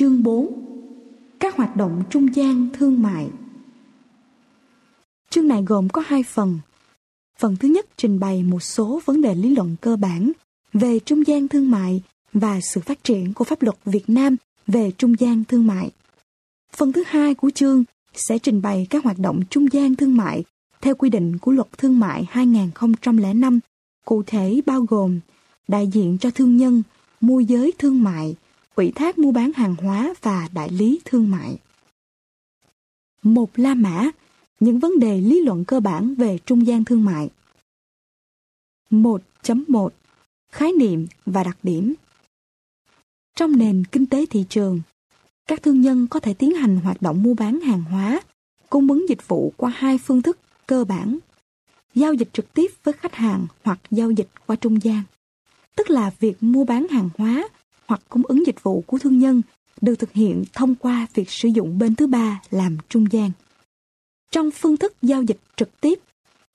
Chương 4 Các hoạt động trung gian thương mại Chương này gồm có hai phần. Phần thứ nhất trình bày một số vấn đề lý luận cơ bản về trung gian thương mại và sự phát triển của pháp luật Việt Nam về trung gian thương mại. Phần thứ hai của chương sẽ trình bày các hoạt động trung gian thương mại theo quy định của luật thương mại 2005, cụ thể bao gồm đại diện cho thương nhân, môi giới thương mại, ủy thác mua bán hàng hóa và đại lý thương mại. Một La Mã, những vấn đề lý luận cơ bản về trung gian thương mại. 1.1 Khái niệm và đặc điểm Trong nền kinh tế thị trường, các thương nhân có thể tiến hành hoạt động mua bán hàng hóa, cung ứng dịch vụ qua hai phương thức cơ bản. Giao dịch trực tiếp với khách hàng hoặc giao dịch qua trung gian. Tức là việc mua bán hàng hóa hoặc cung ứng dịch vụ của thương nhân được thực hiện thông qua việc sử dụng bên thứ ba làm trung gian. Trong phương thức giao dịch trực tiếp,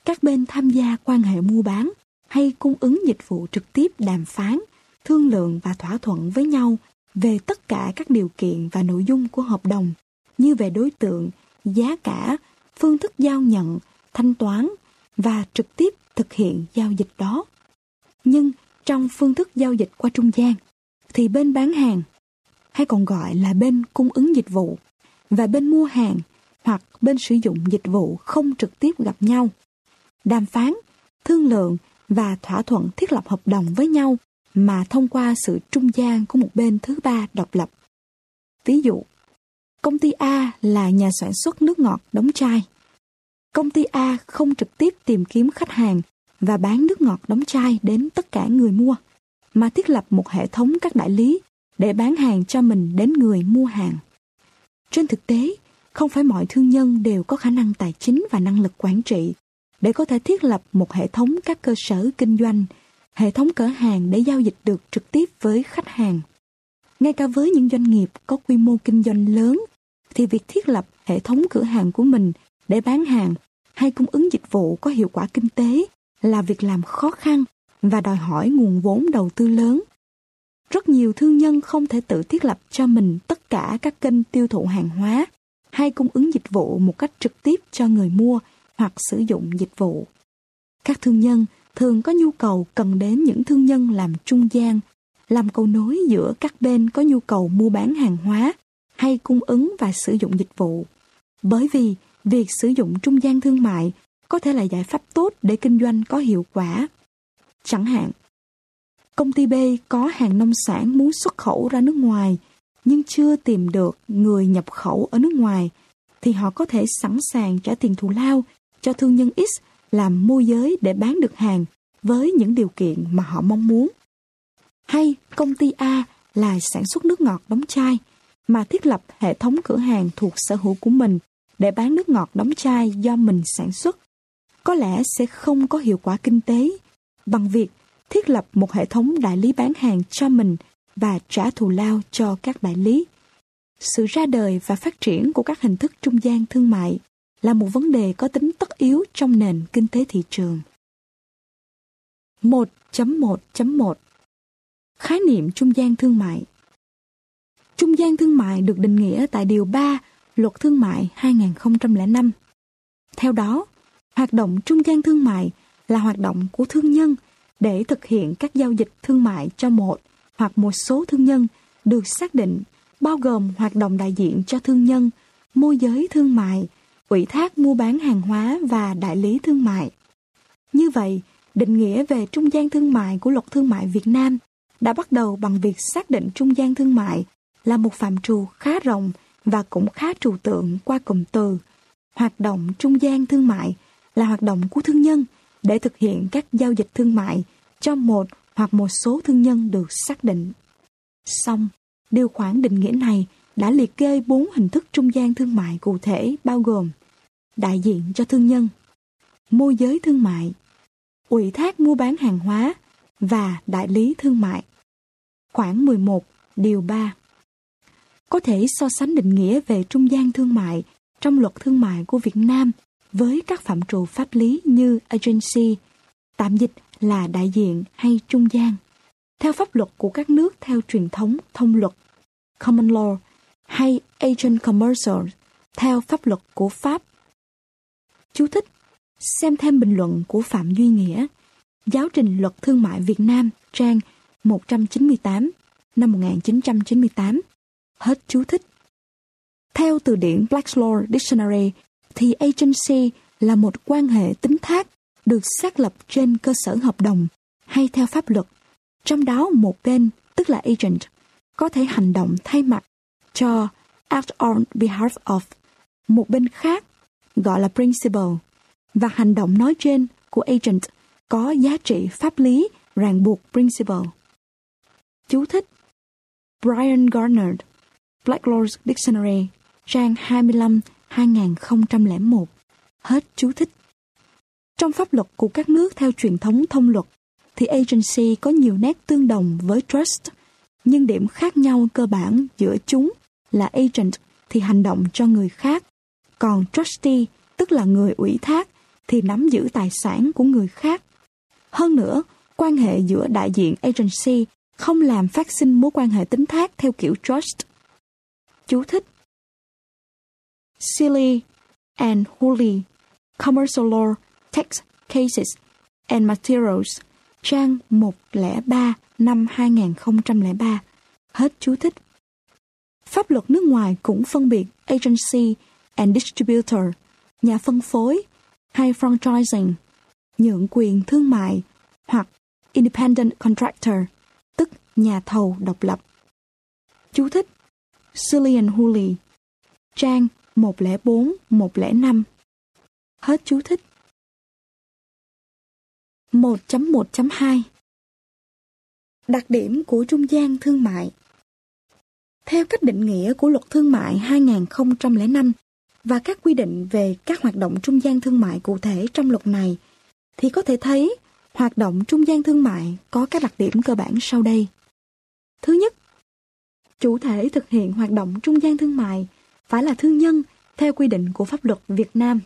các bên tham gia quan hệ mua bán hay cung ứng dịch vụ trực tiếp đàm phán, thương lượng và thỏa thuận với nhau về tất cả các điều kiện và nội dung của hợp đồng như về đối tượng, giá cả, phương thức giao nhận, thanh toán và trực tiếp thực hiện giao dịch đó. Nhưng trong phương thức giao dịch qua trung gian, thì bên bán hàng, hay còn gọi là bên cung ứng dịch vụ, và bên mua hàng hoặc bên sử dụng dịch vụ không trực tiếp gặp nhau. Đàm phán, thương lượng và thỏa thuận thiết lập hợp đồng với nhau mà thông qua sự trung gian của một bên thứ ba độc lập. Ví dụ, công ty A là nhà sản xuất nước ngọt đóng chai. Công ty A không trực tiếp tìm kiếm khách hàng và bán nước ngọt đóng chai đến tất cả người mua, mà thiết lập một hệ thống các đại lý để bán hàng cho mình đến người mua hàng. Trên thực tế, không phải mọi thương nhân đều có khả năng tài chính và năng lực quản trị để có thể thiết lập một hệ thống các cơ sở kinh doanh, hệ thống cửa hàng để giao dịch được trực tiếp với khách hàng. Ngay cả với những doanh nghiệp có quy mô kinh doanh lớn, thì việc thiết lập hệ thống cửa hàng của mình để bán hàng hay cung ứng dịch vụ có hiệu quả kinh tế là việc làm khó khăn và đòi hỏi nguồn vốn đầu tư lớn. Rất nhiều thương nhân không thể tự thiết lập cho mình tất cả các kênh tiêu thụ hàng hóa hay cung ứng dịch vụ một cách trực tiếp cho người mua hoặc sử dụng dịch vụ. Các thương nhân thường có nhu cầu cần đến những thương nhân làm trung gian, làm cầu nối giữa các bên có nhu cầu mua bán hàng hóa hay cung ứng và sử dụng dịch vụ. Bởi vì việc sử dụng trung gian thương mại có thể là giải pháp tốt để kinh doanh có hiệu quả. Chẳng hạn, công ty B có hàng nông sản muốn xuất khẩu ra nước ngoài nhưng chưa tìm được người nhập khẩu ở nước ngoài thì họ có thể sẵn sàng trả tiền thù lao cho thương nhân X làm môi giới để bán được hàng với những điều kiện mà họ mong muốn. Hay công ty A là sản xuất nước ngọt đóng chai mà thiết lập hệ thống cửa hàng thuộc sở hữu của mình để bán nước ngọt đóng chai do mình sản xuất. Có lẽ sẽ không có hiệu quả kinh tế bằng việc thiết lập một hệ thống đại lý bán hàng cho mình và trả thù lao cho các đại lý. Sự ra đời và phát triển của các hình thức trung gian thương mại là một vấn đề có tính tất yếu trong nền kinh tế thị trường. 1.1.1 Khái niệm trung gian thương mại Trung gian thương mại được định nghĩa tại Điều 3 Luật Thương mại 2005. Theo đó, hoạt động trung gian thương mại là hoạt động của thương nhân để thực hiện các giao dịch thương mại cho một hoặc một số thương nhân được xác định bao gồm hoạt động đại diện cho thương nhân, môi giới thương mại, ủy thác mua bán hàng hóa và đại lý thương mại. Như vậy, định nghĩa về trung gian thương mại của luật thương mại Việt Nam đã bắt đầu bằng việc xác định trung gian thương mại là một phạm trù khá rộng và cũng khá trừu tượng qua cụm từ. Hoạt động trung gian thương mại là hoạt động của thương nhân để thực hiện các giao dịch thương mại cho một hoặc một số thương nhân được xác định. Xong, điều khoản định nghĩa này đã liệt kê bốn hình thức trung gian thương mại cụ thể bao gồm đại diện cho thương nhân, môi giới thương mại, ủy thác mua bán hàng hóa và đại lý thương mại. Khoảng 11, điều 3 Có thể so sánh định nghĩa về trung gian thương mại trong luật thương mại của Việt Nam với các phạm trù pháp lý như agency, tạm dịch là đại diện hay trung gian. Theo pháp luật của các nước theo truyền thống thông luật, common law, hay agent commercial theo pháp luật của Pháp. Chú thích Xem thêm bình luận của Phạm Duy Nghĩa Giáo trình luật thương mại Việt Nam trang 198 năm 1998 Hết chú thích Theo từ điển Black's Law Dictionary thì agency là một quan hệ tính thác được xác lập trên cơ sở hợp đồng hay theo pháp luật. Trong đó một bên, tức là agent, có thể hành động thay mặt cho act on behalf of một bên khác gọi là principal và hành động nói trên của agent có giá trị pháp lý ràng buộc principal. Chú thích Brian Garner Black Laws Dictionary trang 25 2001 Hết chú thích Trong pháp luật của các nước theo truyền thống thông luật thì agency có nhiều nét tương đồng với trust nhưng điểm khác nhau cơ bản giữa chúng là agent thì hành động cho người khác còn trustee tức là người ủy thác thì nắm giữ tài sản của người khác. Hơn nữa, quan hệ giữa đại diện agency không làm phát sinh mối quan hệ tính thác theo kiểu trust. Chú thích Silly and Hooley Commercial Law Tax Cases and Materials trang 103 năm 2003 Hết chú thích. Pháp luật nước ngoài cũng phân biệt agency and distributor, nhà phân phối hay franchising, nhượng quyền thương mại hoặc independent contractor, tức nhà thầu độc lập. Chú thích. Cillian Hooley, trang 104-105. Hết chú thích. 1.1.2 Đặc điểm của trung gian thương mại Theo cách định nghĩa của luật thương mại 2005, và các quy định về các hoạt động trung gian thương mại cụ thể trong luật này, thì có thể thấy hoạt động trung gian thương mại có các đặc điểm cơ bản sau đây. Thứ nhất, chủ thể thực hiện hoạt động trung gian thương mại phải là thương nhân theo quy định của pháp luật Việt Nam.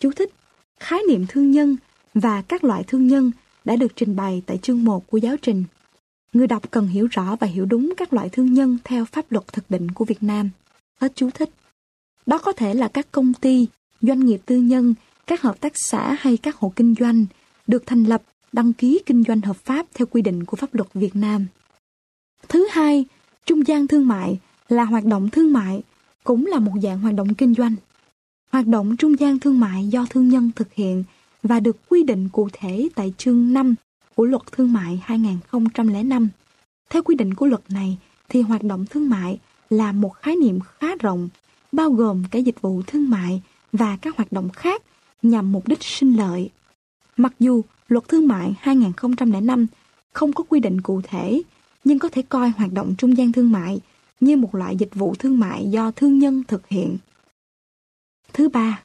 Chú thích, khái niệm thương nhân và các loại thương nhân đã được trình bày tại chương 1 của giáo trình. Người đọc cần hiểu rõ và hiểu đúng các loại thương nhân theo pháp luật thực định của Việt Nam. Hết chú thích. Đó có thể là các công ty, doanh nghiệp tư nhân, các hợp tác xã hay các hộ kinh doanh được thành lập, đăng ký kinh doanh hợp pháp theo quy định của pháp luật Việt Nam. Thứ hai, trung gian thương mại là hoạt động thương mại, cũng là một dạng hoạt động kinh doanh. Hoạt động trung gian thương mại do thương nhân thực hiện và được quy định cụ thể tại chương 5 của Luật Thương mại 2005. Theo quy định của luật này, thì hoạt động thương mại là một khái niệm khá rộng bao gồm cả dịch vụ thương mại và các hoạt động khác nhằm mục đích sinh lợi. Mặc dù luật thương mại 2005 không có quy định cụ thể, nhưng có thể coi hoạt động trung gian thương mại như một loại dịch vụ thương mại do thương nhân thực hiện. Thứ ba,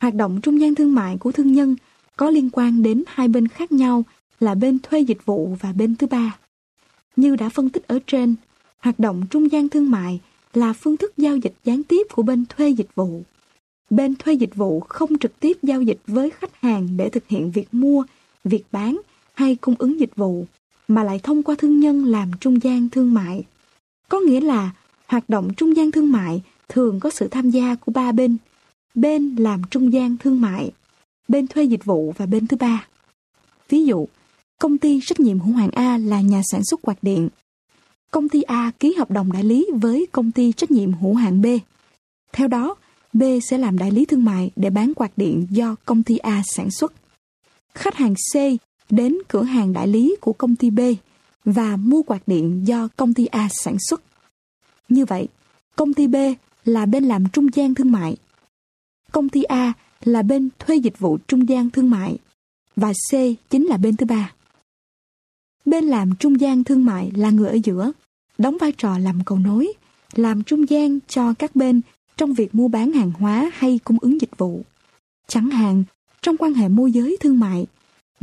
hoạt động trung gian thương mại của thương nhân có liên quan đến hai bên khác nhau là bên thuê dịch vụ và bên thứ ba. Như đã phân tích ở trên, hoạt động trung gian thương mại là phương thức giao dịch gián tiếp của bên thuê dịch vụ. Bên thuê dịch vụ không trực tiếp giao dịch với khách hàng để thực hiện việc mua, việc bán hay cung ứng dịch vụ, mà lại thông qua thương nhân làm trung gian thương mại. Có nghĩa là hoạt động trung gian thương mại thường có sự tham gia của ba bên. Bên làm trung gian thương mại, bên thuê dịch vụ và bên thứ ba. Ví dụ, công ty trách nhiệm hữu hạn A là nhà sản xuất quạt điện, công ty A ký hợp đồng đại lý với công ty trách nhiệm hữu hạn B. Theo đó, B sẽ làm đại lý thương mại để bán quạt điện do công ty A sản xuất. Khách hàng C đến cửa hàng đại lý của công ty B và mua quạt điện do công ty A sản xuất. Như vậy, công ty B là bên làm trung gian thương mại. Công ty A là bên thuê dịch vụ trung gian thương mại và C chính là bên thứ ba. Bên làm trung gian thương mại là người ở giữa, đóng vai trò làm cầu nối, làm trung gian cho các bên trong việc mua bán hàng hóa hay cung ứng dịch vụ. Chẳng hạn, trong quan hệ môi giới thương mại,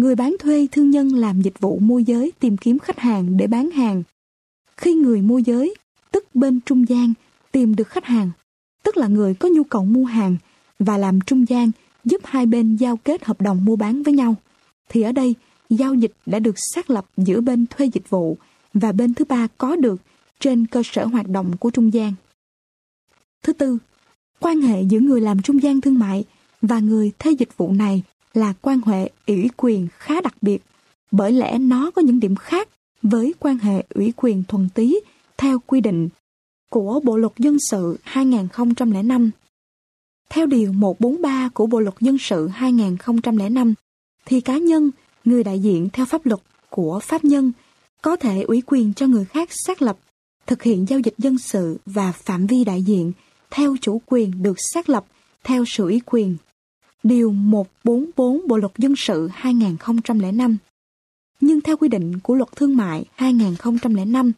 người bán thuê thương nhân làm dịch vụ môi giới tìm kiếm khách hàng để bán hàng. Khi người môi giới, tức bên trung gian, tìm được khách hàng, tức là người có nhu cầu mua hàng và làm trung gian giúp hai bên giao kết hợp đồng mua bán với nhau, thì ở đây giao dịch đã được xác lập giữa bên thuê dịch vụ và bên thứ ba có được trên cơ sở hoạt động của trung gian. Thứ tư, quan hệ giữa người làm trung gian thương mại và người thuê dịch vụ này là quan hệ ủy quyền khá đặc biệt, bởi lẽ nó có những điểm khác với quan hệ ủy quyền thuần túy theo quy định của Bộ Luật Dân sự 2005. Theo Điều 143 của Bộ Luật Dân sự 2005, thì cá nhân, người đại diện theo pháp luật của pháp nhân có thể ủy quyền cho người khác xác lập, thực hiện giao dịch dân sự và phạm vi đại diện theo chủ quyền được xác lập theo sự ủy quyền. Điều 144 Bộ Luật Dân sự 2005 Nhưng theo quy định của Luật Thương mại 2005,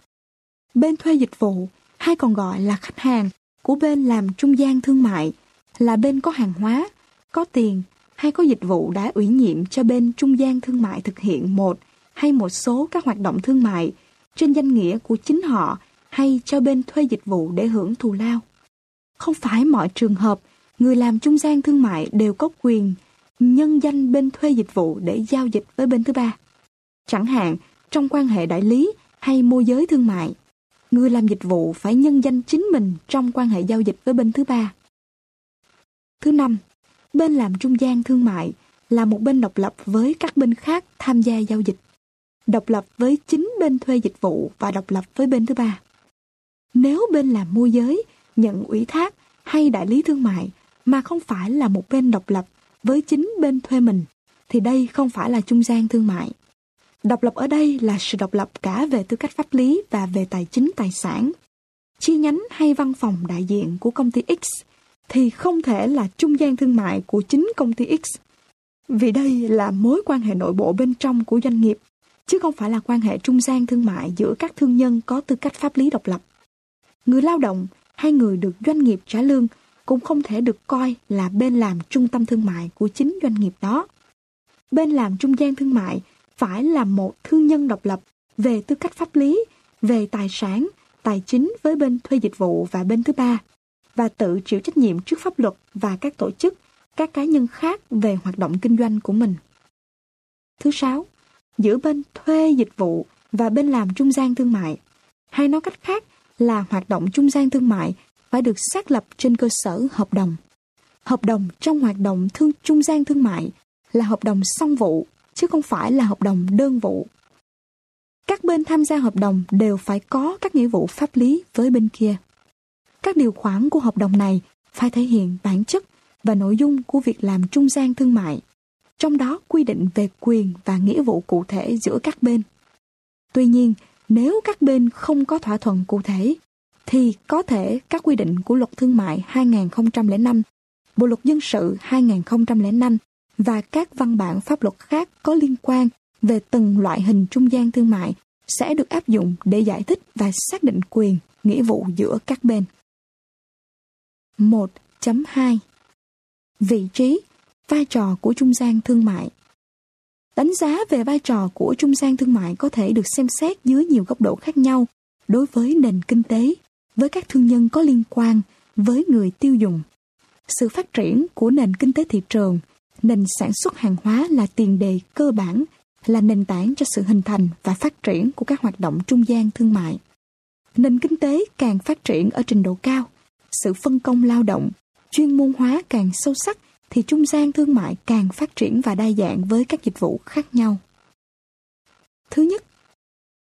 bên thuê dịch vụ hay còn gọi là khách hàng của bên làm trung gian thương mại là bên có hàng hóa, có tiền hay có dịch vụ đã ủy nhiệm cho bên trung gian thương mại thực hiện một hay một số các hoạt động thương mại trên danh nghĩa của chính họ hay cho bên thuê dịch vụ để hưởng thù lao. Không phải mọi trường hợp người làm trung gian thương mại đều có quyền nhân danh bên thuê dịch vụ để giao dịch với bên thứ ba. Chẳng hạn, trong quan hệ đại lý hay môi giới thương mại, người làm dịch vụ phải nhân danh chính mình trong quan hệ giao dịch với bên thứ ba. Thứ năm, bên làm trung gian thương mại là một bên độc lập với các bên khác tham gia giao dịch. Độc lập với chính bên thuê dịch vụ và độc lập với bên thứ ba. Nếu bên làm môi giới, nhận ủy thác hay đại lý thương mại mà không phải là một bên độc lập với chính bên thuê mình, thì đây không phải là trung gian thương mại. Độc lập ở đây là sự độc lập cả về tư cách pháp lý và về tài chính tài sản. Chi nhánh hay văn phòng đại diện của công ty X thì không thể là trung gian thương mại của chính công ty X. Vì đây là mối quan hệ nội bộ bên trong của doanh nghiệp, chứ không phải là quan hệ trung gian thương mại giữa các thương nhân có tư cách pháp lý độc lập. Người lao động hay người được doanh nghiệp trả lương cũng không thể được coi là bên làm trung tâm thương mại của chính doanh nghiệp đó. Bên làm trung gian thương mại phải là một thương nhân độc lập về tư cách pháp lý, về tài sản, tài chính với bên thuê dịch vụ và bên thứ ba, và tự chịu trách nhiệm trước pháp luật và các tổ chức, các cá nhân khác về hoạt động kinh doanh của mình. Thứ sáu, giữa bên thuê dịch vụ và bên làm trung gian thương mại, hay nói cách khác là hoạt động trung gian thương mại phải được xác lập trên cơ sở hợp đồng. Hợp đồng trong hoạt động thương trung gian thương mại là hợp đồng song vụ, chứ không phải là hợp đồng đơn vụ. Các bên tham gia hợp đồng đều phải có các nghĩa vụ pháp lý với bên kia. Các điều khoản của hợp đồng này phải thể hiện bản chất và nội dung của việc làm trung gian thương mại, trong đó quy định về quyền và nghĩa vụ cụ thể giữa các bên. Tuy nhiên, nếu các bên không có thỏa thuận cụ thể, thì có thể các quy định của Luật Thương mại 2005, Bộ Luật Dân sự 2005 và các văn bản pháp luật khác có liên quan về từng loại hình trung gian thương mại sẽ được áp dụng để giải thích và xác định quyền, nghĩa vụ giữa các bên. 1.2 Vị trí, vai trò của trung gian thương mại Đánh giá về vai trò của trung gian thương mại có thể được xem xét dưới nhiều góc độ khác nhau đối với nền kinh tế, với các thương nhân có liên quan, với người tiêu dùng. Sự phát triển của nền kinh tế thị trường, nền sản xuất hàng hóa là tiền đề cơ bản, là nền tảng cho sự hình thành và phát triển của các hoạt động trung gian thương mại. Nền kinh tế càng phát triển ở trình độ cao, sự phân công lao động, chuyên môn hóa càng sâu sắc thì trung gian thương mại càng phát triển và đa dạng với các dịch vụ khác nhau. Thứ nhất,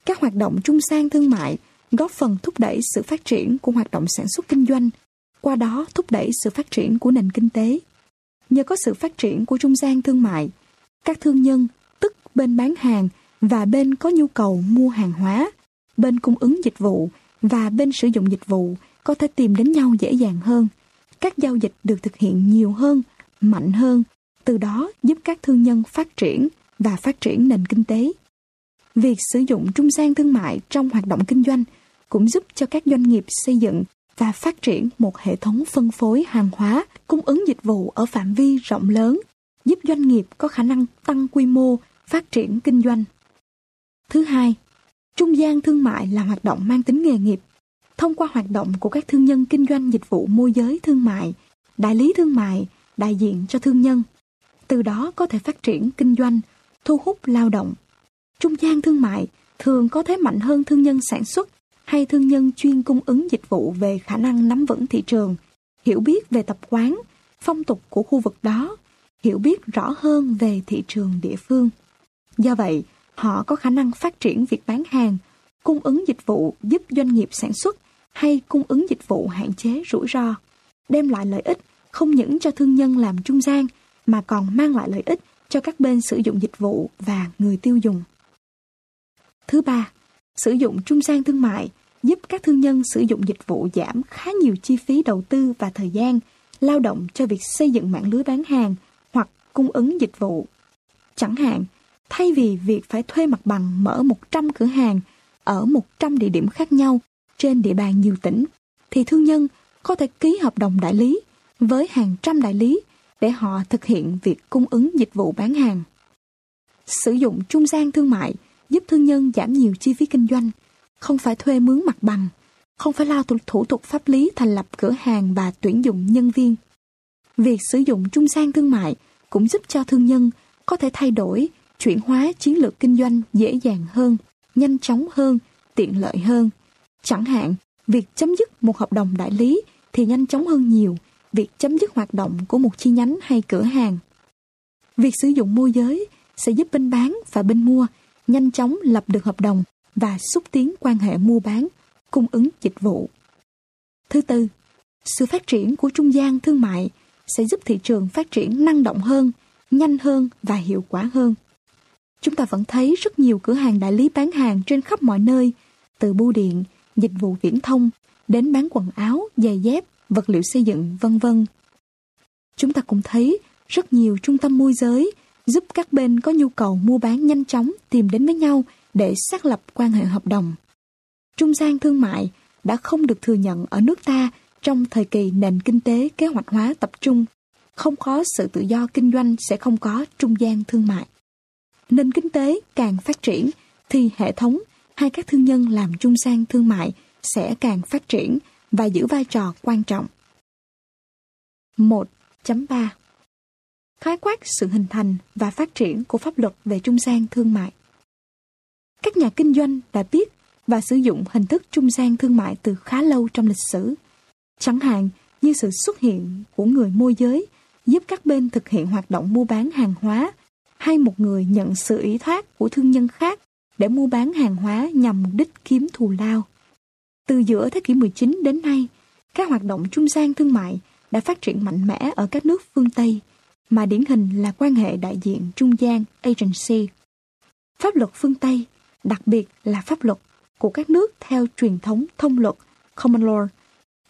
các hoạt động trung gian thương mại góp phần thúc đẩy sự phát triển của hoạt động sản xuất kinh doanh, qua đó thúc đẩy sự phát triển của nền kinh tế. Nhờ có sự phát triển của trung gian thương mại, các thương nhân, tức bên bán hàng và bên có nhu cầu mua hàng hóa, bên cung ứng dịch vụ và bên sử dụng dịch vụ có thể tìm đến nhau dễ dàng hơn. Các giao dịch được thực hiện nhiều hơn, mạnh hơn, từ đó giúp các thương nhân phát triển và phát triển nền kinh tế. Việc sử dụng trung gian thương mại trong hoạt động kinh doanh cũng giúp cho các doanh nghiệp xây dựng và phát triển một hệ thống phân phối hàng hóa, cung ứng dịch vụ ở phạm vi rộng lớn, giúp doanh nghiệp có khả năng tăng quy mô, phát triển kinh doanh. Thứ hai, trung gian thương mại là hoạt động mang tính nghề nghiệp. Thông qua hoạt động của các thương nhân kinh doanh dịch vụ môi giới thương mại, đại lý thương mại, đại diện cho thương nhân. Từ đó có thể phát triển kinh doanh, thu hút lao động. Trung gian thương mại thường có thế mạnh hơn thương nhân sản xuất hay thương nhân chuyên cung ứng dịch vụ về khả năng nắm vững thị trường, hiểu biết về tập quán, phong tục của khu vực đó, hiểu biết rõ hơn về thị trường địa phương. Do vậy, họ có khả năng phát triển việc bán hàng, cung ứng dịch vụ giúp doanh nghiệp sản xuất hay cung ứng dịch vụ hạn chế rủi ro, đem lại lợi ích không những cho thương nhân làm trung gian mà còn mang lại lợi ích cho các bên sử dụng dịch vụ và người tiêu dùng. Thứ ba, sử dụng trung gian thương mại giúp các thương nhân sử dụng dịch vụ giảm khá nhiều chi phí đầu tư và thời gian, lao động cho việc xây dựng mạng lưới bán hàng hoặc cung ứng dịch vụ. Chẳng hạn, thay vì việc phải thuê mặt bằng mở 100 cửa hàng ở 100 địa điểm khác nhau trên địa bàn nhiều tỉnh, thì thương nhân có thể ký hợp đồng đại lý với hàng trăm đại lý để họ thực hiện việc cung ứng dịch vụ bán hàng. Sử dụng trung gian thương mại giúp thương nhân giảm nhiều chi phí kinh doanh, không phải thuê mướn mặt bằng, không phải lo thủ, thủ tục pháp lý thành lập cửa hàng và tuyển dụng nhân viên. Việc sử dụng trung gian thương mại cũng giúp cho thương nhân có thể thay đổi, chuyển hóa chiến lược kinh doanh dễ dàng hơn, nhanh chóng hơn, tiện lợi hơn. Chẳng hạn, việc chấm dứt một hợp đồng đại lý thì nhanh chóng hơn nhiều việc chấm dứt hoạt động của một chi nhánh hay cửa hàng. Việc sử dụng môi giới sẽ giúp bên bán và bên mua nhanh chóng lập được hợp đồng và xúc tiến quan hệ mua bán, cung ứng dịch vụ. Thứ tư, sự phát triển của trung gian thương mại sẽ giúp thị trường phát triển năng động hơn, nhanh hơn và hiệu quả hơn. Chúng ta vẫn thấy rất nhiều cửa hàng đại lý bán hàng trên khắp mọi nơi, từ bưu điện, dịch vụ viễn thông đến bán quần áo, giày dép, vật liệu xây dựng, vân vân. Chúng ta cũng thấy rất nhiều trung tâm môi giới giúp các bên có nhu cầu mua bán nhanh chóng tìm đến với nhau để xác lập quan hệ hợp đồng. Trung gian thương mại đã không được thừa nhận ở nước ta trong thời kỳ nền kinh tế kế hoạch hóa tập trung. Không có sự tự do kinh doanh sẽ không có trung gian thương mại. Nền kinh tế càng phát triển thì hệ thống hay các thương nhân làm trung gian thương mại sẽ càng phát triển và giữ vai trò quan trọng. 1.3 Khái quát sự hình thành và phát triển của pháp luật về trung gian thương mại Các nhà kinh doanh đã biết và sử dụng hình thức trung gian thương mại từ khá lâu trong lịch sử. Chẳng hạn như sự xuất hiện của người môi giới giúp các bên thực hiện hoạt động mua bán hàng hóa hay một người nhận sự ý thác của thương nhân khác để mua bán hàng hóa nhằm mục đích kiếm thù lao. Từ giữa thế kỷ 19 đến nay, các hoạt động trung gian thương mại đã phát triển mạnh mẽ ở các nước phương Tây, mà điển hình là quan hệ đại diện trung gian agency. Pháp luật phương Tây, đặc biệt là pháp luật của các nước theo truyền thống thông luật common law,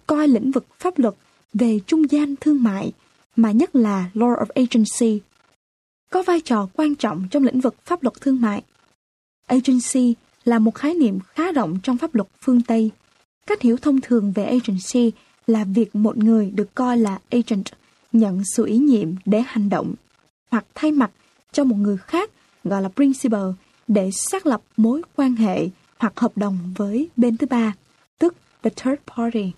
coi lĩnh vực pháp luật về trung gian thương mại, mà nhất là law of agency, có vai trò quan trọng trong lĩnh vực pháp luật thương mại. Agency là một khái niệm khá rộng trong pháp luật phương Tây, Cách hiểu thông thường về agency là việc một người được coi là agent nhận sự ý nhiệm để hành động hoặc thay mặt cho một người khác gọi là principal để xác lập mối quan hệ hoặc hợp đồng với bên thứ ba, tức the third party.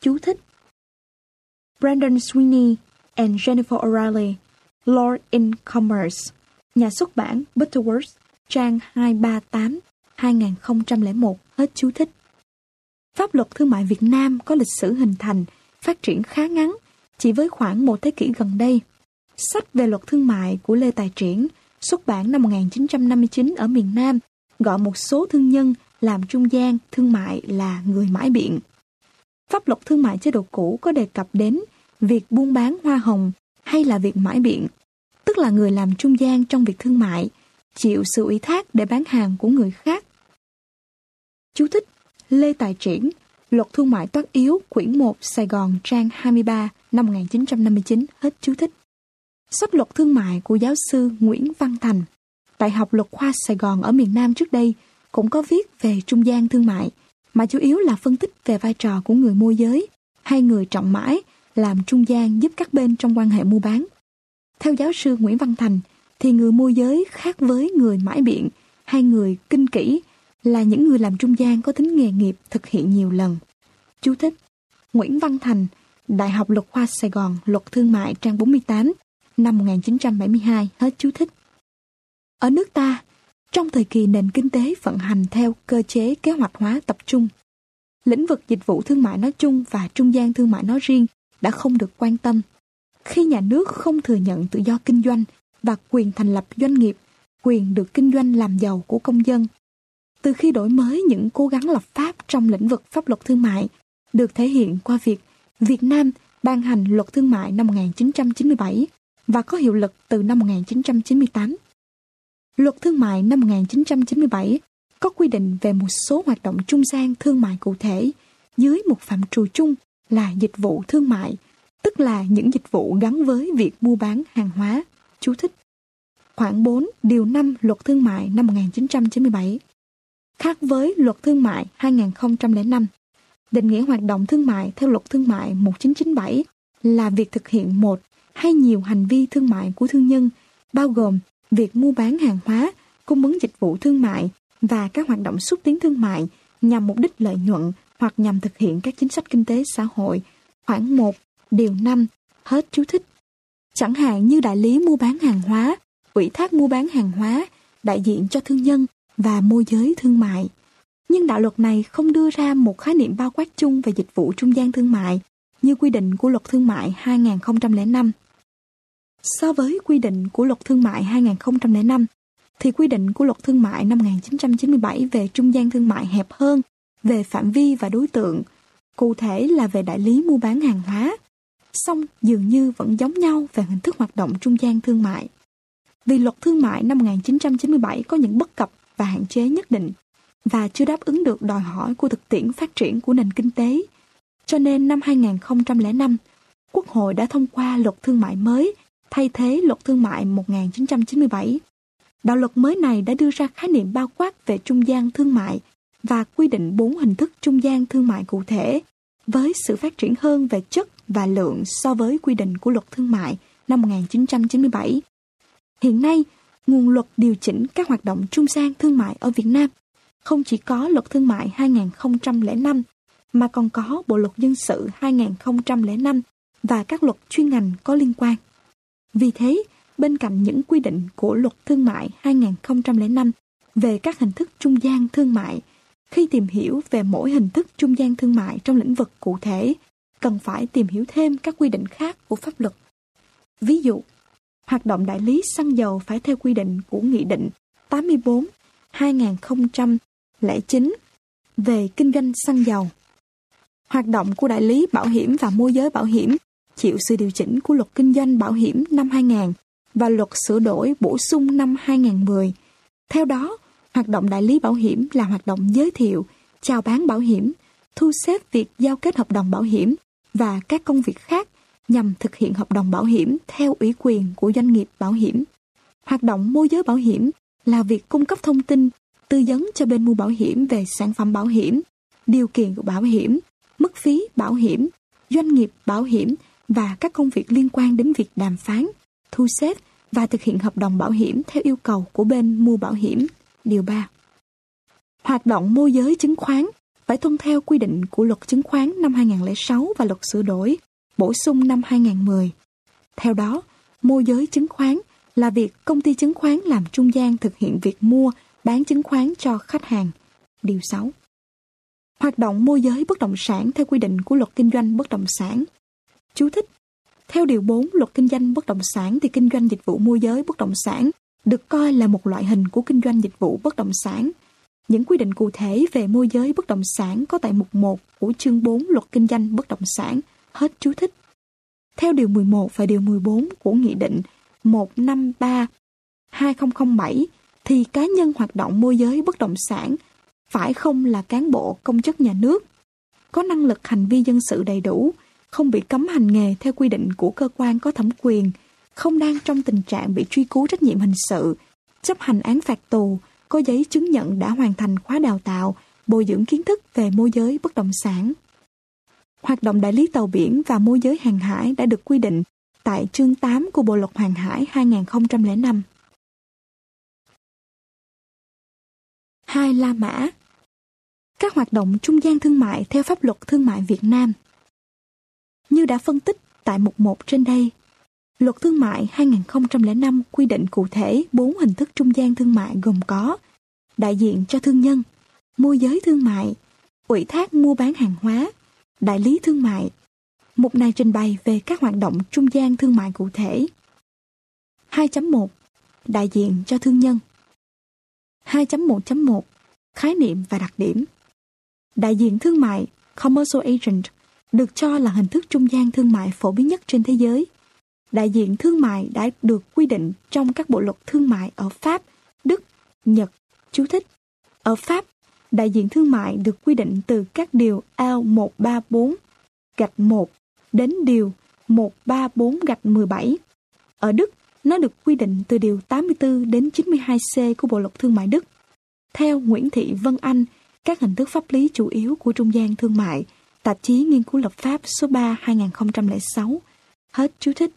Chú thích Brandon Sweeney and Jennifer O'Reilly, Law in Commerce, nhà xuất bản Butterworth, trang 238, 2001, hết chú thích. Pháp luật thương mại Việt Nam có lịch sử hình thành, phát triển khá ngắn, chỉ với khoảng một thế kỷ gần đây. Sách về luật thương mại của Lê Tài Triển, xuất bản năm 1959 ở miền Nam, gọi một số thương nhân làm trung gian thương mại là người mãi biện. Pháp luật thương mại chế độ cũ có đề cập đến việc buôn bán hoa hồng hay là việc mãi biện, tức là người làm trung gian trong việc thương mại, chịu sự ủy thác để bán hàng của người khác. Chú thích Lê Tài Triển, Luật Thương mại toát yếu, quyển 1, Sài Gòn, trang 23, năm 1959, hết chú thích. Sách luật thương mại của giáo sư Nguyễn Văn Thành, Đại học Luật khoa Sài Gòn ở miền Nam trước đây, cũng có viết về trung gian thương mại, mà chủ yếu là phân tích về vai trò của người môi giới hay người trọng mãi làm trung gian giúp các bên trong quan hệ mua bán. Theo giáo sư Nguyễn Văn Thành, thì người môi giới khác với người mãi biện hay người kinh kỹ là những người làm trung gian có tính nghề nghiệp thực hiện nhiều lần. Chú thích Nguyễn Văn Thành, Đại học Luật khoa Sài Gòn, Luật Thương mại trang 48, năm 1972, hết chú thích. Ở nước ta, trong thời kỳ nền kinh tế vận hành theo cơ chế kế hoạch hóa tập trung. Lĩnh vực dịch vụ thương mại nói chung và trung gian thương mại nói riêng đã không được quan tâm. Khi nhà nước không thừa nhận tự do kinh doanh và quyền thành lập doanh nghiệp, quyền được kinh doanh làm giàu của công dân. Từ khi đổi mới những cố gắng lập pháp trong lĩnh vực pháp luật thương mại được thể hiện qua việc Việt Nam ban hành luật thương mại năm 1997 và có hiệu lực từ năm 1998. Luật thương mại năm 1997 có quy định về một số hoạt động trung gian thương mại cụ thể dưới một phạm trù chung là dịch vụ thương mại, tức là những dịch vụ gắn với việc mua bán hàng hóa. Chú thích. Khoảng 4 điều 5 Luật Thương mại năm 1997. Khác với Luật Thương mại 2005, định nghĩa hoạt động thương mại theo Luật Thương mại 1997 là việc thực hiện một hay nhiều hành vi thương mại của thương nhân, bao gồm việc mua bán hàng hóa, cung ứng dịch vụ thương mại và các hoạt động xúc tiến thương mại nhằm mục đích lợi nhuận hoặc nhằm thực hiện các chính sách kinh tế xã hội. Khoảng 1, điều 5, hết chú thích. Chẳng hạn như đại lý mua bán hàng hóa, ủy thác mua bán hàng hóa, đại diện cho thương nhân và môi giới thương mại. Nhưng đạo luật này không đưa ra một khái niệm bao quát chung về dịch vụ trung gian thương mại như quy định của luật thương mại 2005. So với quy định của luật thương mại 2005, thì quy định của luật thương mại năm 1997 về trung gian thương mại hẹp hơn về phạm vi và đối tượng, cụ thể là về đại lý mua bán hàng hóa, song dường như vẫn giống nhau về hình thức hoạt động trung gian thương mại. Vì luật thương mại năm 1997 có những bất cập và hạn chế nhất định và chưa đáp ứng được đòi hỏi của thực tiễn phát triển của nền kinh tế. Cho nên năm 2005, Quốc hội đã thông qua luật thương mại mới thay thế luật thương mại 1997. Đạo luật mới này đã đưa ra khái niệm bao quát về trung gian thương mại và quy định bốn hình thức trung gian thương mại cụ thể, với sự phát triển hơn về chất và lượng so với quy định của luật thương mại năm 1997. Hiện nay, nguồn luật điều chỉnh các hoạt động trung gian thương mại ở Việt Nam không chỉ có luật thương mại 2005 mà còn có Bộ luật dân sự 2005 và các luật chuyên ngành có liên quan. Vì thế, bên cạnh những quy định của luật thương mại 2005 về các hình thức trung gian thương mại, khi tìm hiểu về mỗi hình thức trung gian thương mại trong lĩnh vực cụ thể, cần phải tìm hiểu thêm các quy định khác của pháp luật. Ví dụ, hoạt động đại lý xăng dầu phải theo quy định của Nghị định 84 2009 về kinh doanh xăng dầu. Hoạt động của đại lý bảo hiểm và môi giới bảo hiểm chịu sự điều chỉnh của luật kinh doanh bảo hiểm năm 2000 và luật sửa đổi bổ sung năm 2010. Theo đó, hoạt động đại lý bảo hiểm là hoạt động giới thiệu, chào bán bảo hiểm, thu xếp việc giao kết hợp đồng bảo hiểm và các công việc khác nhằm thực hiện hợp đồng bảo hiểm theo ủy quyền của doanh nghiệp bảo hiểm. Hoạt động môi giới bảo hiểm là việc cung cấp thông tin, tư vấn cho bên mua bảo hiểm về sản phẩm bảo hiểm, điều kiện của bảo hiểm, mức phí bảo hiểm, doanh nghiệp bảo hiểm và các công việc liên quan đến việc đàm phán, thu xếp và thực hiện hợp đồng bảo hiểm theo yêu cầu của bên mua bảo hiểm. Điều 3. Hoạt động môi giới chứng khoán phải tuân theo quy định của luật chứng khoán năm 2006 và luật sửa đổi, bổ sung năm 2010. Theo đó, môi giới chứng khoán là việc công ty chứng khoán làm trung gian thực hiện việc mua, bán chứng khoán cho khách hàng. Điều 6. Hoạt động môi giới bất động sản theo quy định của luật kinh doanh bất động sản. Chú thích theo Điều 4 Luật Kinh doanh Bất động sản thì kinh doanh dịch vụ môi giới bất động sản được coi là một loại hình của kinh doanh dịch vụ bất động sản. Những quy định cụ thể về môi giới bất động sản có tại mục 1 của chương 4 Luật Kinh doanh Bất động sản, hết chú thích. Theo Điều 11 và Điều 14 của Nghị định 153-2007 thì cá nhân hoạt động môi giới bất động sản phải không là cán bộ công chức nhà nước, có năng lực hành vi dân sự đầy đủ, không bị cấm hành nghề theo quy định của cơ quan có thẩm quyền, không đang trong tình trạng bị truy cứu trách nhiệm hình sự, chấp hành án phạt tù, có giấy chứng nhận đã hoàn thành khóa đào tạo, bồi dưỡng kiến thức về môi giới bất động sản. Hoạt động đại lý tàu biển và môi giới hàng hải đã được quy định tại chương 8 của Bộ luật Hàng hải 2005. Hai La Mã Các hoạt động trung gian thương mại theo pháp luật thương mại Việt Nam như đã phân tích tại mục 1 trên đây, Luật Thương mại 2005 quy định cụ thể bốn hình thức trung gian thương mại gồm có đại diện cho thương nhân, môi giới thương mại, ủy thác mua bán hàng hóa, đại lý thương mại. Mục này trình bày về các hoạt động trung gian thương mại cụ thể. 2.1 Đại diện cho thương nhân 2.1.1 Khái niệm và đặc điểm Đại diện thương mại Commercial Agent được cho là hình thức trung gian thương mại phổ biến nhất trên thế giới. Đại diện thương mại đã được quy định trong các bộ luật thương mại ở Pháp, Đức, Nhật. Chú thích. Ở Pháp, đại diện thương mại được quy định từ các điều L134 gạch 1 đến điều 134 gạch 17. Ở Đức, nó được quy định từ điều 84 đến 92C của Bộ luật Thương mại Đức. Theo Nguyễn Thị Vân Anh, các hình thức pháp lý chủ yếu của trung gian thương mại, tạp chí nghiên cứu lập pháp số 3 2006. Hết chú thích.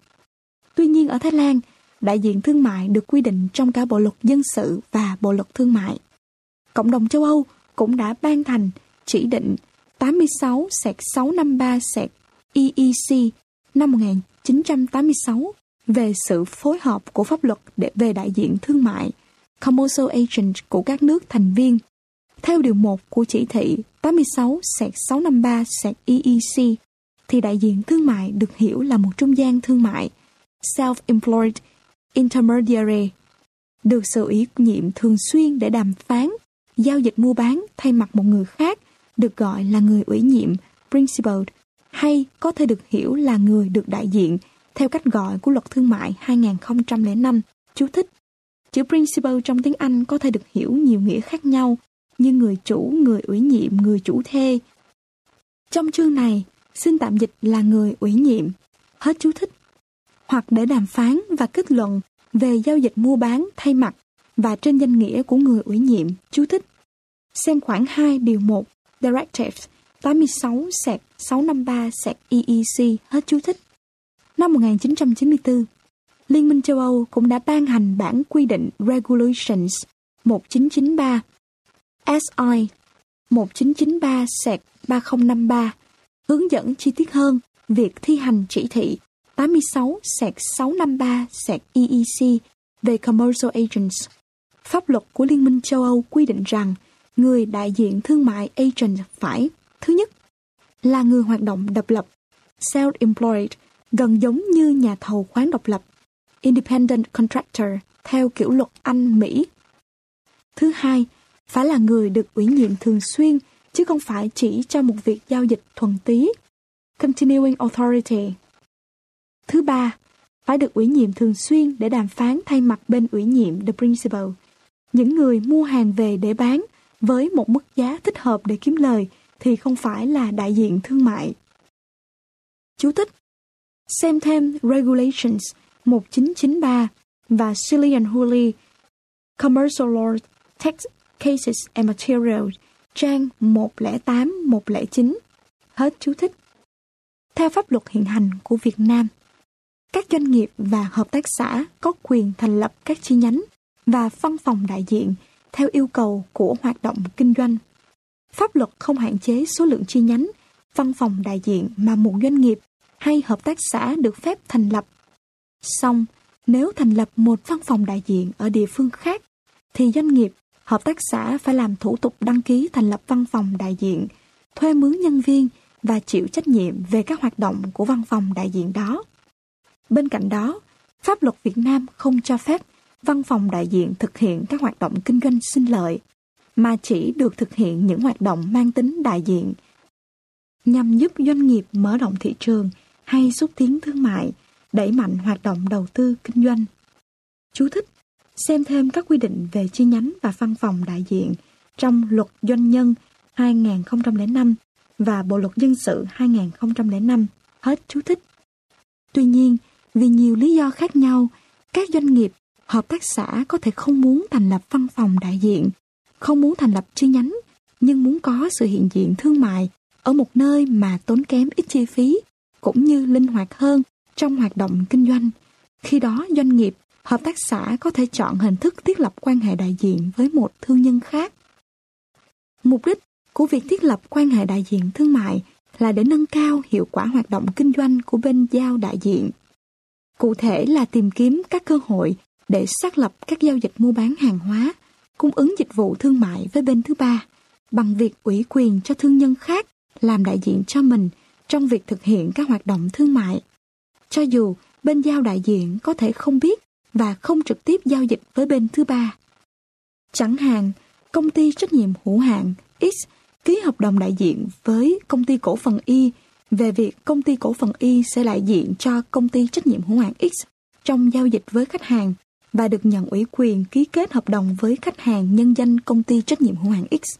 Tuy nhiên ở Thái Lan, đại diện thương mại được quy định trong cả Bộ luật dân sự và Bộ luật thương mại. Cộng đồng châu Âu cũng đã ban thành chỉ định 86 653 EEC năm 1986 về sự phối hợp của pháp luật để về đại diện thương mại Commercial Agent của các nước thành viên. Theo điều 1 của chỉ thị 86-653-EEC, thì đại diện thương mại được hiểu là một trung gian thương mại, self-employed intermediary, được sự ủy nhiệm thường xuyên để đàm phán, giao dịch mua bán thay mặt một người khác, được gọi là người ủy nhiệm, principal, hay có thể được hiểu là người được đại diện theo cách gọi của luật thương mại 2005. Chú thích Chữ principal trong tiếng Anh có thể được hiểu nhiều nghĩa khác nhau, như người chủ, người ủy nhiệm, người chủ thê. Trong chương này, xin tạm dịch là người ủy nhiệm. Hết chú thích. Hoặc để đàm phán và kết luận về giao dịch mua bán thay mặt và trên danh nghĩa của người ủy nhiệm, chú thích. Xem khoảng 2 điều 1, Directive 86 653 EEC, hết chú thích. Năm 1994, Liên minh châu Âu cũng đã ban hành bản quy định Regulations 1993 SI 1993-3053 hướng dẫn chi tiết hơn việc thi hành chỉ thị 86-653-EEC về Commercial Agents. Pháp luật của Liên minh châu Âu quy định rằng người đại diện thương mại agent phải thứ nhất là người hoạt động độc lập self-employed gần giống như nhà thầu khoán độc lập independent contractor theo kiểu luật Anh Mỹ. Thứ hai, phải là người được ủy nhiệm thường xuyên chứ không phải chỉ cho một việc giao dịch thuần túy Continuing authority. Thứ ba, phải được ủy nhiệm thường xuyên để đàm phán thay mặt bên ủy nhiệm the principal. Những người mua hàng về để bán với một mức giá thích hợp để kiếm lời thì không phải là đại diện thương mại. Chú thích Xem thêm Regulations 1993 và Cillian Hooley Commercial Law Tax Cases and Materials trang 108-109 Hết chú thích Theo pháp luật hiện hành của Việt Nam các doanh nghiệp và hợp tác xã có quyền thành lập các chi nhánh và văn phòng đại diện theo yêu cầu của hoạt động kinh doanh. Pháp luật không hạn chế số lượng chi nhánh, văn phòng đại diện mà một doanh nghiệp hay hợp tác xã được phép thành lập. Xong, nếu thành lập một văn phòng đại diện ở địa phương khác, thì doanh nghiệp, hợp tác xã phải làm thủ tục đăng ký thành lập văn phòng đại diện, thuê mướn nhân viên và chịu trách nhiệm về các hoạt động của văn phòng đại diện đó. Bên cạnh đó, pháp luật Việt Nam không cho phép văn phòng đại diện thực hiện các hoạt động kinh doanh sinh lợi, mà chỉ được thực hiện những hoạt động mang tính đại diện nhằm giúp doanh nghiệp mở rộng thị trường hay xúc tiến thương mại, đẩy mạnh hoạt động đầu tư kinh doanh. Chú thích xem thêm các quy định về chi nhánh và văn phòng đại diện trong Luật Doanh nhân 2005 và Bộ Luật Dân sự 2005. Hết chú thích. Tuy nhiên, vì nhiều lý do khác nhau, các doanh nghiệp, hợp tác xã có thể không muốn thành lập văn phòng đại diện, không muốn thành lập chi nhánh, nhưng muốn có sự hiện diện thương mại ở một nơi mà tốn kém ít chi phí cũng như linh hoạt hơn trong hoạt động kinh doanh. Khi đó doanh nghiệp, hợp tác xã có thể chọn hình thức thiết lập quan hệ đại diện với một thương nhân khác. Mục đích của việc thiết lập quan hệ đại diện thương mại là để nâng cao hiệu quả hoạt động kinh doanh của bên giao đại diện. Cụ thể là tìm kiếm các cơ hội để xác lập các giao dịch mua bán hàng hóa, cung ứng dịch vụ thương mại với bên thứ ba, bằng việc ủy quyền cho thương nhân khác làm đại diện cho mình trong việc thực hiện các hoạt động thương mại. Cho dù bên giao đại diện có thể không biết và không trực tiếp giao dịch với bên thứ ba. Chẳng hạn, công ty trách nhiệm hữu hạn X ký hợp đồng đại diện với công ty cổ phần Y về việc công ty cổ phần Y sẽ đại diện cho công ty trách nhiệm hữu hạn X trong giao dịch với khách hàng và được nhận ủy quyền ký kết hợp đồng với khách hàng nhân danh công ty trách nhiệm hữu hạn X.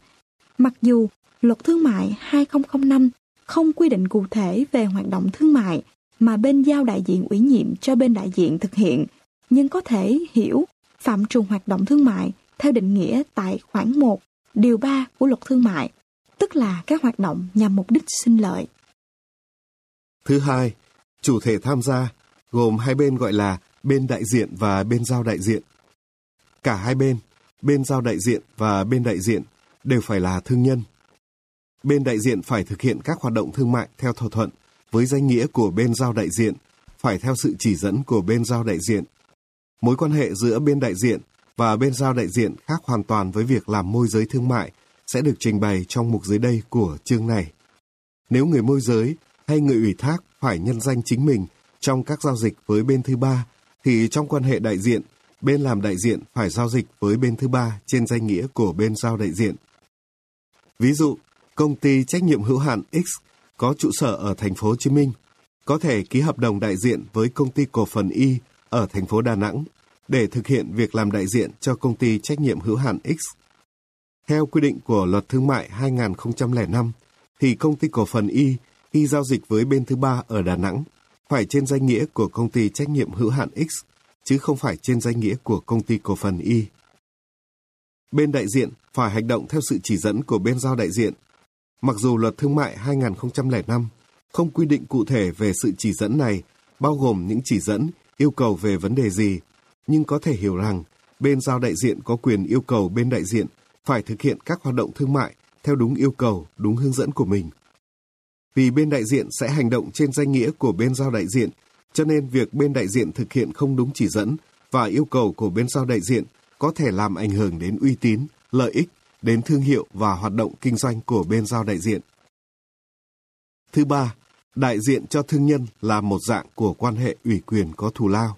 Mặc dù luật thương mại 2005 không quy định cụ thể về hoạt động thương mại mà bên giao đại diện ủy nhiệm cho bên đại diện thực hiện, nhưng có thể hiểu phạm trù hoạt động thương mại theo định nghĩa tại khoản 1, điều 3 của luật thương mại, tức là các hoạt động nhằm mục đích sinh lợi. Thứ hai, chủ thể tham gia gồm hai bên gọi là bên đại diện và bên giao đại diện. Cả hai bên, bên giao đại diện và bên đại diện đều phải là thương nhân. Bên đại diện phải thực hiện các hoạt động thương mại theo thỏa thuận với danh nghĩa của bên giao đại diện, phải theo sự chỉ dẫn của bên giao đại diện. Mối quan hệ giữa bên đại diện và bên giao đại diện khác hoàn toàn với việc làm môi giới thương mại sẽ được trình bày trong mục dưới đây của chương này. Nếu người môi giới hay người ủy thác phải nhân danh chính mình trong các giao dịch với bên thứ ba, thì trong quan hệ đại diện, bên làm đại diện phải giao dịch với bên thứ ba trên danh nghĩa của bên giao đại diện. Ví dụ, công ty trách nhiệm hữu hạn X có trụ sở ở thành phố Hồ Chí Minh có thể ký hợp đồng đại diện với công ty cổ phần Y ở thành phố Đà Nẵng để thực hiện việc làm đại diện cho công ty trách nhiệm hữu hạn X. Theo quy định của Luật Thương mại 2005, thì công ty cổ phần Y khi giao dịch với bên thứ ba ở Đà Nẵng phải trên danh nghĩa của công ty trách nhiệm hữu hạn X, chứ không phải trên danh nghĩa của công ty cổ phần Y. Bên đại diện phải hành động theo sự chỉ dẫn của bên giao đại diện. Mặc dù luật thương mại 2005 không quy định cụ thể về sự chỉ dẫn này, bao gồm những chỉ dẫn, yêu cầu về vấn đề gì, nhưng có thể hiểu rằng bên giao đại diện có quyền yêu cầu bên đại diện phải thực hiện các hoạt động thương mại theo đúng yêu cầu, đúng hướng dẫn của mình. Vì bên đại diện sẽ hành động trên danh nghĩa của bên giao đại diện, cho nên việc bên đại diện thực hiện không đúng chỉ dẫn và yêu cầu của bên giao đại diện có thể làm ảnh hưởng đến uy tín, lợi ích, đến thương hiệu và hoạt động kinh doanh của bên giao đại diện. Thứ ba, đại diện cho thương nhân là một dạng của quan hệ ủy quyền có thù lao.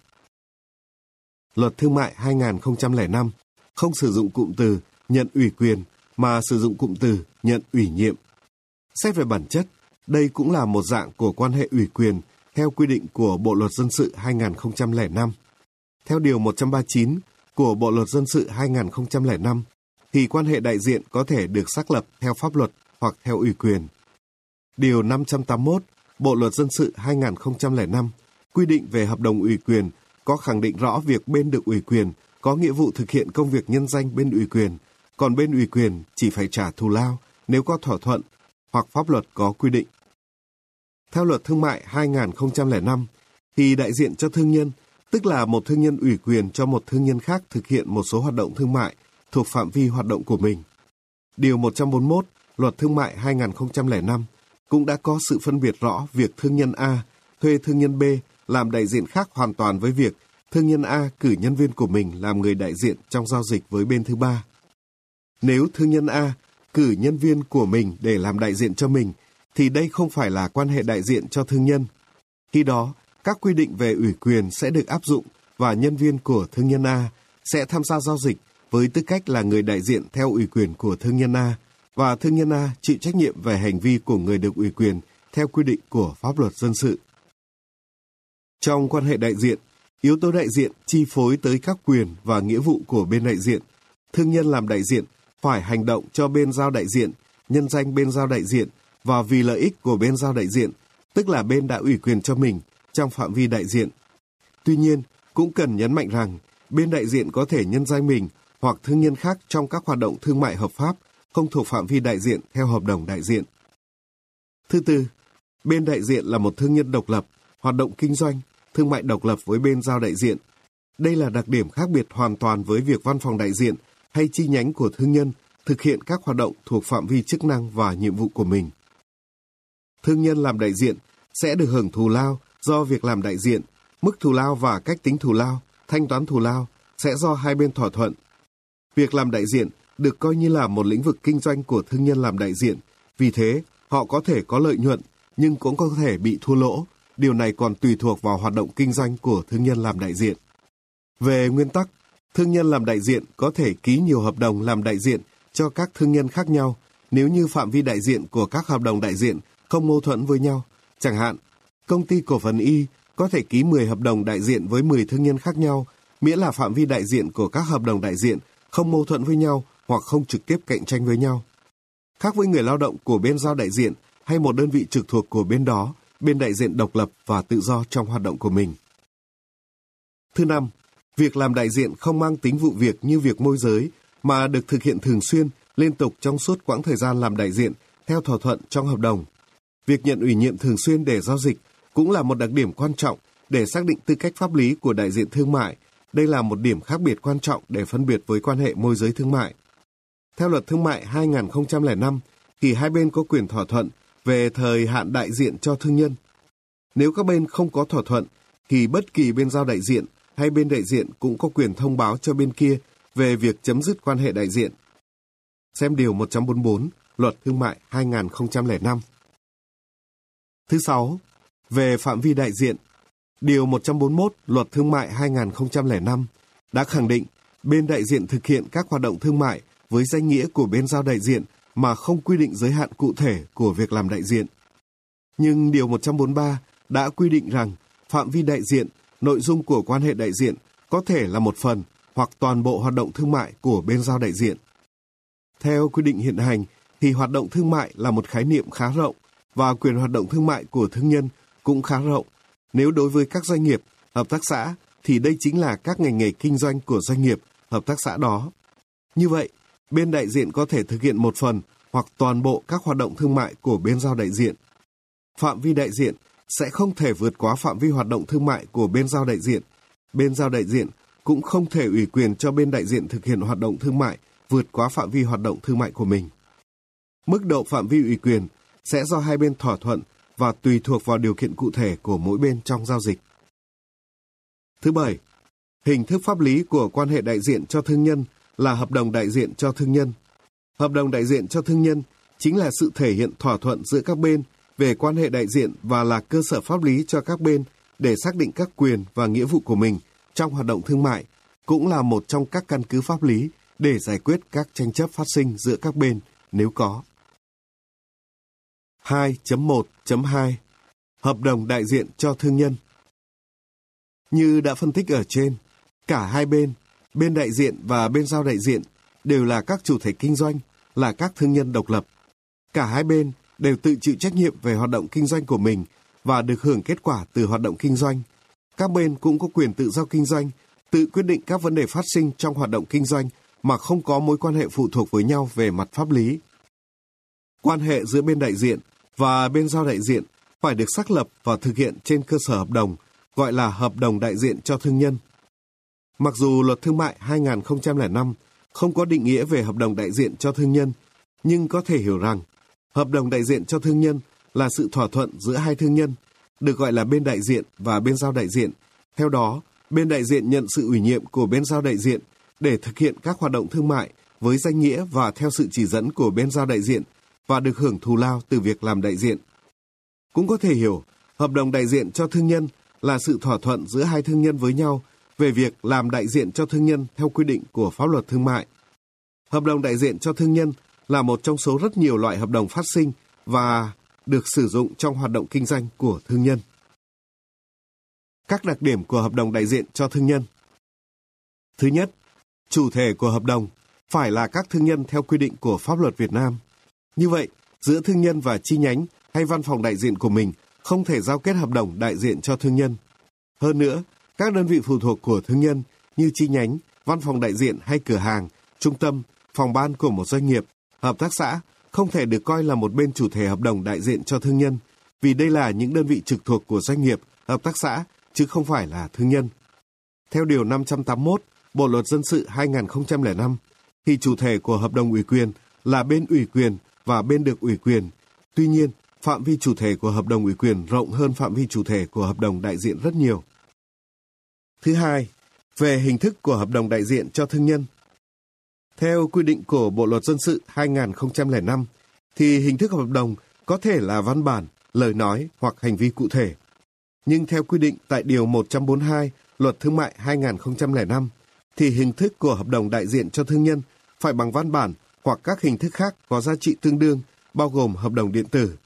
Luật Thương mại 2005 không sử dụng cụm từ nhận ủy quyền mà sử dụng cụm từ nhận ủy nhiệm. Xét về bản chất, đây cũng là một dạng của quan hệ ủy quyền theo quy định của Bộ Luật Dân sự 2005. Theo Điều 139 của Bộ Luật Dân sự 2005, thì quan hệ đại diện có thể được xác lập theo pháp luật hoặc theo ủy quyền. Điều 581 Bộ Luật Dân sự 2005 quy định về hợp đồng ủy quyền có khẳng định rõ việc bên được ủy quyền có nghĩa vụ thực hiện công việc nhân danh bên ủy quyền, còn bên ủy quyền chỉ phải trả thù lao nếu có thỏa thuận hoặc pháp luật có quy định. Theo luật thương mại 2005, thì đại diện cho thương nhân, tức là một thương nhân ủy quyền cho một thương nhân khác thực hiện một số hoạt động thương mại thuộc phạm vi hoạt động của mình. Điều 141 Luật Thương mại 2005 cũng đã có sự phân biệt rõ việc thương nhân A thuê thương nhân B làm đại diện khác hoàn toàn với việc thương nhân A cử nhân viên của mình làm người đại diện trong giao dịch với bên thứ ba. Nếu thương nhân A cử nhân viên của mình để làm đại diện cho mình thì đây không phải là quan hệ đại diện cho thương nhân. Khi đó, các quy định về ủy quyền sẽ được áp dụng và nhân viên của thương nhân A sẽ tham gia giao dịch với tư cách là người đại diện theo ủy quyền của thương nhân A và thương nhân A chịu trách nhiệm về hành vi của người được ủy quyền theo quy định của pháp luật dân sự. Trong quan hệ đại diện, yếu tố đại diện chi phối tới các quyền và nghĩa vụ của bên đại diện. Thương nhân làm đại diện phải hành động cho bên giao đại diện, nhân danh bên giao đại diện và vì lợi ích của bên giao đại diện, tức là bên đã ủy quyền cho mình trong phạm vi đại diện. Tuy nhiên, cũng cần nhấn mạnh rằng bên đại diện có thể nhân danh mình hoặc thương nhân khác trong các hoạt động thương mại hợp pháp không thuộc phạm vi đại diện theo hợp đồng đại diện. Thứ tư, bên đại diện là một thương nhân độc lập, hoạt động kinh doanh, thương mại độc lập với bên giao đại diện. Đây là đặc điểm khác biệt hoàn toàn với việc văn phòng đại diện hay chi nhánh của thương nhân thực hiện các hoạt động thuộc phạm vi chức năng và nhiệm vụ của mình thương nhân làm đại diện sẽ được hưởng thù lao do việc làm đại diện Mức thù lao và cách tính thù lao, thanh toán thù lao sẽ do hai bên thỏa thuận. Việc làm đại diện được coi như là một lĩnh vực kinh doanh của thương nhân làm đại diện, vì thế họ có thể có lợi nhuận nhưng cũng có thể bị thua lỗ. Điều này còn tùy thuộc vào hoạt động kinh doanh của thương nhân làm đại diện. Về nguyên tắc, thương nhân làm đại diện có thể ký nhiều hợp đồng làm đại diện cho các thương nhân khác nhau nếu như phạm vi đại diện của các hợp đồng đại diện không mâu thuẫn với nhau. Chẳng hạn, công ty cổ phần Y có thể ký 10 hợp đồng đại diện với 10 thương nhân khác nhau, miễn là phạm vi đại diện của các hợp đồng đại diện không mâu thuẫn với nhau hoặc không trực tiếp cạnh tranh với nhau. Khác với người lao động của bên giao đại diện hay một đơn vị trực thuộc của bên đó, bên đại diện độc lập và tự do trong hoạt động của mình. Thứ năm, việc làm đại diện không mang tính vụ việc như việc môi giới mà được thực hiện thường xuyên, liên tục trong suốt quãng thời gian làm đại diện theo thỏa thuận trong hợp đồng. Việc nhận ủy nhiệm thường xuyên để giao dịch cũng là một đặc điểm quan trọng để xác định tư cách pháp lý của đại diện thương mại. Đây là một điểm khác biệt quan trọng để phân biệt với quan hệ môi giới thương mại. Theo luật thương mại 2005, thì hai bên có quyền thỏa thuận về thời hạn đại diện cho thương nhân. Nếu các bên không có thỏa thuận, thì bất kỳ bên giao đại diện hay bên đại diện cũng có quyền thông báo cho bên kia về việc chấm dứt quan hệ đại diện. Xem điều 144, Luật Thương mại 2005. Thứ sáu, về phạm vi đại diện, Điều 141 Luật Thương mại 2005 đã khẳng định bên đại diện thực hiện các hoạt động thương mại với danh nghĩa của bên giao đại diện mà không quy định giới hạn cụ thể của việc làm đại diện. Nhưng Điều 143 đã quy định rằng phạm vi đại diện, nội dung của quan hệ đại diện có thể là một phần hoặc toàn bộ hoạt động thương mại của bên giao đại diện. Theo quy định hiện hành, thì hoạt động thương mại là một khái niệm khá rộng và quyền hoạt động thương mại của thương nhân cũng khá rộng. Nếu đối với các doanh nghiệp, hợp tác xã thì đây chính là các ngành nghề kinh doanh của doanh nghiệp, hợp tác xã đó. Như vậy, bên đại diện có thể thực hiện một phần hoặc toàn bộ các hoạt động thương mại của bên giao đại diện. Phạm vi đại diện sẽ không thể vượt quá phạm vi hoạt động thương mại của bên giao đại diện. Bên giao đại diện cũng không thể ủy quyền cho bên đại diện thực hiện hoạt động thương mại vượt quá phạm vi hoạt động thương mại của mình. Mức độ phạm vi ủy quyền sẽ do hai bên thỏa thuận và tùy thuộc vào điều kiện cụ thể của mỗi bên trong giao dịch. Thứ bảy, hình thức pháp lý của quan hệ đại diện cho thương nhân là hợp đồng đại diện cho thương nhân. Hợp đồng đại diện cho thương nhân chính là sự thể hiện thỏa thuận giữa các bên về quan hệ đại diện và là cơ sở pháp lý cho các bên để xác định các quyền và nghĩa vụ của mình trong hoạt động thương mại, cũng là một trong các căn cứ pháp lý để giải quyết các tranh chấp phát sinh giữa các bên nếu có. 2.1.2 Hợp đồng đại diện cho thương nhân Như đã phân tích ở trên, cả hai bên, bên đại diện và bên giao đại diện đều là các chủ thể kinh doanh, là các thương nhân độc lập. Cả hai bên đều tự chịu trách nhiệm về hoạt động kinh doanh của mình và được hưởng kết quả từ hoạt động kinh doanh. Các bên cũng có quyền tự do kinh doanh, tự quyết định các vấn đề phát sinh trong hoạt động kinh doanh mà không có mối quan hệ phụ thuộc với nhau về mặt pháp lý. Quan hệ giữa bên đại diện và bên giao đại diện phải được xác lập và thực hiện trên cơ sở hợp đồng, gọi là hợp đồng đại diện cho thương nhân. Mặc dù luật thương mại 2005 không có định nghĩa về hợp đồng đại diện cho thương nhân, nhưng có thể hiểu rằng hợp đồng đại diện cho thương nhân là sự thỏa thuận giữa hai thương nhân, được gọi là bên đại diện và bên giao đại diện. Theo đó, bên đại diện nhận sự ủy nhiệm của bên giao đại diện để thực hiện các hoạt động thương mại với danh nghĩa và theo sự chỉ dẫn của bên giao đại diện và được hưởng thù lao từ việc làm đại diện. Cũng có thể hiểu, hợp đồng đại diện cho thương nhân là sự thỏa thuận giữa hai thương nhân với nhau về việc làm đại diện cho thương nhân theo quy định của pháp luật thương mại. Hợp đồng đại diện cho thương nhân là một trong số rất nhiều loại hợp đồng phát sinh và được sử dụng trong hoạt động kinh doanh của thương nhân. Các đặc điểm của hợp đồng đại diện cho thương nhân Thứ nhất, chủ thể của hợp đồng phải là các thương nhân theo quy định của pháp luật Việt Nam. Như vậy, giữa thương nhân và chi nhánh hay văn phòng đại diện của mình không thể giao kết hợp đồng đại diện cho thương nhân. Hơn nữa, các đơn vị phụ thuộc của thương nhân như chi nhánh, văn phòng đại diện hay cửa hàng, trung tâm, phòng ban của một doanh nghiệp, hợp tác xã không thể được coi là một bên chủ thể hợp đồng đại diện cho thương nhân, vì đây là những đơn vị trực thuộc của doanh nghiệp, hợp tác xã, chứ không phải là thương nhân. Theo Điều 581, Bộ Luật Dân sự 2005, thì chủ thể của hợp đồng ủy quyền là bên ủy quyền và bên được ủy quyền. Tuy nhiên, phạm vi chủ thể của hợp đồng ủy quyền rộng hơn phạm vi chủ thể của hợp đồng đại diện rất nhiều. Thứ hai, về hình thức của hợp đồng đại diện cho thương nhân. Theo quy định của Bộ Luật Dân sự 2005, thì hình thức hợp đồng có thể là văn bản, lời nói hoặc hành vi cụ thể. Nhưng theo quy định tại Điều 142 Luật Thương mại 2005, thì hình thức của hợp đồng đại diện cho thương nhân phải bằng văn bản hoặc các hình thức khác có giá trị tương đương, bao gồm hợp đồng điện tử.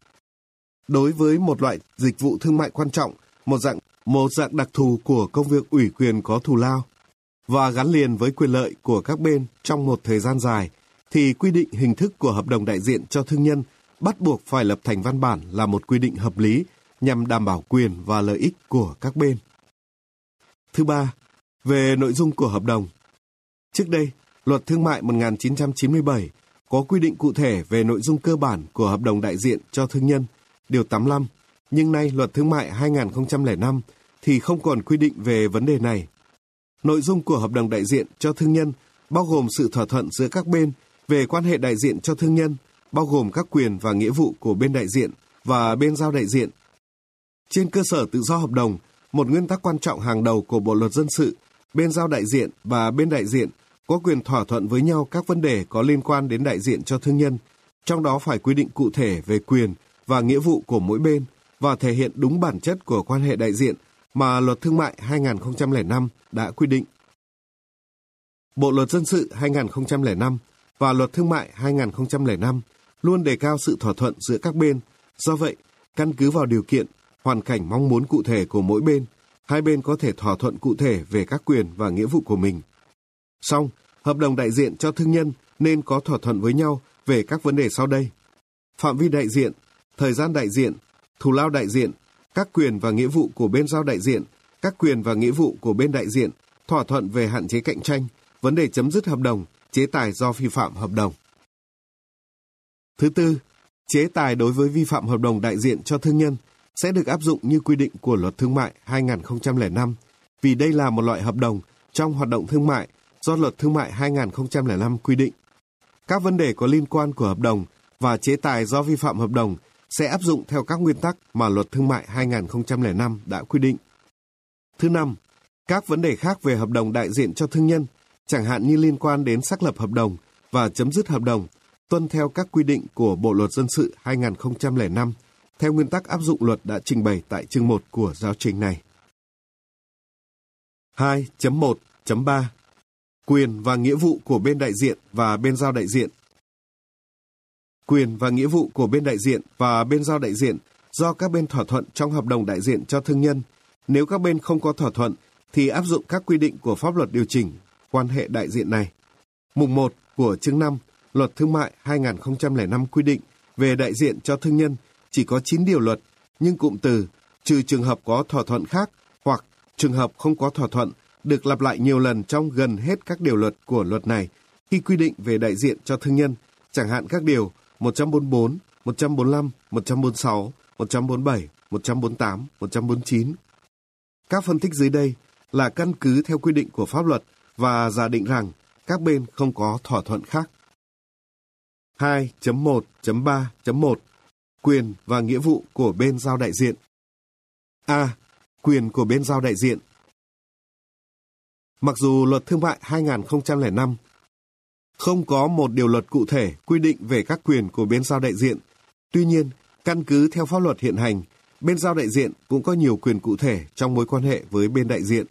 Đối với một loại dịch vụ thương mại quan trọng, một dạng một dạng đặc thù của công việc ủy quyền có thù lao và gắn liền với quyền lợi của các bên trong một thời gian dài, thì quy định hình thức của hợp đồng đại diện cho thương nhân bắt buộc phải lập thành văn bản là một quy định hợp lý nhằm đảm bảo quyền và lợi ích của các bên. Thứ ba, về nội dung của hợp đồng. Trước đây, Luật Thương mại 1997 có quy định cụ thể về nội dung cơ bản của hợp đồng đại diện cho thương nhân, Điều 85, nhưng nay Luật Thương mại 2005 thì không còn quy định về vấn đề này. Nội dung của hợp đồng đại diện cho thương nhân bao gồm sự thỏa thuận giữa các bên về quan hệ đại diện cho thương nhân, bao gồm các quyền và nghĩa vụ của bên đại diện và bên giao đại diện. Trên cơ sở tự do hợp đồng, một nguyên tắc quan trọng hàng đầu của Bộ luật dân sự, bên giao đại diện và bên đại diện có quyền thỏa thuận với nhau các vấn đề có liên quan đến đại diện cho thương nhân, trong đó phải quy định cụ thể về quyền và nghĩa vụ của mỗi bên và thể hiện đúng bản chất của quan hệ đại diện mà Luật Thương mại 2005 đã quy định. Bộ Luật Dân sự 2005 và Luật Thương mại 2005 luôn đề cao sự thỏa thuận giữa các bên. Do vậy, căn cứ vào điều kiện, hoàn cảnh mong muốn cụ thể của mỗi bên, hai bên có thể thỏa thuận cụ thể về các quyền và nghĩa vụ của mình xong hợp đồng đại diện cho thương nhân nên có thỏa thuận với nhau về các vấn đề sau đây. Phạm vi đại diện, thời gian đại diện, thù lao đại diện, các quyền và nghĩa vụ của bên giao đại diện, các quyền và nghĩa vụ của bên đại diện, thỏa thuận về hạn chế cạnh tranh, vấn đề chấm dứt hợp đồng, chế tài do vi phạm hợp đồng. Thứ tư, chế tài đối với vi phạm hợp đồng đại diện cho thương nhân sẽ được áp dụng như quy định của Luật Thương mại 2005, vì đây là một loại hợp đồng trong hoạt động thương mại do Luật Thương mại 2005 quy định. Các vấn đề có liên quan của hợp đồng và chế tài do vi phạm hợp đồng sẽ áp dụng theo các nguyên tắc mà Luật Thương mại 2005 đã quy định. Thứ năm, các vấn đề khác về hợp đồng đại diện cho thương nhân, chẳng hạn như liên quan đến xác lập hợp đồng và chấm dứt hợp đồng, tuân theo các quy định của Bộ Luật Dân sự 2005 theo nguyên tắc áp dụng luật đã trình bày tại chương 1 của giáo trình này. 2.1.3 Quyền và nghĩa vụ của bên đại diện và bên giao đại diện Quyền và nghĩa vụ của bên đại diện và bên giao đại diện do các bên thỏa thuận trong hợp đồng đại diện cho thương nhân. Nếu các bên không có thỏa thuận, thì áp dụng các quy định của pháp luật điều chỉnh quan hệ đại diện này. Mục 1 của chương 5 Luật Thương mại 2005 quy định về đại diện cho thương nhân chỉ có 9 điều luật, nhưng cụm từ trừ trường hợp có thỏa thuận khác hoặc trường hợp không có thỏa thuận được lặp lại nhiều lần trong gần hết các điều luật của luật này khi quy định về đại diện cho thương nhân, chẳng hạn các điều 144, 145, 146, 147, 148, 149. Các phân tích dưới đây là căn cứ theo quy định của pháp luật và giả định rằng các bên không có thỏa thuận khác. 2.1.3.1 Quyền và nghĩa vụ của bên giao đại diện A. Quyền của bên giao đại diện Mặc dù luật thương mại 2005 không có một điều luật cụ thể quy định về các quyền của bên giao đại diện, tuy nhiên, căn cứ theo pháp luật hiện hành, bên giao đại diện cũng có nhiều quyền cụ thể trong mối quan hệ với bên đại diện.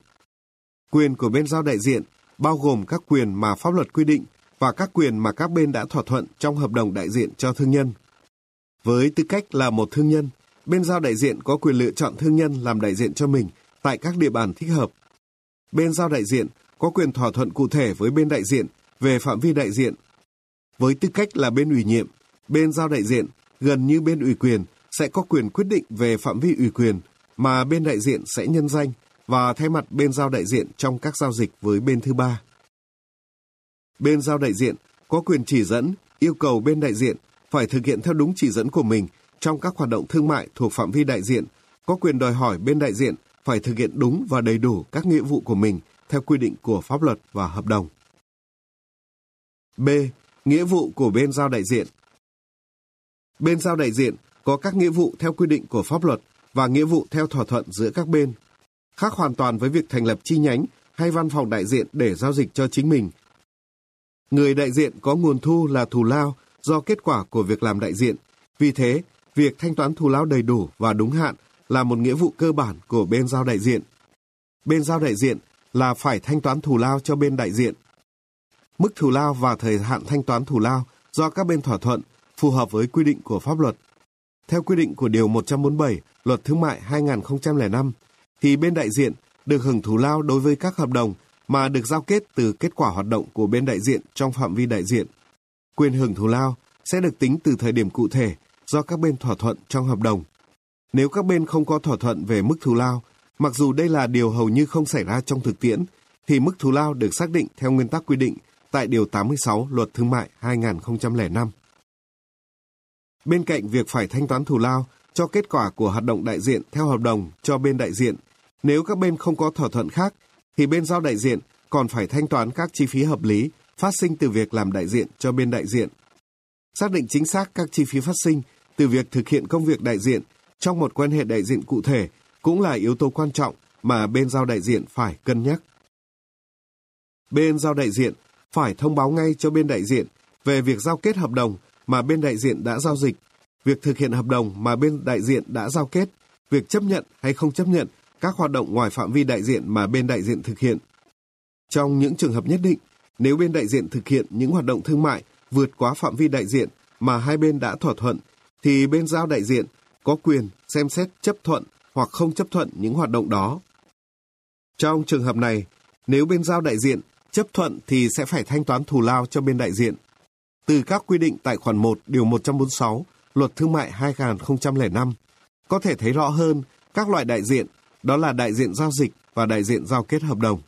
Quyền của bên giao đại diện bao gồm các quyền mà pháp luật quy định và các quyền mà các bên đã thỏa thuận trong hợp đồng đại diện cho thương nhân. Với tư cách là một thương nhân, bên giao đại diện có quyền lựa chọn thương nhân làm đại diện cho mình tại các địa bàn thích hợp. Bên giao đại diện có quyền thỏa thuận cụ thể với bên đại diện về phạm vi đại diện. Với tư cách là bên ủy nhiệm, bên giao đại diện gần như bên ủy quyền sẽ có quyền quyết định về phạm vi ủy quyền mà bên đại diện sẽ nhân danh và thay mặt bên giao đại diện trong các giao dịch với bên thứ ba. Bên giao đại diện có quyền chỉ dẫn, yêu cầu bên đại diện phải thực hiện theo đúng chỉ dẫn của mình trong các hoạt động thương mại thuộc phạm vi đại diện, có quyền đòi hỏi bên đại diện phải thực hiện đúng và đầy đủ các nghĩa vụ của mình theo quy định của pháp luật và hợp đồng. B. Nghĩa vụ của bên giao đại diện Bên giao đại diện có các nghĩa vụ theo quy định của pháp luật và nghĩa vụ theo thỏa thuận giữa các bên. khác hoàn toàn với việc thành lập chi nhánh hay văn phòng đại diện để giao dịch cho chính mình. Người đại diện có nguồn thu là thù lao do kết quả của việc làm đại diện. Vì thế, việc thanh toán thù lao đầy đủ và đúng hạn là một nghĩa vụ cơ bản của bên giao đại diện. Bên giao đại diện là phải thanh toán thù lao cho bên đại diện. Mức thù lao và thời hạn thanh toán thù lao do các bên thỏa thuận phù hợp với quy định của pháp luật. Theo quy định của Điều 147 Luật Thương mại 2005, thì bên đại diện được hưởng thù lao đối với các hợp đồng mà được giao kết từ kết quả hoạt động của bên đại diện trong phạm vi đại diện. Quyền hưởng thù lao sẽ được tính từ thời điểm cụ thể do các bên thỏa thuận trong hợp đồng. Nếu các bên không có thỏa thuận về mức thù lao, mặc dù đây là điều hầu như không xảy ra trong thực tiễn, thì mức thù lao được xác định theo nguyên tắc quy định tại Điều 86 Luật Thương mại 2005. Bên cạnh việc phải thanh toán thù lao cho kết quả của hoạt động đại diện theo hợp đồng cho bên đại diện, nếu các bên không có thỏa thuận khác, thì bên giao đại diện còn phải thanh toán các chi phí hợp lý phát sinh từ việc làm đại diện cho bên đại diện. Xác định chính xác các chi phí phát sinh từ việc thực hiện công việc đại diện trong một quan hệ đại diện cụ thể cũng là yếu tố quan trọng mà bên giao đại diện phải cân nhắc. Bên giao đại diện phải thông báo ngay cho bên đại diện về việc giao kết hợp đồng mà bên đại diện đã giao dịch, việc thực hiện hợp đồng mà bên đại diện đã giao kết, việc chấp nhận hay không chấp nhận các hoạt động ngoài phạm vi đại diện mà bên đại diện thực hiện. Trong những trường hợp nhất định, nếu bên đại diện thực hiện những hoạt động thương mại vượt quá phạm vi đại diện mà hai bên đã thỏa thuận, thì bên giao đại diện có quyền xem xét chấp thuận hoặc không chấp thuận những hoạt động đó. Trong trường hợp này, nếu bên giao đại diện chấp thuận thì sẽ phải thanh toán thù lao cho bên đại diện. Từ các quy định tại khoản 1 điều 146 Luật Thương mại 2005 có thể thấy rõ hơn các loại đại diện, đó là đại diện giao dịch và đại diện giao kết hợp đồng.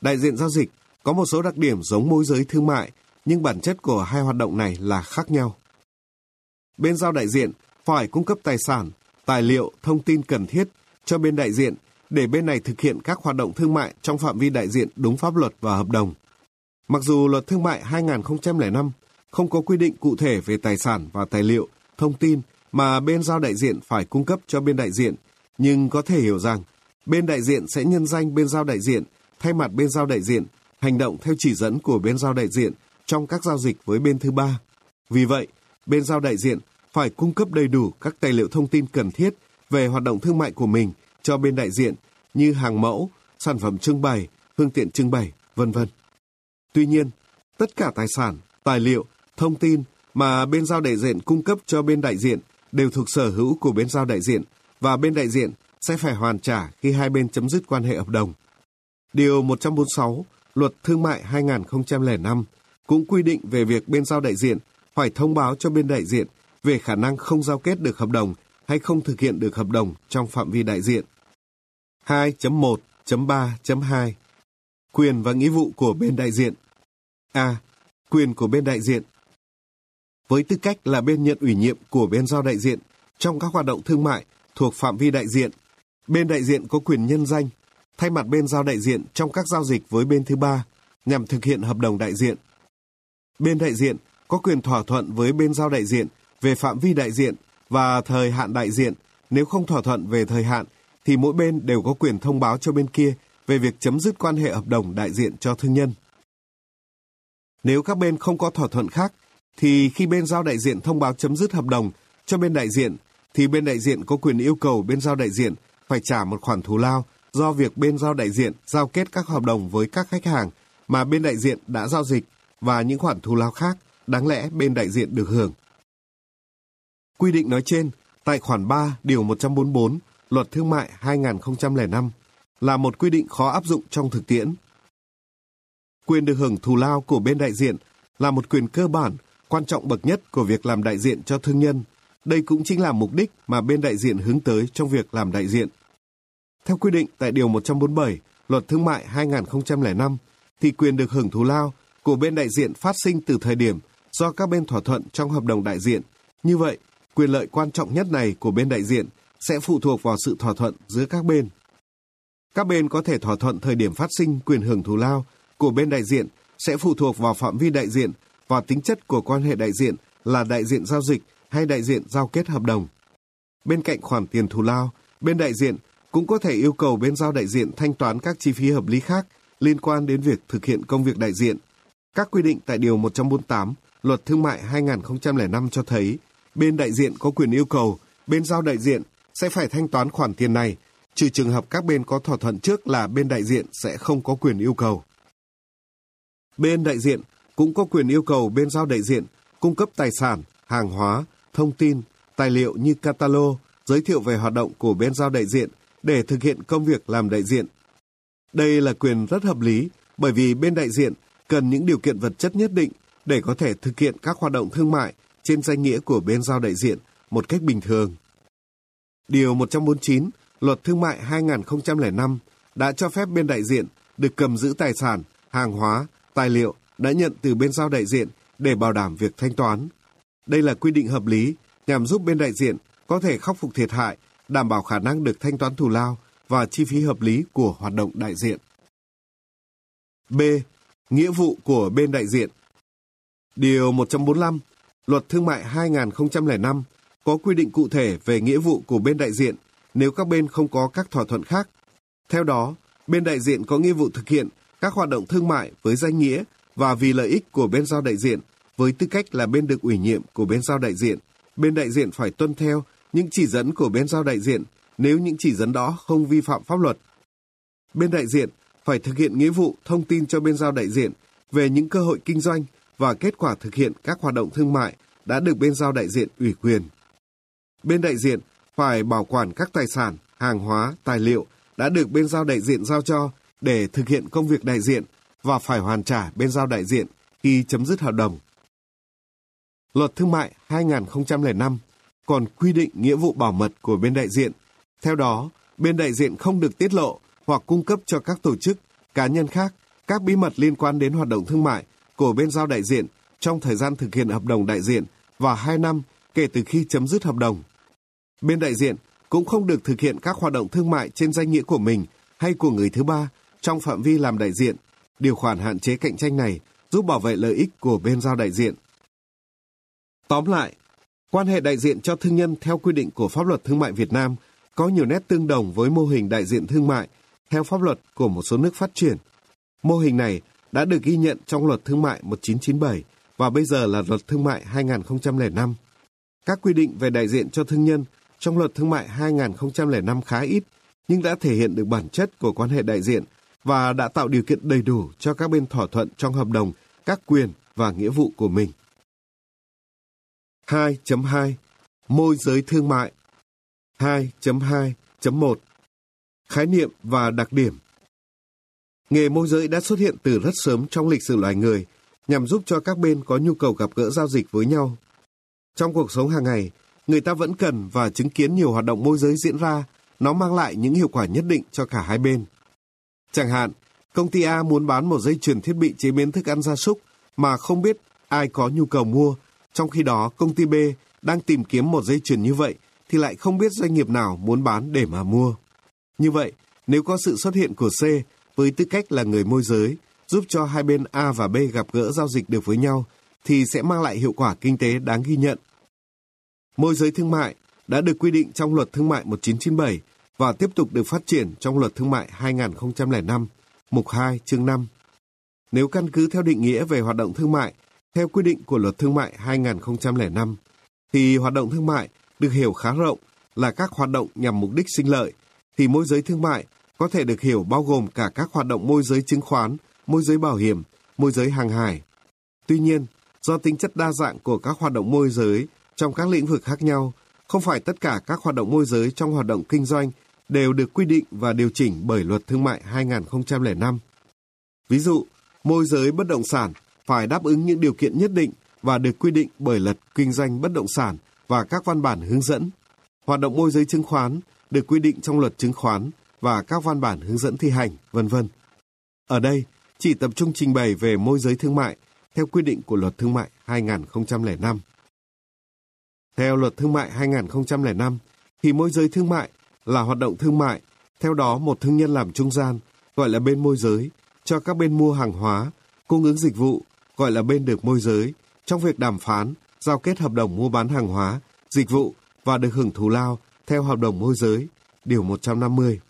Đại diện giao dịch có một số đặc điểm giống môi giới thương mại, nhưng bản chất của hai hoạt động này là khác nhau. Bên giao đại diện phải cung cấp tài sản, tài liệu, thông tin cần thiết cho bên đại diện để bên này thực hiện các hoạt động thương mại trong phạm vi đại diện đúng pháp luật và hợp đồng. Mặc dù luật thương mại 2005 không có quy định cụ thể về tài sản và tài liệu, thông tin mà bên giao đại diện phải cung cấp cho bên đại diện, nhưng có thể hiểu rằng bên đại diện sẽ nhân danh bên giao đại diện, thay mặt bên giao đại diện, hành động theo chỉ dẫn của bên giao đại diện trong các giao dịch với bên thứ ba. Vì vậy, bên giao đại diện phải cung cấp đầy đủ các tài liệu thông tin cần thiết về hoạt động thương mại của mình cho bên đại diện như hàng mẫu, sản phẩm trưng bày, phương tiện trưng bày, vân vân. Tuy nhiên, tất cả tài sản, tài liệu, thông tin mà bên giao đại diện cung cấp cho bên đại diện đều thuộc sở hữu của bên giao đại diện và bên đại diện sẽ phải hoàn trả khi hai bên chấm dứt quan hệ hợp đồng. Điều 146 Luật Thương mại 2005 cũng quy định về việc bên giao đại diện phải thông báo cho bên đại diện về khả năng không giao kết được hợp đồng hay không thực hiện được hợp đồng trong phạm vi đại diện. 2.1.3.2 Quyền và nghĩa vụ của bên đại diện A. Quyền của bên đại diện Với tư cách là bên nhận ủy nhiệm của bên giao đại diện trong các hoạt động thương mại thuộc phạm vi đại diện, bên đại diện có quyền nhân danh, thay mặt bên giao đại diện trong các giao dịch với bên thứ ba nhằm thực hiện hợp đồng đại diện. Bên đại diện có quyền thỏa thuận với bên giao đại diện về phạm vi đại diện và thời hạn đại diện. Nếu không thỏa thuận về thời hạn, thì mỗi bên đều có quyền thông báo cho bên kia về việc chấm dứt quan hệ hợp đồng đại diện cho thương nhân. Nếu các bên không có thỏa thuận khác, thì khi bên giao đại diện thông báo chấm dứt hợp đồng cho bên đại diện, thì bên đại diện có quyền yêu cầu bên giao đại diện phải trả một khoản thù lao do việc bên giao đại diện giao kết các hợp đồng với các khách hàng mà bên đại diện đã giao dịch và những khoản thù lao khác đáng lẽ bên đại diện được hưởng. Quy định nói trên, tại khoản 3 điều 144 Luật Thương mại 2005 là một quy định khó áp dụng trong thực tiễn. Quyền được hưởng thù lao của bên đại diện là một quyền cơ bản, quan trọng bậc nhất của việc làm đại diện cho thương nhân. Đây cũng chính là mục đích mà bên đại diện hướng tới trong việc làm đại diện. Theo quy định tại Điều 147 Luật Thương mại 2005, thì quyền được hưởng thù lao của bên đại diện phát sinh từ thời điểm do các bên thỏa thuận trong hợp đồng đại diện. Như vậy, quyền lợi quan trọng nhất này của bên đại diện sẽ phụ thuộc vào sự thỏa thuận giữa các bên. Các bên có thể thỏa thuận thời điểm phát sinh quyền hưởng thù lao của bên đại diện sẽ phụ thuộc vào phạm vi đại diện và tính chất của quan hệ đại diện là đại diện giao dịch hay đại diện giao kết hợp đồng. Bên cạnh khoản tiền thù lao, bên đại diện cũng có thể yêu cầu bên giao đại diện thanh toán các chi phí hợp lý khác liên quan đến việc thực hiện công việc đại diện. Các quy định tại Điều 148 Luật Thương mại 2005 cho thấy bên đại diện có quyền yêu cầu bên giao đại diện sẽ phải thanh toán khoản tiền này, trừ trường hợp các bên có thỏa thuận trước là bên đại diện sẽ không có quyền yêu cầu. Bên đại diện cũng có quyền yêu cầu bên giao đại diện cung cấp tài sản, hàng hóa, thông tin, tài liệu như catalog, giới thiệu về hoạt động của bên giao đại diện để thực hiện công việc làm đại diện. Đây là quyền rất hợp lý bởi vì bên đại diện cần những điều kiện vật chất nhất định để có thể thực hiện các hoạt động thương mại trên danh nghĩa của bên giao đại diện một cách bình thường. Điều 149 Luật Thương mại 2005 đã cho phép bên đại diện được cầm giữ tài sản, hàng hóa, tài liệu đã nhận từ bên giao đại diện để bảo đảm việc thanh toán. Đây là quy định hợp lý nhằm giúp bên đại diện có thể khắc phục thiệt hại, đảm bảo khả năng được thanh toán thù lao và chi phí hợp lý của hoạt động đại diện. B. Nghĩa vụ của bên đại diện Điều 145 Luật Thương mại 2005 có quy định cụ thể về nghĩa vụ của bên đại diện nếu các bên không có các thỏa thuận khác. Theo đó, bên đại diện có nghĩa vụ thực hiện các hoạt động thương mại với danh nghĩa và vì lợi ích của bên giao đại diện với tư cách là bên được ủy nhiệm của bên giao đại diện. Bên đại diện phải tuân theo những chỉ dẫn của bên giao đại diện nếu những chỉ dẫn đó không vi phạm pháp luật. Bên đại diện phải thực hiện nghĩa vụ thông tin cho bên giao đại diện về những cơ hội kinh doanh và kết quả thực hiện các hoạt động thương mại đã được bên giao đại diện ủy quyền. Bên đại diện phải bảo quản các tài sản, hàng hóa, tài liệu đã được bên giao đại diện giao cho để thực hiện công việc đại diện và phải hoàn trả bên giao đại diện khi chấm dứt hợp đồng. Luật Thương mại 2005 còn quy định nghĩa vụ bảo mật của bên đại diện. Theo đó, bên đại diện không được tiết lộ hoặc cung cấp cho các tổ chức, cá nhân khác các bí mật liên quan đến hoạt động thương mại của bên giao đại diện trong thời gian thực hiện hợp đồng đại diện và 2 năm kể từ khi chấm dứt hợp đồng. Bên đại diện cũng không được thực hiện các hoạt động thương mại trên danh nghĩa của mình hay của người thứ ba trong phạm vi làm đại diện. Điều khoản hạn chế cạnh tranh này giúp bảo vệ lợi ích của bên giao đại diện. Tóm lại, quan hệ đại diện cho thương nhân theo quy định của pháp luật thương mại Việt Nam có nhiều nét tương đồng với mô hình đại diện thương mại theo pháp luật của một số nước phát triển. Mô hình này đã được ghi nhận trong luật thương mại 1997 và bây giờ là luật thương mại 2005. Các quy định về đại diện cho thương nhân trong luật thương mại 2005 khá ít, nhưng đã thể hiện được bản chất của quan hệ đại diện và đã tạo điều kiện đầy đủ cho các bên thỏa thuận trong hợp đồng các quyền và nghĩa vụ của mình. 2.2 Môi giới thương mại 2.2.1 Khái niệm và đặc điểm Nghề môi giới đã xuất hiện từ rất sớm trong lịch sử loài người nhằm giúp cho các bên có nhu cầu gặp gỡ giao dịch với nhau. Trong cuộc sống hàng ngày, người ta vẫn cần và chứng kiến nhiều hoạt động môi giới diễn ra, nó mang lại những hiệu quả nhất định cho cả hai bên. Chẳng hạn, công ty A muốn bán một dây chuyền thiết bị chế biến thức ăn gia súc mà không biết ai có nhu cầu mua, trong khi đó công ty B đang tìm kiếm một dây chuyền như vậy thì lại không biết doanh nghiệp nào muốn bán để mà mua. Như vậy, nếu có sự xuất hiện của C với tư cách là người môi giới, giúp cho hai bên A và B gặp gỡ giao dịch được với nhau, thì sẽ mang lại hiệu quả kinh tế đáng ghi nhận. Môi giới thương mại đã được quy định trong luật thương mại 1997 và tiếp tục được phát triển trong luật thương mại 2005, mục 2, chương 5. Nếu căn cứ theo định nghĩa về hoạt động thương mại, theo quy định của luật thương mại 2005, thì hoạt động thương mại được hiểu khá rộng là các hoạt động nhằm mục đích sinh lợi, thì môi giới thương mại có thể được hiểu bao gồm cả các hoạt động môi giới chứng khoán, môi giới bảo hiểm, môi giới hàng hải. Tuy nhiên, do tính chất đa dạng của các hoạt động môi giới trong các lĩnh vực khác nhau, không phải tất cả các hoạt động môi giới trong hoạt động kinh doanh đều được quy định và điều chỉnh bởi luật thương mại 2005. Ví dụ, môi giới bất động sản phải đáp ứng những điều kiện nhất định và được quy định bởi luật kinh doanh bất động sản và các văn bản hướng dẫn. Hoạt động môi giới chứng khoán được quy định trong luật chứng khoán và các văn bản hướng dẫn thi hành, vân vân. Ở đây, chỉ tập trung trình bày về môi giới thương mại theo quy định của luật thương mại 2005. Theo luật thương mại 2005, thì môi giới thương mại là hoạt động thương mại, theo đó một thương nhân làm trung gian, gọi là bên môi giới, cho các bên mua hàng hóa, cung ứng dịch vụ, gọi là bên được môi giới, trong việc đàm phán, giao kết hợp đồng mua bán hàng hóa, dịch vụ và được hưởng thù lao theo hợp đồng môi giới, điều 150.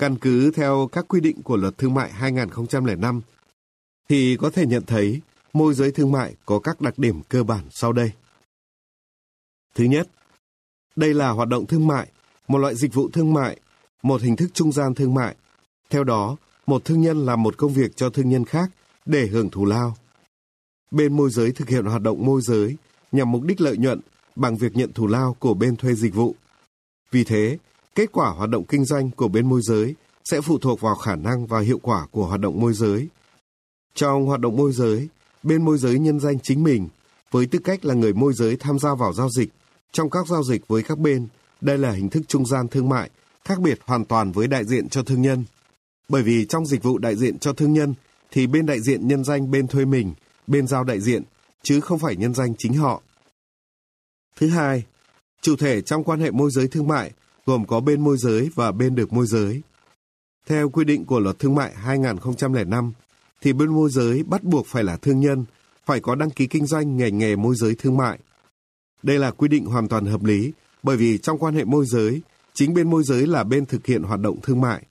Căn cứ theo các quy định của luật thương mại 2005, thì có thể nhận thấy môi giới thương mại có các đặc điểm cơ bản sau đây. Thứ nhất, đây là hoạt động thương mại, một loại dịch vụ thương mại, một hình thức trung gian thương mại. Theo đó, một thương nhân làm một công việc cho thương nhân khác để hưởng thù lao. Bên môi giới thực hiện hoạt động môi giới nhằm mục đích lợi nhuận bằng việc nhận thù lao của bên thuê dịch vụ. Vì thế, kết quả hoạt động kinh doanh của bên môi giới sẽ phụ thuộc vào khả năng và hiệu quả của hoạt động môi giới. Trong hoạt động môi giới, bên môi giới nhân danh chính mình với tư cách là người môi giới tham gia vào giao dịch. Trong các giao dịch với các bên, đây là hình thức trung gian thương mại, khác biệt hoàn toàn với đại diện cho thương nhân. Bởi vì trong dịch vụ đại diện cho thương nhân thì bên đại diện nhân danh bên thuê mình, bên giao đại diện, chứ không phải nhân danh chính họ. Thứ hai, chủ thể trong quan hệ môi giới thương mại gồm có bên môi giới và bên được môi giới. Theo quy định của luật thương mại 2005, thì bên môi giới bắt buộc phải là thương nhân, phải có đăng ký kinh doanh ngành nghề môi giới thương mại. Đây là quy định hoàn toàn hợp lý, bởi vì trong quan hệ môi giới, chính bên môi giới là bên thực hiện hoạt động thương mại.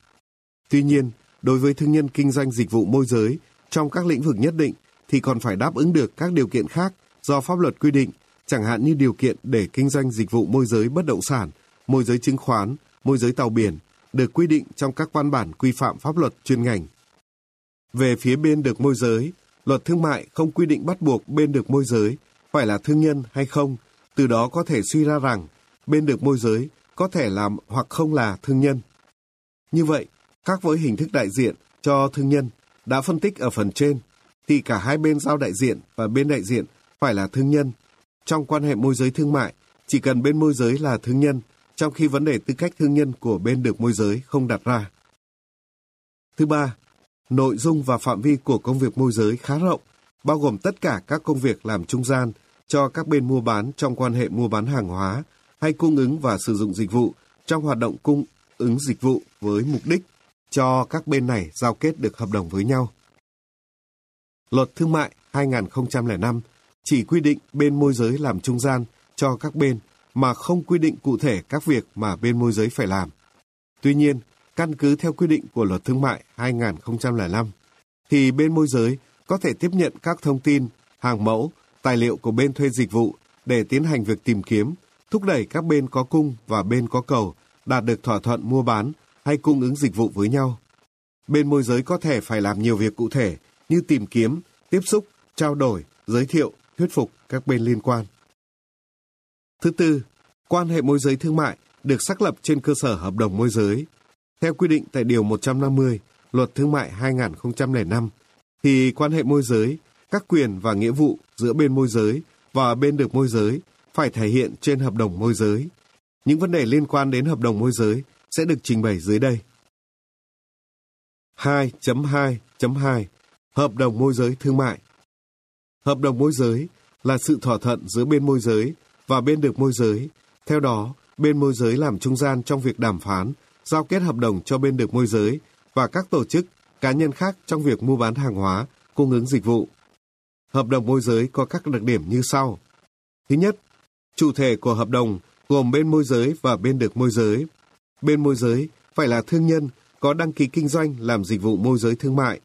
Tuy nhiên, đối với thương nhân kinh doanh dịch vụ môi giới trong các lĩnh vực nhất định thì còn phải đáp ứng được các điều kiện khác do pháp luật quy định, chẳng hạn như điều kiện để kinh doanh dịch vụ môi giới bất động sản, môi giới chứng khoán, môi giới tàu biển, được quy định trong các văn bản quy phạm pháp luật chuyên ngành. Về phía bên được môi giới, luật thương mại không quy định bắt buộc bên được môi giới phải là thương nhân hay không, từ đó có thể suy ra rằng bên được môi giới có thể làm hoặc không là thương nhân. Như vậy, các với hình thức đại diện cho thương nhân đã phân tích ở phần trên, thì cả hai bên giao đại diện và bên đại diện phải là thương nhân. Trong quan hệ môi giới thương mại, chỉ cần bên môi giới là thương nhân, trong khi vấn đề tư cách thương nhân của bên được môi giới không đặt ra. Thứ ba, nội dung và phạm vi của công việc môi giới khá rộng, bao gồm tất cả các công việc làm trung gian cho các bên mua bán trong quan hệ mua bán hàng hóa hay cung ứng và sử dụng dịch vụ trong hoạt động cung ứng dịch vụ với mục đích cho các bên này giao kết được hợp đồng với nhau. Luật Thương mại 2005 chỉ quy định bên môi giới làm trung gian cho các bên mà không quy định cụ thể các việc mà bên môi giới phải làm. Tuy nhiên, căn cứ theo quy định của Luật Thương mại 2005, thì bên môi giới có thể tiếp nhận các thông tin, hàng mẫu, tài liệu của bên thuê dịch vụ để tiến hành việc tìm kiếm, thúc đẩy các bên có cung và bên có cầu đạt được thỏa thuận mua bán hay cung ứng dịch vụ với nhau. Bên môi giới có thể phải làm nhiều việc cụ thể như tìm kiếm, tiếp xúc, trao đổi, giới thiệu, thuyết phục các bên liên quan. Thứ tư, quan hệ môi giới thương mại được xác lập trên cơ sở hợp đồng môi giới. Theo quy định tại Điều 150 Luật Thương mại 2005, thì quan hệ môi giới, các quyền và nghĩa vụ giữa bên môi giới và bên được môi giới phải thể hiện trên hợp đồng môi giới. Những vấn đề liên quan đến hợp đồng môi giới sẽ được trình bày dưới đây. 2.2.2 Hợp đồng môi giới thương mại Hợp đồng môi giới là sự thỏa thuận giữa bên môi giới và bên được môi giới. Theo đó, bên môi giới làm trung gian trong việc đàm phán, giao kết hợp đồng cho bên được môi giới và các tổ chức, cá nhân khác trong việc mua bán hàng hóa, cung ứng dịch vụ. Hợp đồng môi giới có các đặc điểm như sau. Thứ nhất, chủ thể của hợp đồng gồm bên môi giới và bên được môi giới. Bên môi giới phải là thương nhân có đăng ký kinh doanh làm dịch vụ môi giới thương mại.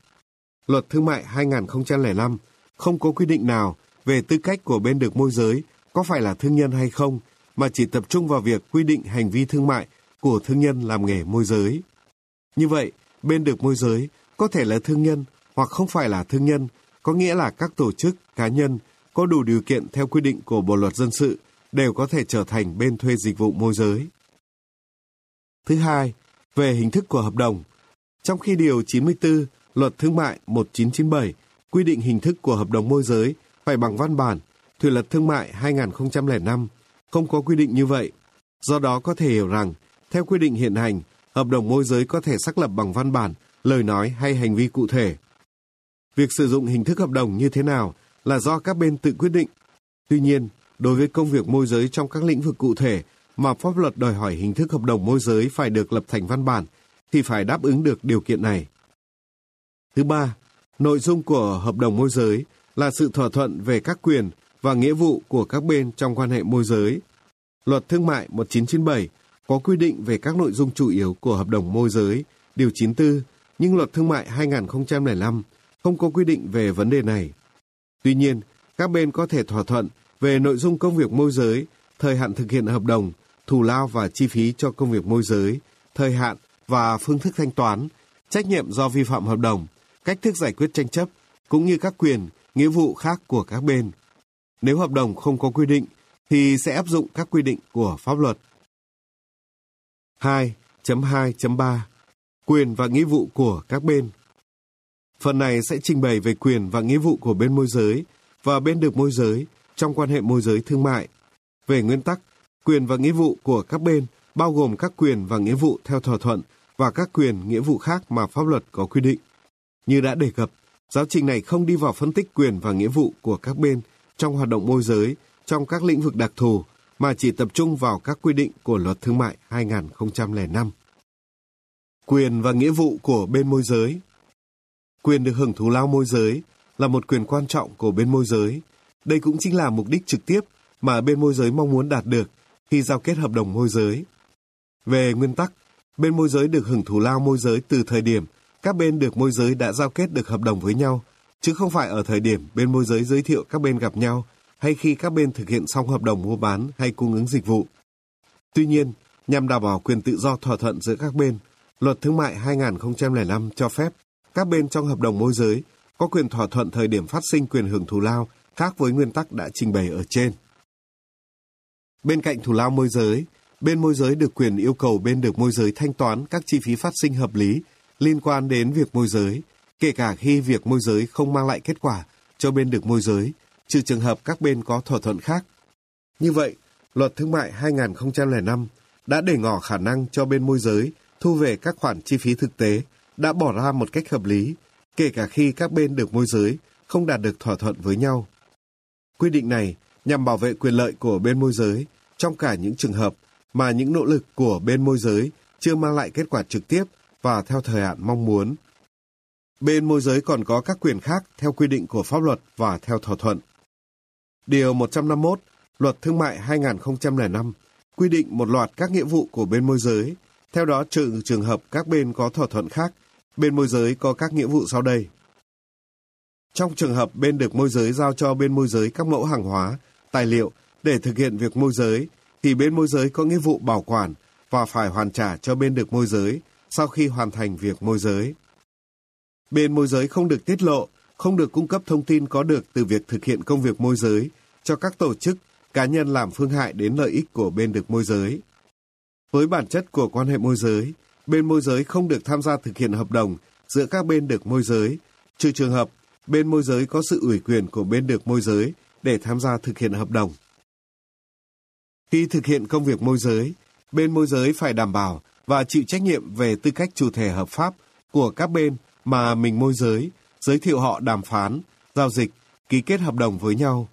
Luật Thương mại 2005 không có quy định nào về tư cách của bên được môi giới có phải là thương nhân hay không, mà chỉ tập trung vào việc quy định hành vi thương mại của thương nhân làm nghề môi giới. Như vậy, bên được môi giới có thể là thương nhân hoặc không phải là thương nhân, có nghĩa là các tổ chức, cá nhân có đủ điều kiện theo quy định của Bộ luật dân sự đều có thể trở thành bên thuê dịch vụ môi giới. Thứ hai, về hình thức của hợp đồng. Trong khi Điều 94 Luật Thương mại 1997 quy định hình thức của hợp đồng môi giới phải bằng văn bản, thì Luật Thương mại 2005 không có quy định như vậy. Do đó có thể hiểu rằng, theo quy định hiện hành, hợp đồng môi giới có thể xác lập bằng văn bản, lời nói hay hành vi cụ thể. Việc sử dụng hình thức hợp đồng như thế nào là do các bên tự quyết định. Tuy nhiên, đối với công việc môi giới trong các lĩnh vực cụ thể mà pháp luật đòi hỏi hình thức hợp đồng môi giới phải được lập thành văn bản, thì phải đáp ứng được điều kiện này. Thứ ba, nội dung của hợp đồng môi giới là sự thỏa thuận về các quyền và nghĩa vụ của các bên trong quan hệ môi giới. Luật Thương mại 1997 có quy định về các nội dung chủ yếu của hợp đồng môi giới, điều 94, nhưng luật thương mại 2005 không có quy định về vấn đề này. Tuy nhiên, các bên có thể thỏa thuận về nội dung công việc môi giới, thời hạn thực hiện hợp đồng, thù lao và chi phí cho công việc môi giới, thời hạn và phương thức thanh toán, trách nhiệm do vi phạm hợp đồng, cách thức giải quyết tranh chấp, cũng như các quyền, nghĩa vụ khác của các bên. Nếu hợp đồng không có quy định, thì sẽ áp dụng các quy định của pháp luật. 2.2.3 Quyền và nghĩa vụ của các bên Phần này sẽ trình bày về quyền và nghĩa vụ của bên môi giới và bên được môi giới trong quan hệ môi giới thương mại. Về nguyên tắc, quyền và nghĩa vụ của các bên bao gồm các quyền và nghĩa vụ theo thỏa thuận và các quyền nghĩa vụ khác mà pháp luật có quy định. Như đã đề cập, giáo trình này không đi vào phân tích quyền và nghĩa vụ của các bên trong hoạt động môi giới trong các lĩnh vực đặc thù mà chỉ tập trung vào các quy định của luật thương mại 2005. Quyền và nghĩa vụ của bên môi giới Quyền được hưởng thù lao môi giới là một quyền quan trọng của bên môi giới. Đây cũng chính là mục đích trực tiếp mà bên môi giới mong muốn đạt được khi giao kết hợp đồng môi giới. Về nguyên tắc, bên môi giới được hưởng thù lao môi giới từ thời điểm các bên được môi giới đã giao kết được hợp đồng với nhau, chứ không phải ở thời điểm bên môi giới giới thiệu các bên gặp nhau hay khi các bên thực hiện xong hợp đồng mua bán hay cung ứng dịch vụ. Tuy nhiên, nhằm đảm bảo quyền tự do thỏa thuận giữa các bên, Luật Thương mại 2005 cho phép các bên trong hợp đồng môi giới có quyền thỏa thuận thời điểm phát sinh quyền hưởng thù lao khác với nguyên tắc đã trình bày ở trên. Bên cạnh thù lao môi giới, bên môi giới được quyền yêu cầu bên được môi giới thanh toán các chi phí phát sinh hợp lý liên quan đến việc môi giới, kể cả khi việc môi giới không mang lại kết quả cho bên được môi giới, trừ trường hợp các bên có thỏa thuận khác. Như vậy, Luật Thương mại 2005 đã để ngỏ khả năng cho bên môi giới thu về các khoản chi phí thực tế đã bỏ ra một cách hợp lý, kể cả khi các bên được môi giới không đạt được thỏa thuận với nhau. Quy định này nhằm bảo vệ quyền lợi của bên môi giới trong cả những trường hợp mà những nỗ lực của bên môi giới chưa mang lại kết quả trực tiếp và theo thời hạn mong muốn. Bên môi giới còn có các quyền khác theo quy định của pháp luật và theo thỏa thuận. Điều 151 Luật Thương mại 2005 quy định một loạt các nghĩa vụ của bên môi giới. Theo đó, trừ trường hợp các bên có thỏa thuận khác, bên môi giới có các nghĩa vụ sau đây. Trong trường hợp bên được môi giới giao cho bên môi giới các mẫu hàng hóa, tài liệu để thực hiện việc môi giới, thì bên môi giới có nghĩa vụ bảo quản và phải hoàn trả cho bên được môi giới sau khi hoàn thành việc môi giới. Bên môi giới không được tiết lộ, không được cung cấp thông tin có được từ việc thực hiện công việc môi giới cho các tổ chức, cá nhân làm phương hại đến lợi ích của bên được môi giới. Với bản chất của quan hệ môi giới, bên môi giới không được tham gia thực hiện hợp đồng giữa các bên được môi giới, trừ trường hợp bên môi giới có sự ủy quyền của bên được môi giới để tham gia thực hiện hợp đồng. Khi thực hiện công việc môi giới, bên môi giới phải đảm bảo và chịu trách nhiệm về tư cách chủ thể hợp pháp của các bên mà mình môi giới, giới thiệu họ đàm phán, giao dịch, ký kết hợp đồng với nhau.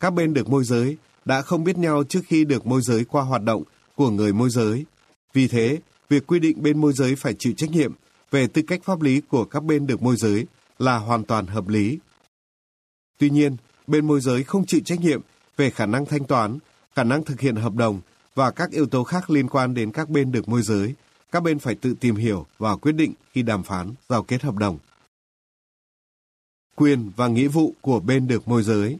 Các bên được môi giới đã không biết nhau trước khi được môi giới qua hoạt động của người môi giới. Vì thế, việc quy định bên môi giới phải chịu trách nhiệm về tư cách pháp lý của các bên được môi giới là hoàn toàn hợp lý. Tuy nhiên, bên môi giới không chịu trách nhiệm về khả năng thanh toán, khả năng thực hiện hợp đồng và các yếu tố khác liên quan đến các bên được môi giới. Các bên phải tự tìm hiểu và quyết định khi đàm phán, giao kết hợp đồng. Quyền và nghĩa vụ của bên được môi giới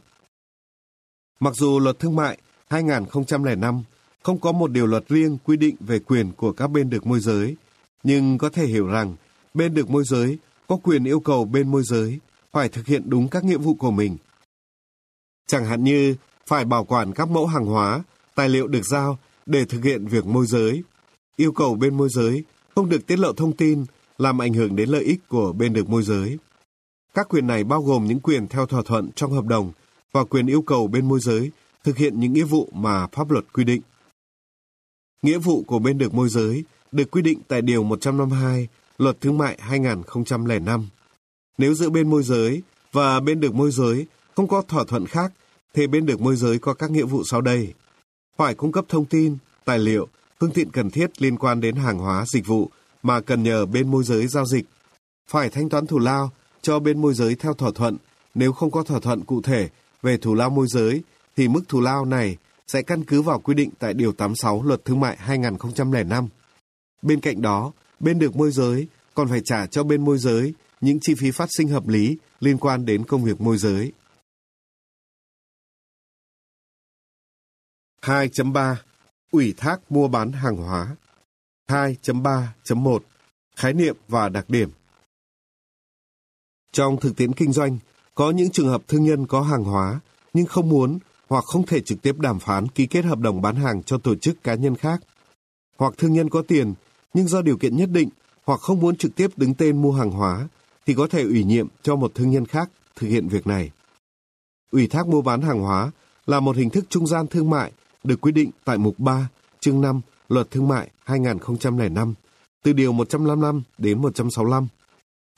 Mặc dù luật thương mại 2005 không có một điều luật riêng quy định về quyền của các bên được môi giới, nhưng có thể hiểu rằng bên được môi giới có quyền yêu cầu bên môi giới phải thực hiện đúng các nghĩa vụ của mình. Chẳng hạn như phải bảo quản các mẫu hàng hóa, tài liệu được giao để thực hiện việc môi giới, yêu cầu bên môi giới không được tiết lộ thông tin làm ảnh hưởng đến lợi ích của bên được môi giới. Các quyền này bao gồm những quyền theo thỏa thuận trong hợp đồng và quyền yêu cầu bên môi giới thực hiện những nghĩa vụ mà pháp luật quy định. Nghĩa vụ của bên được môi giới được quy định tại Điều 152 Luật Thương mại 2005. Nếu giữa bên môi giới và bên được môi giới không có thỏa thuận khác, thì bên được môi giới có các nghĩa vụ sau đây. Phải cung cấp thông tin, tài liệu, phương tiện cần thiết liên quan đến hàng hóa, dịch vụ mà cần nhờ bên môi giới giao dịch. Phải thanh toán thù lao cho bên môi giới theo thỏa thuận. Nếu không có thỏa thuận cụ thể về thù lao môi giới, thì mức thù lao này sẽ căn cứ vào quy định tại Điều 86 Luật Thương mại 2005. Bên cạnh đó, bên được môi giới còn phải trả cho bên môi giới những chi phí phát sinh hợp lý liên quan đến công việc môi giới. 2.3 Ủy thác mua bán hàng hóa 2.3.1 Khái niệm và đặc điểm Trong thực tiễn kinh doanh, có những trường hợp thương nhân có hàng hóa nhưng không muốn hoặc không thể trực tiếp đàm phán ký kết hợp đồng bán hàng cho tổ chức cá nhân khác. Hoặc thương nhân có tiền nhưng do điều kiện nhất định hoặc không muốn trực tiếp đứng tên mua hàng hóa thì có thể ủy nhiệm cho một thương nhân khác thực hiện việc này. Ủy thác mua bán hàng hóa là một hình thức trung gian thương mại được quy định tại mục 3, chương 5 Luật Thương mại 2005, từ điều 155 đến 165.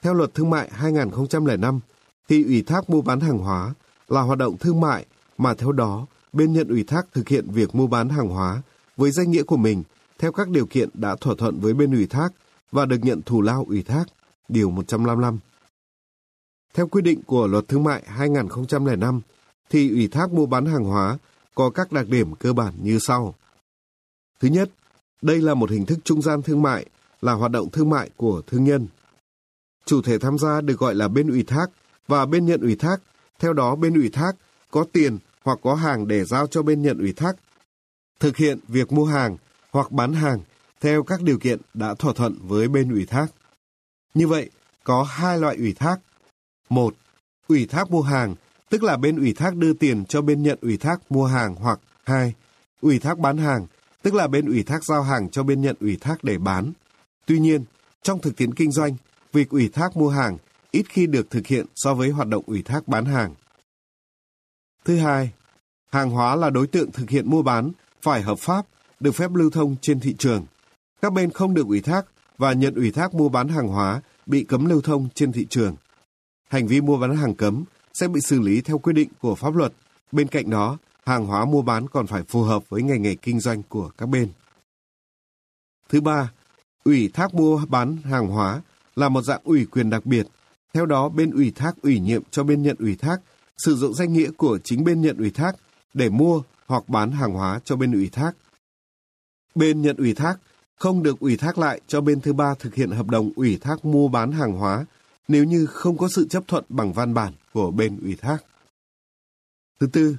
Theo Luật Thương mại 2005, thì ủy thác mua bán hàng hóa là hoạt động thương mại mà theo đó bên nhận ủy thác thực hiện việc mua bán hàng hóa với danh nghĩa của mình theo các điều kiện đã thỏa thuận với bên ủy thác và được nhận thù lao ủy thác, điều 155. Theo quy định của Luật Thương mại 2005, thì ủy thác mua bán hàng hóa có các đặc điểm cơ bản như sau. Thứ nhất, đây là một hình thức trung gian thương mại, là hoạt động thương mại của thương nhân. Chủ thể tham gia được gọi là bên ủy thác và bên nhận ủy thác. Theo đó, bên ủy thác có tiền hoặc có hàng để giao cho bên nhận ủy thác. Thực hiện việc mua hàng hoặc bán hàng theo các điều kiện đã thỏa thuận với bên ủy thác. Như vậy, có hai loại ủy thác. Một, ủy thác mua hàng, tức là bên ủy thác đưa tiền cho bên nhận ủy thác mua hàng hoặc hai, ủy thác bán hàng, tức là bên ủy thác giao hàng cho bên nhận ủy thác để bán. Tuy nhiên, trong thực tiễn kinh doanh, việc ủy thác mua hàng ít khi được thực hiện so với hoạt động ủy thác bán hàng. Thứ hai, hàng hóa là đối tượng thực hiện mua bán phải hợp pháp, được phép lưu thông trên thị trường. Các bên không được ủy thác và nhận ủy thác mua bán hàng hóa bị cấm lưu thông trên thị trường. Hành vi mua bán hàng cấm sẽ bị xử lý theo quy định của pháp luật. Bên cạnh đó, hàng hóa mua bán còn phải phù hợp với ngành nghề kinh doanh của các bên. Thứ ba, ủy thác mua bán hàng hóa là một dạng ủy quyền đặc biệt. Theo đó, bên ủy thác ủy nhiệm cho bên nhận ủy thác sử dụng danh nghĩa của chính bên nhận ủy thác để mua hoặc bán hàng hóa cho bên ủy thác. Bên nhận ủy thác không được ủy thác lại cho bên thứ ba thực hiện hợp đồng ủy thác mua bán hàng hóa nếu như không có sự chấp thuận bằng văn bản của bên ủy thác. Thứ tư,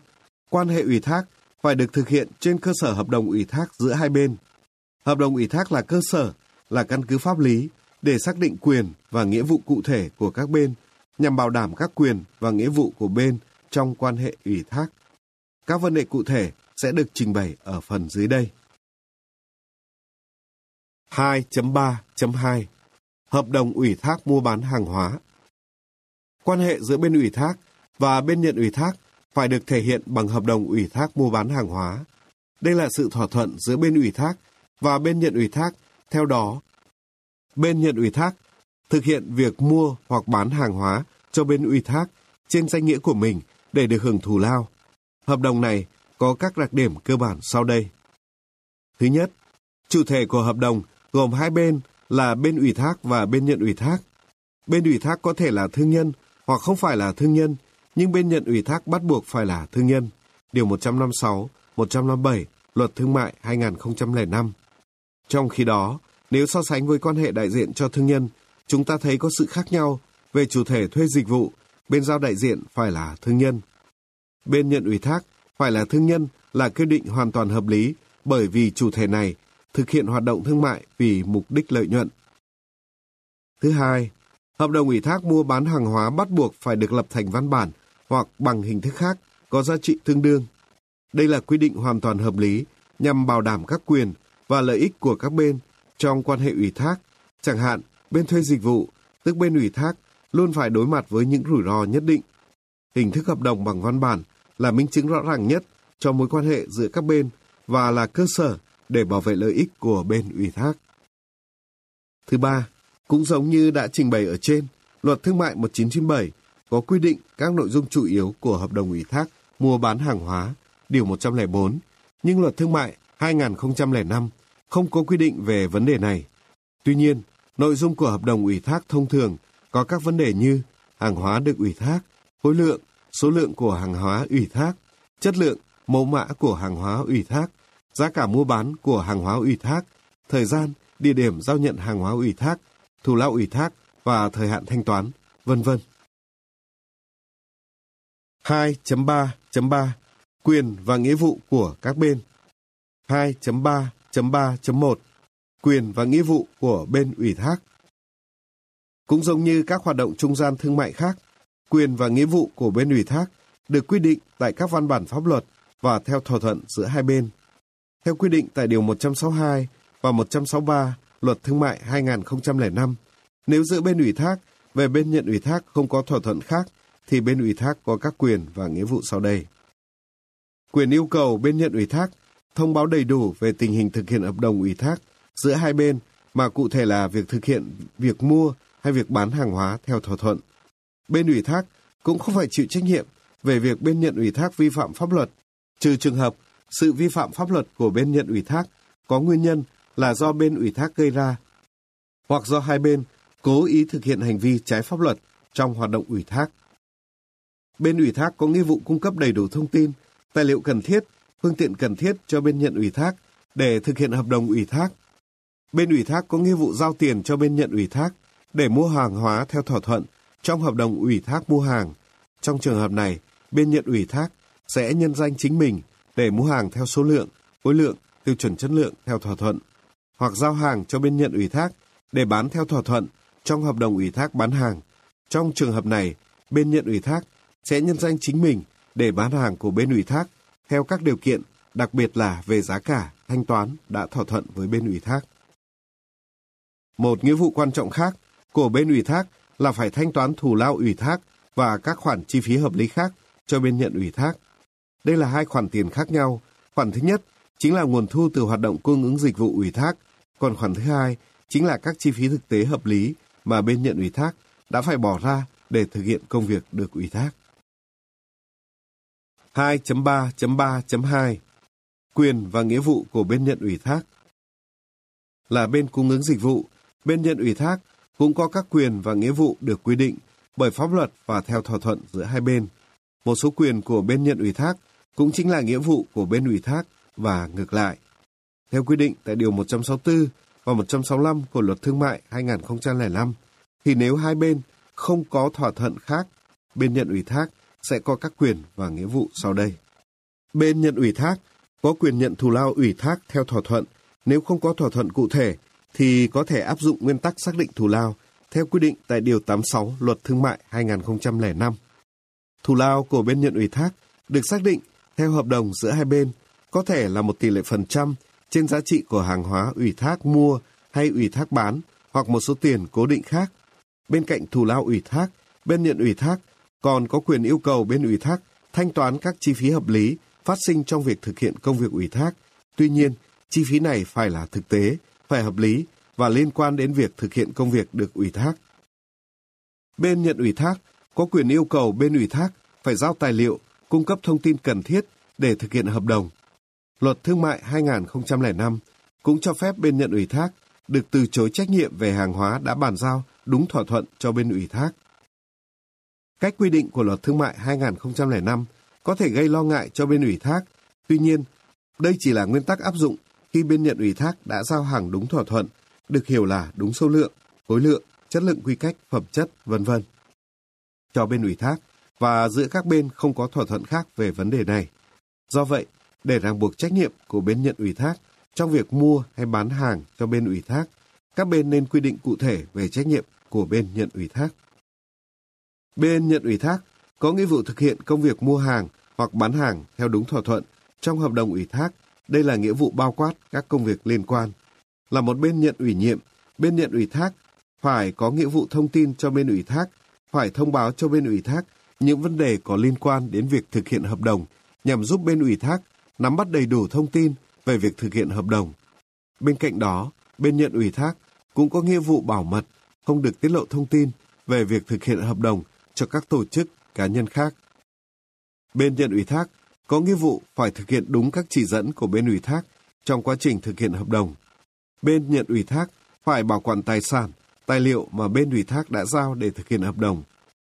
quan hệ ủy thác phải được thực hiện trên cơ sở hợp đồng ủy thác giữa hai bên. Hợp đồng ủy thác là cơ sở, là căn cứ pháp lý để xác định quyền và nghĩa vụ cụ thể của các bên nhằm bảo đảm các quyền và nghĩa vụ của bên trong quan hệ ủy thác. Các vấn đề cụ thể sẽ được trình bày ở phần dưới đây. 2.3.2 Hợp đồng ủy thác mua bán hàng hóa Quan hệ giữa bên ủy thác và bên nhận ủy thác phải được thể hiện bằng hợp đồng ủy thác mua bán hàng hóa. Đây là sự thỏa thuận giữa bên ủy thác và bên nhận ủy thác. Theo đó, bên nhận ủy thác thực hiện việc mua hoặc bán hàng hóa cho bên ủy thác trên danh nghĩa của mình để được hưởng thù lao. Hợp đồng này có các đặc điểm cơ bản sau đây. Thứ nhất, chủ thể của hợp đồng gồm hai bên là bên ủy thác và bên nhận ủy thác. Bên ủy thác có thể là thương nhân hoặc không phải là thương nhân, nhưng bên nhận ủy thác bắt buộc phải là thương nhân. Điều 156, 157 Luật Thương mại 2005. Trong khi đó, nếu so sánh với quan hệ đại diện cho thương nhân, chúng ta thấy có sự khác nhau về chủ thể thuê dịch vụ, bên giao đại diện phải là thương nhân. Bên nhận ủy thác phải là thương nhân là quyết định hoàn toàn hợp lý bởi vì chủ thể này thực hiện hoạt động thương mại vì mục đích lợi nhuận. Thứ hai, hợp đồng ủy thác mua bán hàng hóa bắt buộc phải được lập thành văn bản hoặc bằng hình thức khác có giá trị tương đương. Đây là quy định hoàn toàn hợp lý nhằm bảo đảm các quyền và lợi ích của các bên trong quan hệ ủy thác. Chẳng hạn, bên thuê dịch vụ, tức bên ủy thác, luôn phải đối mặt với những rủi ro nhất định. Hình thức hợp đồng bằng văn bản là minh chứng rõ ràng nhất cho mối quan hệ giữa các bên và là cơ sở để bảo vệ lợi ích của bên ủy thác. Thứ ba, cũng giống như đã trình bày ở trên, Luật Thương mại 1997 có quy định các nội dung chủ yếu của hợp đồng ủy thác mua bán hàng hóa, điều 104, nhưng Luật Thương mại 2005 không có quy định về vấn đề này. Tuy nhiên, nội dung của hợp đồng ủy thác thông thường có các vấn đề như hàng hóa được ủy thác, khối lượng, số lượng của hàng hóa ủy thác, chất lượng, mẫu mã của hàng hóa ủy thác, giá cả mua bán của hàng hóa ủy thác, thời gian, địa điểm giao nhận hàng hóa ủy thác, thù lao ủy thác và thời hạn thanh toán, vân vân. 2.3.3 Quyền và nghĩa vụ của các bên 2.3.3.1 Quyền và nghĩa vụ của bên ủy thác Cũng giống như các hoạt động trung gian thương mại khác, quyền và nghĩa vụ của bên ủy thác được quy định tại các văn bản pháp luật và theo thỏa thuận giữa hai bên. Theo quy định tại Điều 162 và 163 Luật Thương mại 2005, nếu giữa bên ủy thác về bên nhận ủy thác không có thỏa thuận khác, thì bên ủy thác có các quyền và nghĩa vụ sau đây. Quyền yêu cầu bên nhận ủy thác thông báo đầy đủ về tình hình thực hiện hợp đồng ủy thác giữa hai bên mà cụ thể là việc thực hiện việc mua hay việc bán hàng hóa theo thỏa thuận. Bên ủy thác cũng không phải chịu trách nhiệm về việc bên nhận ủy thác vi phạm pháp luật, trừ trường hợp sự vi phạm pháp luật của bên nhận ủy thác có nguyên nhân là do bên ủy thác gây ra, hoặc do hai bên cố ý thực hiện hành vi trái pháp luật trong hoạt động ủy thác. Bên ủy thác có nghĩa vụ cung cấp đầy đủ thông tin, tài liệu cần thiết, phương tiện cần thiết cho bên nhận ủy thác để thực hiện hợp đồng ủy thác. Bên ủy thác có nghĩa vụ giao tiền cho bên nhận ủy thác để mua hàng hóa theo thỏa thuận trong hợp đồng ủy thác mua hàng. Trong trường hợp này, bên nhận ủy thác sẽ nhân danh chính mình để mua hàng theo số lượng, khối lượng, tiêu chuẩn chất lượng theo thỏa thuận, hoặc giao hàng cho bên nhận ủy thác để bán theo thỏa thuận trong hợp đồng ủy thác bán hàng. Trong trường hợp này, bên nhận ủy thác sẽ nhân danh chính mình để bán hàng của bên ủy thác theo các điều kiện, đặc biệt là về giá cả, thanh toán đã thỏa thuận với bên ủy thác. Một nghĩa vụ quan trọng khác của bên ủy thác là phải thanh toán thù lao ủy thác và các khoản chi phí hợp lý khác cho bên nhận ủy thác. Đây là hai khoản tiền khác nhau. Khoản thứ nhất chính là nguồn thu từ hoạt động cung ứng dịch vụ ủy thác, còn khoản thứ hai chính là các chi phí thực tế hợp lý mà bên nhận ủy thác đã phải bỏ ra để thực hiện công việc được ủy thác. 2.3.3.2 Quyền và nghĩa vụ của bên nhận ủy thác Là bên cung ứng dịch vụ, bên nhận ủy thác cũng có các quyền và nghĩa vụ được quy định bởi pháp luật và theo thỏa thuận giữa hai bên. Một số quyền của bên nhận ủy thác cũng chính là nghĩa vụ của bên ủy thác và ngược lại. Theo quy định tại Điều 164 và 165 của Luật Thương mại 2005, thì nếu hai bên không có thỏa thuận khác, bên nhận ủy thác sẽ có các quyền và nghĩa vụ sau đây. Bên nhận ủy thác có quyền nhận thù lao ủy thác theo thỏa thuận. Nếu không có thỏa thuận cụ thể, thì có thể áp dụng nguyên tắc xác định thù lao theo quy định tại Điều 86 Luật Thương mại 2005. Thù lao của bên nhận ủy thác được xác định theo hợp đồng giữa hai bên, có thể là một tỷ lệ phần trăm trên giá trị của hàng hóa ủy thác mua hay ủy thác bán hoặc một số tiền cố định khác. Bên cạnh thù lao ủy thác, bên nhận ủy thác còn có quyền yêu cầu bên ủy thác thanh toán các chi phí hợp lý phát sinh trong việc thực hiện công việc ủy thác. Tuy nhiên, chi phí này phải là thực tế, phải hợp lý và liên quan đến việc thực hiện công việc được ủy thác. Bên nhận ủy thác có quyền yêu cầu bên ủy thác phải giao tài liệu, cung cấp thông tin cần thiết để thực hiện hợp đồng. Luật Thương mại 2005 cũng cho phép bên nhận ủy thác được từ chối trách nhiệm về hàng hóa đã bàn giao đúng thỏa thuận cho bên ủy thác. Cách quy định của Luật Thương mại 2005 có thể gây lo ngại cho bên ủy thác. Tuy nhiên, đây chỉ là nguyên tắc áp dụng khi bên nhận ủy thác đã giao hàng đúng thỏa thuận, được hiểu là đúng số lượng, khối lượng, chất lượng quy cách, phẩm chất, vân vân. Cho bên ủy thác và giữa các bên không có thỏa thuận khác về vấn đề này. Do vậy, để ràng buộc trách nhiệm của bên nhận ủy thác trong việc mua hay bán hàng cho bên ủy thác, các bên nên quy định cụ thể về trách nhiệm của bên nhận ủy thác. Bên nhận ủy thác có nghĩa vụ thực hiện công việc mua hàng hoặc bán hàng theo đúng thỏa thuận trong hợp đồng ủy thác. Đây là nghĩa vụ bao quát các công việc liên quan. Là một bên nhận ủy nhiệm, bên nhận ủy thác phải có nghĩa vụ thông tin cho bên ủy thác, phải thông báo cho bên ủy thác những vấn đề có liên quan đến việc thực hiện hợp đồng nhằm giúp bên ủy thác nắm bắt đầy đủ thông tin về việc thực hiện hợp đồng. Bên cạnh đó, bên nhận ủy thác cũng có nghĩa vụ bảo mật, không được tiết lộ thông tin về việc thực hiện hợp đồng cho các tổ chức, cá nhân khác. Bên nhận ủy thác có nghĩa vụ phải thực hiện đúng các chỉ dẫn của bên ủy thác trong quá trình thực hiện hợp đồng. Bên nhận ủy thác phải bảo quản tài sản, tài liệu mà bên ủy thác đã giao để thực hiện hợp đồng.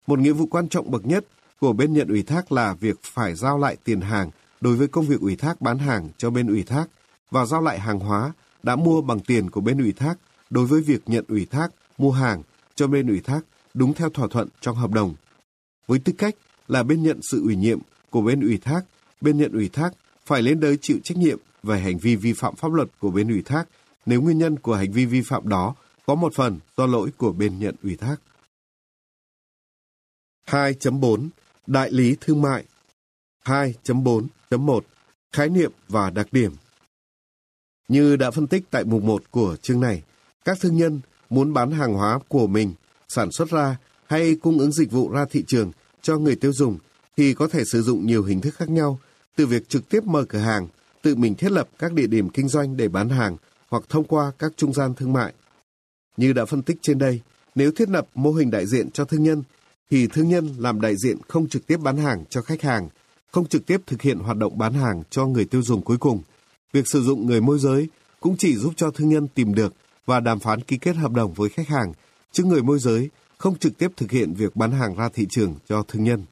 Một nghĩa vụ quan trọng bậc nhất của bên nhận ủy thác là việc phải giao lại tiền hàng đối với công việc ủy thác bán hàng cho bên ủy thác và giao lại hàng hóa đã mua bằng tiền của bên ủy thác đối với việc nhận ủy thác, mua hàng cho bên ủy thác đúng theo thỏa thuận trong hợp đồng. Với tư cách là bên nhận sự ủy nhiệm của bên ủy thác, bên nhận ủy thác phải lên đới chịu trách nhiệm về hành vi vi phạm pháp luật của bên ủy thác nếu nguyên nhân của hành vi vi phạm đó có một phần do lỗi của bên nhận ủy thác. 2.4 Đại lý thương mại 2.4.1 Khái niệm và đặc điểm Như đã phân tích tại mục 1 của chương này, các thương nhân muốn bán hàng hóa của mình sản xuất ra hay cung ứng dịch vụ ra thị trường cho người tiêu dùng thì có thể sử dụng nhiều hình thức khác nhau, từ việc trực tiếp mở cửa hàng, tự mình thiết lập các địa điểm kinh doanh để bán hàng hoặc thông qua các trung gian thương mại. Như đã phân tích trên đây, nếu thiết lập mô hình đại diện cho thương nhân, thì thương nhân làm đại diện không trực tiếp bán hàng cho khách hàng, không trực tiếp thực hiện hoạt động bán hàng cho người tiêu dùng cuối cùng. Việc sử dụng người môi giới cũng chỉ giúp cho thương nhân tìm được và đàm phán ký kết hợp đồng với khách hàng, chứ người môi giới không trực tiếp thực hiện việc bán hàng ra thị trường cho thương nhân.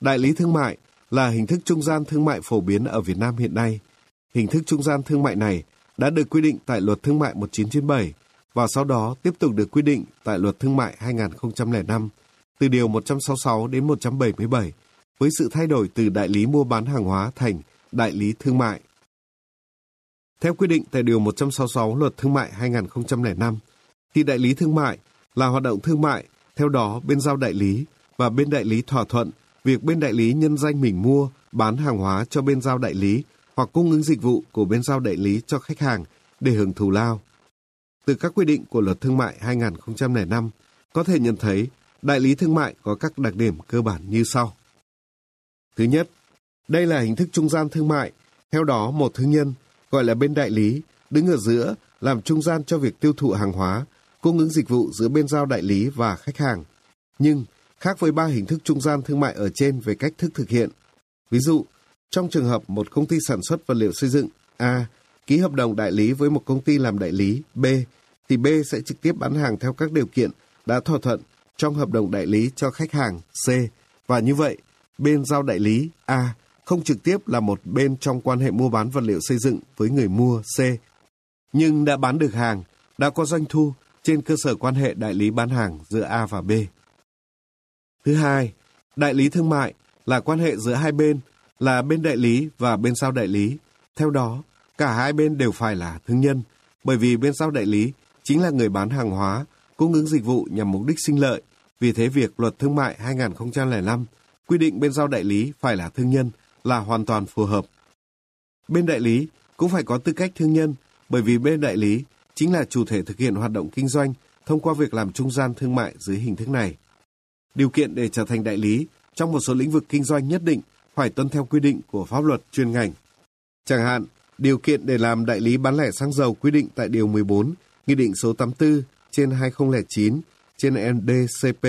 Đại lý thương mại là hình thức trung gian thương mại phổ biến ở Việt Nam hiện nay. Hình thức trung gian thương mại này đã được quy định tại Luật Thương mại 1997 và sau đó tiếp tục được quy định tại Luật Thương mại 2005 từ điều 166 đến 177 với sự thay đổi từ đại lý mua bán hàng hóa thành đại lý thương mại. Theo quy định tại điều 166 Luật Thương mại 2005, thì đại lý thương mại là hoạt động thương mại, theo đó bên giao đại lý và bên đại lý thỏa thuận việc bên đại lý nhân danh mình mua, bán hàng hóa cho bên giao đại lý hoặc cung ứng dịch vụ của bên giao đại lý cho khách hàng để hưởng thù lao. Từ các quy định của Luật Thương mại 2005, có thể nhận thấy đại lý thương mại có các đặc điểm cơ bản như sau. Thứ nhất, đây là hình thức trung gian thương mại. Theo đó, một thương nhân, gọi là bên đại lý, đứng ở giữa làm trung gian cho việc tiêu thụ hàng hóa, cung ứng dịch vụ giữa bên giao đại lý và khách hàng. Nhưng, khác với ba hình thức trung gian thương mại ở trên về cách thức thực hiện. Ví dụ, trong trường hợp một công ty sản xuất vật liệu xây dựng A ký hợp đồng đại lý với một công ty làm đại lý B, thì B sẽ trực tiếp bán hàng theo các điều kiện đã thỏa thuận trong hợp đồng đại lý cho khách hàng C. Và như vậy, bên giao đại lý A không trực tiếp là một bên trong quan hệ mua bán vật liệu xây dựng với người mua C, nhưng đã bán được hàng, đã có doanh thu trên cơ sở quan hệ đại lý bán hàng giữa A và B. Thứ hai, đại lý thương mại là quan hệ giữa hai bên là bên đại lý và bên giao đại lý. Theo đó, cả hai bên đều phải là thương nhân, bởi vì bên giao đại lý chính là người bán hàng hóa, cung ứng dịch vụ nhằm mục đích sinh lợi. Vì thế việc luật thương mại 2005 quy định bên giao đại lý phải là thương nhân là hoàn toàn phù hợp. Bên đại lý cũng phải có tư cách thương nhân, bởi vì bên đại lý chính là chủ thể thực hiện hoạt động kinh doanh thông qua việc làm trung gian thương mại dưới hình thức này. Điều kiện để trở thành đại lý trong một số lĩnh vực kinh doanh nhất định phải tuân theo quy định của pháp luật chuyên ngành. Chẳng hạn, điều kiện để làm đại lý bán lẻ xăng dầu quy định tại Điều 14, Nghị định số 84 trên 2009 trên NDCP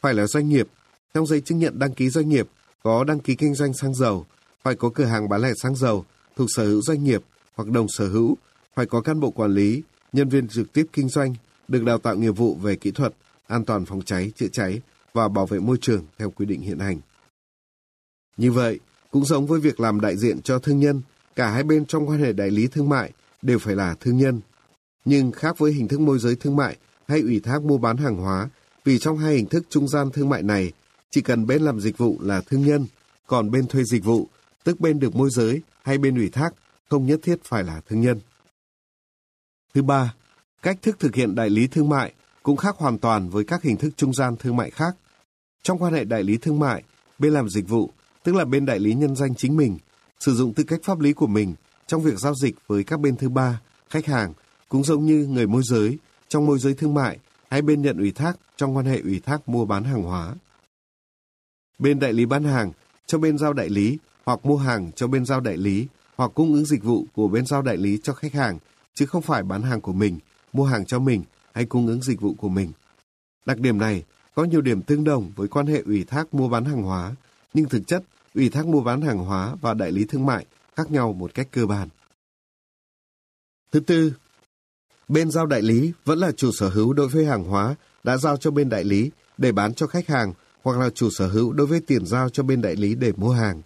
phải là doanh nghiệp, trong giấy chứng nhận đăng ký doanh nghiệp có đăng ký kinh doanh xăng dầu, phải có cửa hàng bán lẻ xăng dầu thuộc sở hữu doanh nghiệp hoặc đồng sở hữu, phải có cán bộ quản lý, nhân viên trực tiếp kinh doanh, được đào tạo nghiệp vụ về kỹ thuật, an toàn phòng cháy, chữa cháy và bảo vệ môi trường theo quy định hiện hành. Như vậy, cũng giống với việc làm đại diện cho thương nhân, cả hai bên trong quan hệ đại lý thương mại đều phải là thương nhân. Nhưng khác với hình thức môi giới thương mại hay ủy thác mua bán hàng hóa, vì trong hai hình thức trung gian thương mại này, chỉ cần bên làm dịch vụ là thương nhân, còn bên thuê dịch vụ, tức bên được môi giới hay bên ủy thác, không nhất thiết phải là thương nhân. Thứ ba, cách thức thực hiện đại lý thương mại cũng khác hoàn toàn với các hình thức trung gian thương mại khác. Trong quan hệ đại lý thương mại, bên làm dịch vụ, tức là bên đại lý nhân danh chính mình, sử dụng tư cách pháp lý của mình trong việc giao dịch với các bên thứ ba, khách hàng, cũng giống như người môi giới trong môi giới thương mại hay bên nhận ủy thác trong quan hệ ủy thác mua bán hàng hóa. Bên đại lý bán hàng cho bên giao đại lý hoặc mua hàng cho bên giao đại lý hoặc cung ứng dịch vụ của bên giao đại lý cho khách hàng, chứ không phải bán hàng của mình, mua hàng cho mình hay cung ứng dịch vụ của mình. Đặc điểm này có nhiều điểm tương đồng với quan hệ ủy thác mua bán hàng hóa, nhưng thực chất ủy thác mua bán hàng hóa và đại lý thương mại khác nhau một cách cơ bản. Thứ tư, bên giao đại lý vẫn là chủ sở hữu đối với hàng hóa đã giao cho bên đại lý để bán cho khách hàng hoặc là chủ sở hữu đối với tiền giao cho bên đại lý để mua hàng.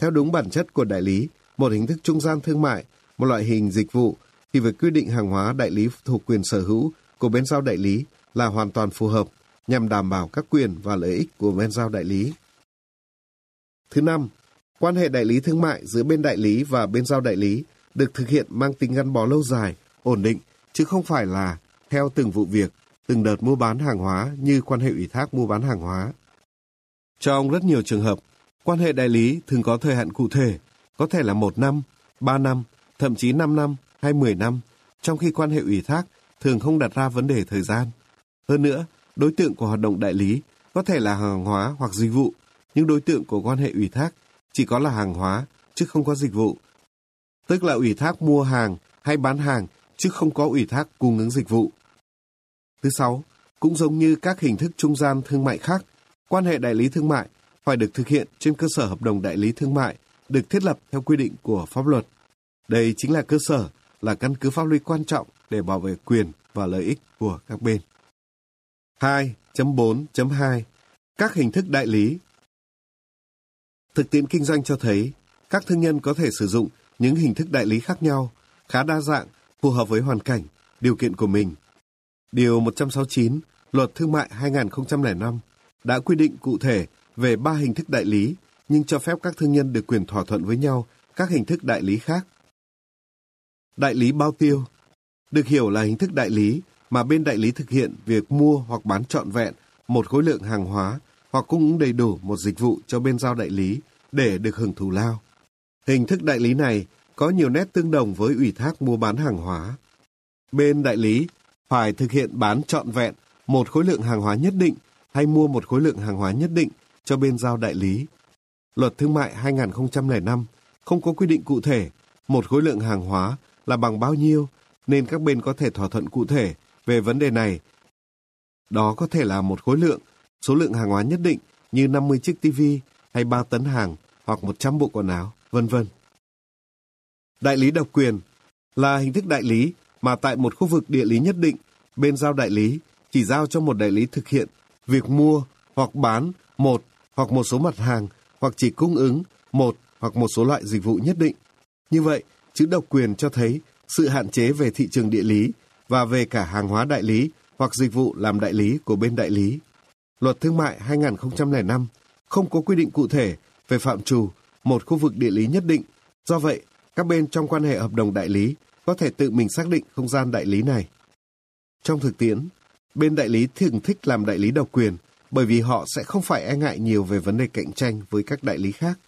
Theo đúng bản chất của đại lý, một hình thức trung gian thương mại, một loại hình dịch vụ, thì việc quy định hàng hóa đại lý thuộc quyền sở hữu của bên giao đại lý là hoàn toàn phù hợp nhằm đảm bảo các quyền và lợi ích của bên giao đại lý. Thứ năm, quan hệ đại lý thương mại giữa bên đại lý và bên giao đại lý được thực hiện mang tính gắn bó lâu dài, ổn định, chứ không phải là theo từng vụ việc, từng đợt mua bán hàng hóa như quan hệ ủy thác mua bán hàng hóa. Trong rất nhiều trường hợp, quan hệ đại lý thường có thời hạn cụ thể, có thể là một năm, ba năm, thậm chí năm năm hay mười năm, trong khi quan hệ ủy thác thường không đặt ra vấn đề thời gian. Hơn nữa, đối tượng của hoạt động đại lý có thể là hàng hóa hoặc dịch vụ, nhưng đối tượng của quan hệ ủy thác chỉ có là hàng hóa, chứ không có dịch vụ. Tức là ủy thác mua hàng hay bán hàng, chứ không có ủy thác cung ứng dịch vụ. Thứ sáu, cũng giống như các hình thức trung gian thương mại khác, quan hệ đại lý thương mại phải được thực hiện trên cơ sở hợp đồng đại lý thương mại được thiết lập theo quy định của pháp luật. Đây chính là cơ sở, là căn cứ pháp lý quan trọng để bảo vệ quyền và lợi ích của các bên. 2.4.2 Các hình thức đại lý Thực tiễn kinh doanh cho thấy, các thương nhân có thể sử dụng những hình thức đại lý khác nhau, khá đa dạng, phù hợp với hoàn cảnh, điều kiện của mình. Điều 169 Luật Thương mại 2005 đã quy định cụ thể về ba hình thức đại lý, nhưng cho phép các thương nhân được quyền thỏa thuận với nhau các hình thức đại lý khác. Đại lý bao tiêu được hiểu là hình thức đại lý mà bên đại lý thực hiện việc mua hoặc bán trọn vẹn một khối lượng hàng hóa hoặc cung ứng đầy đủ một dịch vụ cho bên giao đại lý để được hưởng thù lao. Hình thức đại lý này có nhiều nét tương đồng với ủy thác mua bán hàng hóa. Bên đại lý phải thực hiện bán trọn vẹn một khối lượng hàng hóa nhất định hay mua một khối lượng hàng hóa nhất định cho bên giao đại lý. Luật Thương mại 2005 không có quy định cụ thể một khối lượng hàng hóa là bằng bao nhiêu nên các bên có thể thỏa thuận cụ thể về vấn đề này. Đó có thể là một khối lượng, số lượng hàng hóa nhất định như 50 chiếc TV hay 3 tấn hàng hoặc 100 bộ quần áo, vân vân. Đại lý độc quyền là hình thức đại lý mà tại một khu vực địa lý nhất định, bên giao đại lý chỉ giao cho một đại lý thực hiện việc mua hoặc bán một hoặc một số mặt hàng hoặc chỉ cung ứng một hoặc một số loại dịch vụ nhất định. Như vậy, chữ độc quyền cho thấy sự hạn chế về thị trường địa lý và về cả hàng hóa đại lý hoặc dịch vụ làm đại lý của bên đại lý. Luật Thương mại 2005 không có quy định cụ thể về phạm trù một khu vực địa lý nhất định. Do vậy, các bên trong quan hệ hợp đồng đại lý có thể tự mình xác định không gian đại lý này. Trong thực tiễn, bên đại lý thường thích làm đại lý độc quyền bởi vì họ sẽ không phải e ngại nhiều về vấn đề cạnh tranh với các đại lý khác.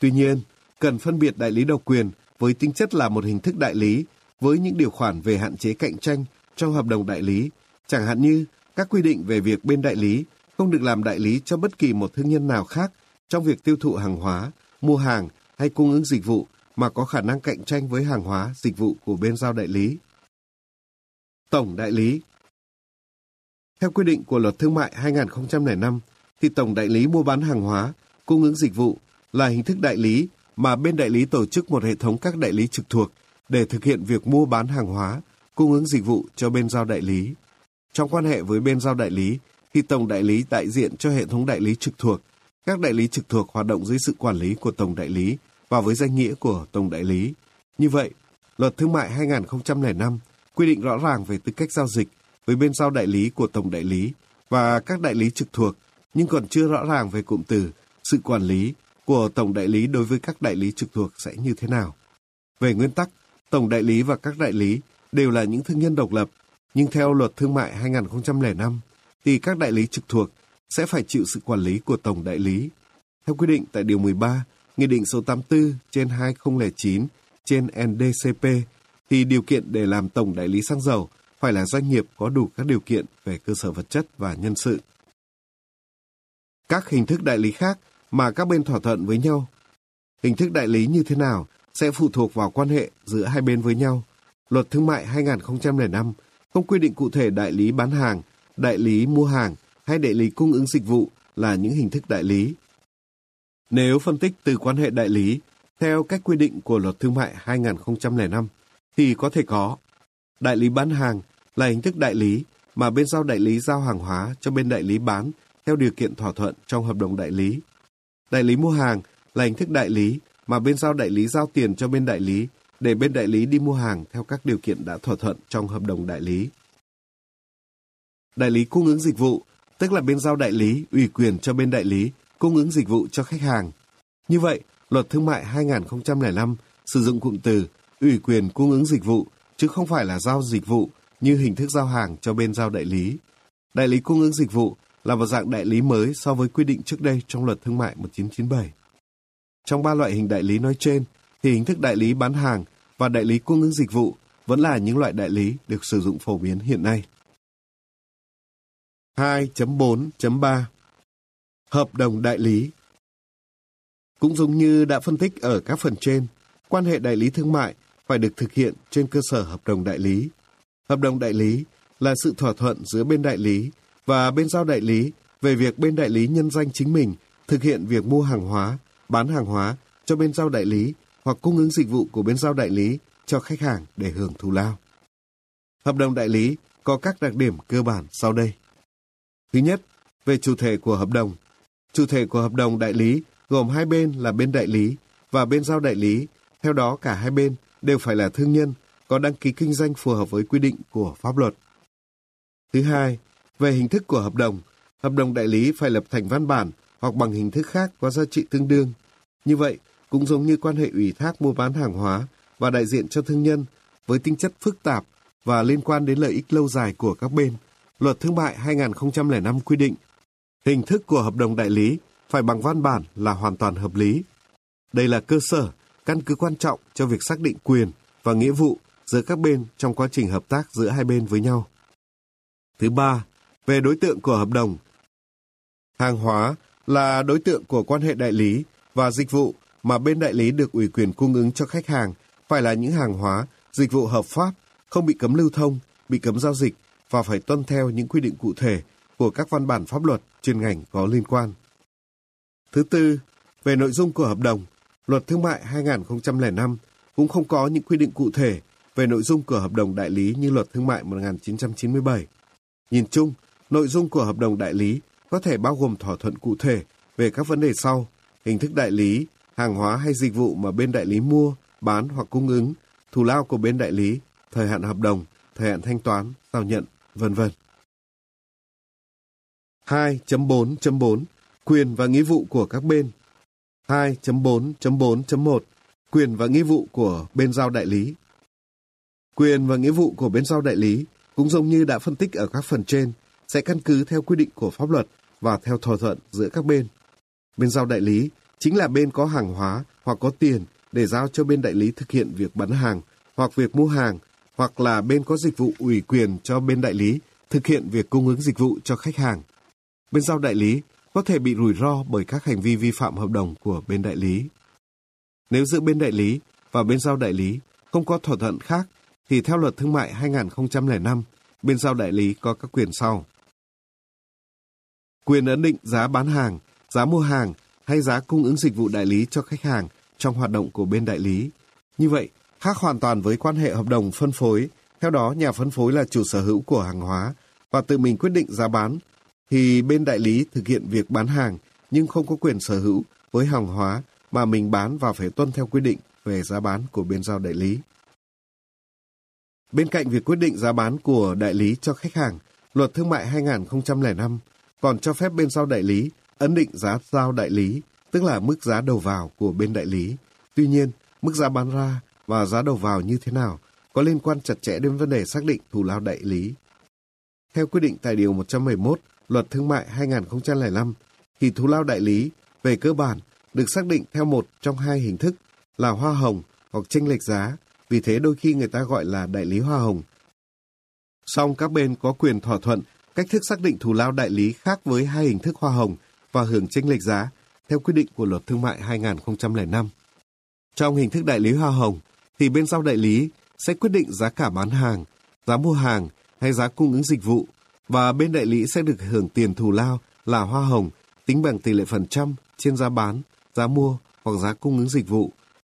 Tuy nhiên, cần phân biệt đại lý độc quyền với tính chất là một hình thức đại lý với những điều khoản về hạn chế cạnh tranh trong hợp đồng đại lý, chẳng hạn như các quy định về việc bên đại lý không được làm đại lý cho bất kỳ một thương nhân nào khác trong việc tiêu thụ hàng hóa, mua hàng hay cung ứng dịch vụ mà có khả năng cạnh tranh với hàng hóa, dịch vụ của bên giao đại lý. Tổng đại lý Theo quy định của Luật Thương mại 2005, thì tổng đại lý mua bán hàng hóa, cung ứng dịch vụ là hình thức đại lý mà bên đại lý tổ chức một hệ thống các đại lý trực thuộc để thực hiện việc mua bán hàng hóa, cung ứng dịch vụ cho bên giao đại lý. Trong quan hệ với bên giao đại lý, thì tổng đại lý đại diện cho hệ thống đại lý trực thuộc. Các đại lý trực thuộc hoạt động dưới sự quản lý của tổng đại lý và với danh nghĩa của tổng đại lý. Như vậy, Luật Thương mại 2005 quy định rõ ràng về tư cách giao dịch với bên giao đại lý của tổng đại lý và các đại lý trực thuộc, nhưng còn chưa rõ ràng về cụm từ sự quản lý của tổng đại lý đối với các đại lý trực thuộc sẽ như thế nào. Về nguyên tắc, tổng đại lý và các đại lý đều là những thương nhân độc lập, nhưng theo luật thương mại 2005 thì các đại lý trực thuộc sẽ phải chịu sự quản lý của tổng đại lý. Theo quy định tại Điều 13, Nghị định số 84 trên 2009 trên NDCP thì điều kiện để làm tổng đại lý xăng dầu phải là doanh nghiệp có đủ các điều kiện về cơ sở vật chất và nhân sự. Các hình thức đại lý khác mà các bên thỏa thuận với nhau. Hình thức đại lý như thế nào sẽ phụ thuộc vào quan hệ giữa hai bên với nhau. Luật Thương mại 2005 không quy định cụ thể đại lý bán hàng, đại lý mua hàng hay đại lý cung ứng dịch vụ là những hình thức đại lý. Nếu phân tích từ quan hệ đại lý theo cách quy định của Luật Thương mại 2005 thì có thể có đại lý bán hàng là hình thức đại lý mà bên giao đại lý giao hàng hóa cho bên đại lý bán theo điều kiện thỏa thuận trong hợp đồng đại lý. Đại lý mua hàng là hình thức đại lý mà bên giao đại lý giao tiền cho bên đại lý để bên đại lý đi mua hàng theo các điều kiện đã thỏa thuận trong hợp đồng đại lý. Đại lý cung ứng dịch vụ, tức là bên giao đại lý ủy quyền cho bên đại lý cung ứng dịch vụ cho khách hàng. Như vậy, Luật Thương mại 2005 sử dụng cụm từ ủy quyền cung ứng dịch vụ chứ không phải là giao dịch vụ như hình thức giao hàng cho bên giao đại lý. Đại lý cung ứng dịch vụ là một dạng đại lý mới so với quy định trước đây trong Luật Thương mại 1997. Trong ba loại hình đại lý nói trên, thì hình thức đại lý bán hàng và đại lý cung ứng dịch vụ vẫn là những loại đại lý được sử dụng phổ biến hiện nay. 2.4.3 Hợp đồng đại lý Cũng giống như đã phân tích ở các phần trên, quan hệ đại lý thương mại phải được thực hiện trên cơ sở hợp đồng đại lý. Hợp đồng đại lý là sự thỏa thuận giữa bên đại lý và bên giao đại lý về việc bên đại lý nhân danh chính mình thực hiện việc mua hàng hóa, bán hàng hóa cho bên giao đại lý hoặc cung ứng dịch vụ của bên giao đại lý cho khách hàng để hưởng thù lao. Hợp đồng đại lý có các đặc điểm cơ bản sau đây. Thứ nhất, về chủ thể của hợp đồng. Chủ thể của hợp đồng đại lý gồm hai bên là bên đại lý và bên giao đại lý. Theo đó, cả hai bên đều phải là thương nhân, có đăng ký kinh doanh phù hợp với quy định của pháp luật. Thứ hai, về hình thức của hợp đồng, hợp đồng đại lý phải lập thành văn bản hoặc bằng hình thức khác có giá trị tương đương. Như vậy, cũng giống như quan hệ ủy thác mua bán hàng hóa và đại diện cho thương nhân với tính chất phức tạp và liên quan đến lợi ích lâu dài của các bên. Luật Thương mại 2005 quy định, hình thức của hợp đồng đại lý phải bằng văn bản là hoàn toàn hợp lý. Đây là cơ sở, căn cứ quan trọng cho việc xác định quyền và nghĩa vụ giữa các bên trong quá trình hợp tác giữa hai bên với nhau. Thứ ba, về đối tượng của hợp đồng. Hàng hóa là đối tượng của quan hệ đại lý và dịch vụ mà bên đại lý được ủy quyền cung ứng cho khách hàng phải là những hàng hóa, dịch vụ hợp pháp, không bị cấm lưu thông, bị cấm giao dịch và phải tuân theo những quy định cụ thể của các văn bản pháp luật chuyên ngành có liên quan. Thứ tư, về nội dung của hợp đồng, Luật Thương mại 2005 cũng không có những quy định cụ thể về nội dung của hợp đồng đại lý như Luật Thương mại 1997. Nhìn chung, nội dung của hợp đồng đại lý có thể bao gồm thỏa thuận cụ thể về các vấn đề sau, hình thức đại lý, hàng hóa hay dịch vụ mà bên đại lý mua, bán hoặc cung ứng, thù lao của bên đại lý, thời hạn hợp đồng, thời hạn thanh toán, giao nhận, vân vân. 2.4.4 Quyền và nghĩa vụ của các bên 2.4.4.1 Quyền và nghĩa vụ của bên giao đại lý Quyền và nghĩa vụ của bên giao đại lý cũng giống như đã phân tích ở các phần trên, sẽ căn cứ theo quy định của pháp luật và theo thỏa thuận giữa các bên. Bên giao đại lý chính là bên có hàng hóa hoặc có tiền để giao cho bên đại lý thực hiện việc bán hàng hoặc việc mua hàng, hoặc là bên có dịch vụ ủy quyền cho bên đại lý thực hiện việc cung ứng dịch vụ cho khách hàng. Bên giao đại lý có thể bị rủi ro bởi các hành vi vi phạm hợp đồng của bên đại lý. Nếu giữa bên đại lý và bên giao đại lý không có thỏa thuận khác thì theo luật thương mại 2005, bên giao đại lý có các quyền sau. Quyền ấn định giá bán hàng, giá mua hàng hay giá cung ứng dịch vụ đại lý cho khách hàng trong hoạt động của bên đại lý. Như vậy, khác hoàn toàn với quan hệ hợp đồng phân phối. Theo đó, nhà phân phối là chủ sở hữu của hàng hóa và tự mình quyết định giá bán, thì bên đại lý thực hiện việc bán hàng nhưng không có quyền sở hữu với hàng hóa mà mình bán và phải tuân theo quy định về giá bán của bên giao đại lý. Bên cạnh việc quyết định giá bán của đại lý cho khách hàng, Luật Thương mại 2005 còn cho phép bên giao đại lý ấn định giá giao đại lý, tức là mức giá đầu vào của bên đại lý. Tuy nhiên, mức giá bán ra và giá đầu vào như thế nào có liên quan chặt chẽ đến vấn đề xác định thù lao đại lý. Theo quy định tại Điều 111 Luật Thương mại 2005, thì thù lao đại lý về cơ bản được xác định theo một trong hai hình thức là hoa hồng hoặc chênh lệch giá, vì thế đôi khi người ta gọi là đại lý hoa hồng. Song các bên có quyền thỏa thuận cách thức xác định thù lao đại lý khác với hai hình thức hoa hồng và hưởng chênh lệch giá theo quy định của Luật Thương mại 2005. Trong hình thức đại lý hoa hồng thì bên giao đại lý sẽ quyết định giá cả bán hàng, giá mua hàng hay giá cung ứng dịch vụ và bên đại lý sẽ được hưởng tiền thù lao là hoa hồng tính bằng tỷ lệ phần trăm trên giá bán, giá mua hoặc giá cung ứng dịch vụ.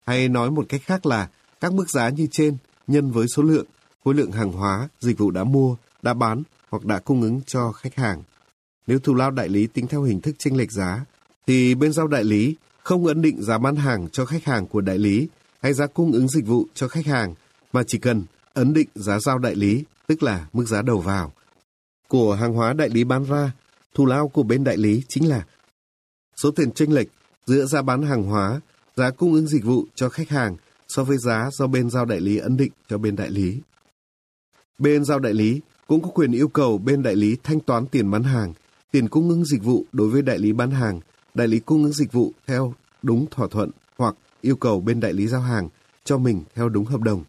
Hay nói một cách khác là các mức giá như trên nhân với số lượng, khối lượng hàng hóa, dịch vụ đã mua, đã bán hoặc đã cung ứng cho khách hàng. Nếu thù lao đại lý tính theo hình thức chênh lệch giá, thì bên giao đại lý không ấn định giá bán hàng cho khách hàng của đại lý hay giá cung ứng dịch vụ cho khách hàng, mà chỉ cần ấn định giá giao đại lý, tức là mức giá đầu vào. Của hàng hóa đại lý bán ra, thù lao của bên đại lý chính là số tiền chênh lệch giữa giá bán hàng hóa, giá cung ứng dịch vụ cho khách hàng so với giá do bên giao đại lý ấn định cho bên đại lý. Bên giao đại lý cũng có quyền yêu cầu bên đại lý thanh toán tiền bán hàng, tiền cung ứng dịch vụ đối với đại lý bán hàng, đại lý cung ứng dịch vụ theo đúng thỏa thuận hoặc yêu cầu bên đại lý giao hàng cho mình theo đúng hợp đồng.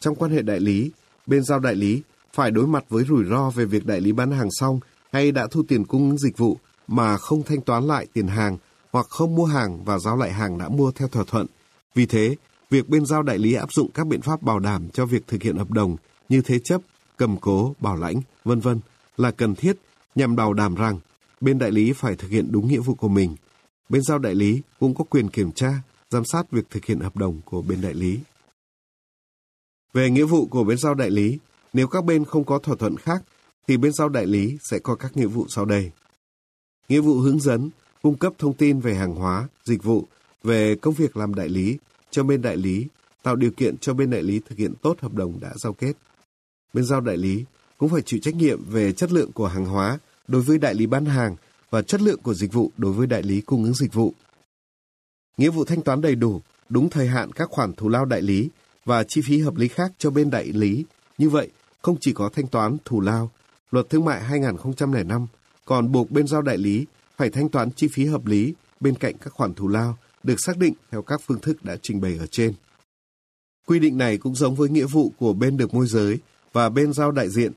Trong quan hệ đại lý, bên giao đại lý phải đối mặt với rủi ro về việc đại lý bán hàng xong hay đã thu tiền cung ứng dịch vụ mà không thanh toán lại tiền hàng hoặc không mua hàng và giao lại hàng đã mua theo thỏa thuận. Vì thế, việc bên giao đại lý áp dụng các biện pháp bảo đảm cho việc thực hiện hợp đồng như thế chấp, cầm cố, bảo lãnh, vân vân là cần thiết nhằm bảo đảm rằng bên đại lý phải thực hiện đúng nghĩa vụ của mình. Bên giao đại lý cũng có quyền kiểm tra, giám sát việc thực hiện hợp đồng của bên đại lý. Về nghĩa vụ của bên giao đại lý, nếu các bên không có thỏa thuận khác, thì bên giao đại lý sẽ có các nghĩa vụ sau đây. Nghĩa vụ hướng dẫn, cung cấp thông tin về hàng hóa, dịch vụ, về công việc làm đại lý cho bên đại lý, tạo điều kiện cho bên đại lý thực hiện tốt hợp đồng đã giao kết. Bên giao đại lý cũng phải chịu trách nhiệm về chất lượng của hàng hóa đối với đại lý bán hàng và chất lượng của dịch vụ đối với đại lý cung ứng dịch vụ. Nghĩa vụ thanh toán đầy đủ, đúng thời hạn các khoản thù lao đại lý và chi phí hợp lý khác cho bên đại lý. Như vậy, không chỉ có thanh toán thù lao, luật thương mại 2005 còn buộc bên giao đại lý phải thanh toán chi phí hợp lý bên cạnh các khoản thù lao được xác định theo các phương thức đã trình bày ở trên. Quy định này cũng giống với nghĩa vụ của bên được môi giới và bên giao đại diện.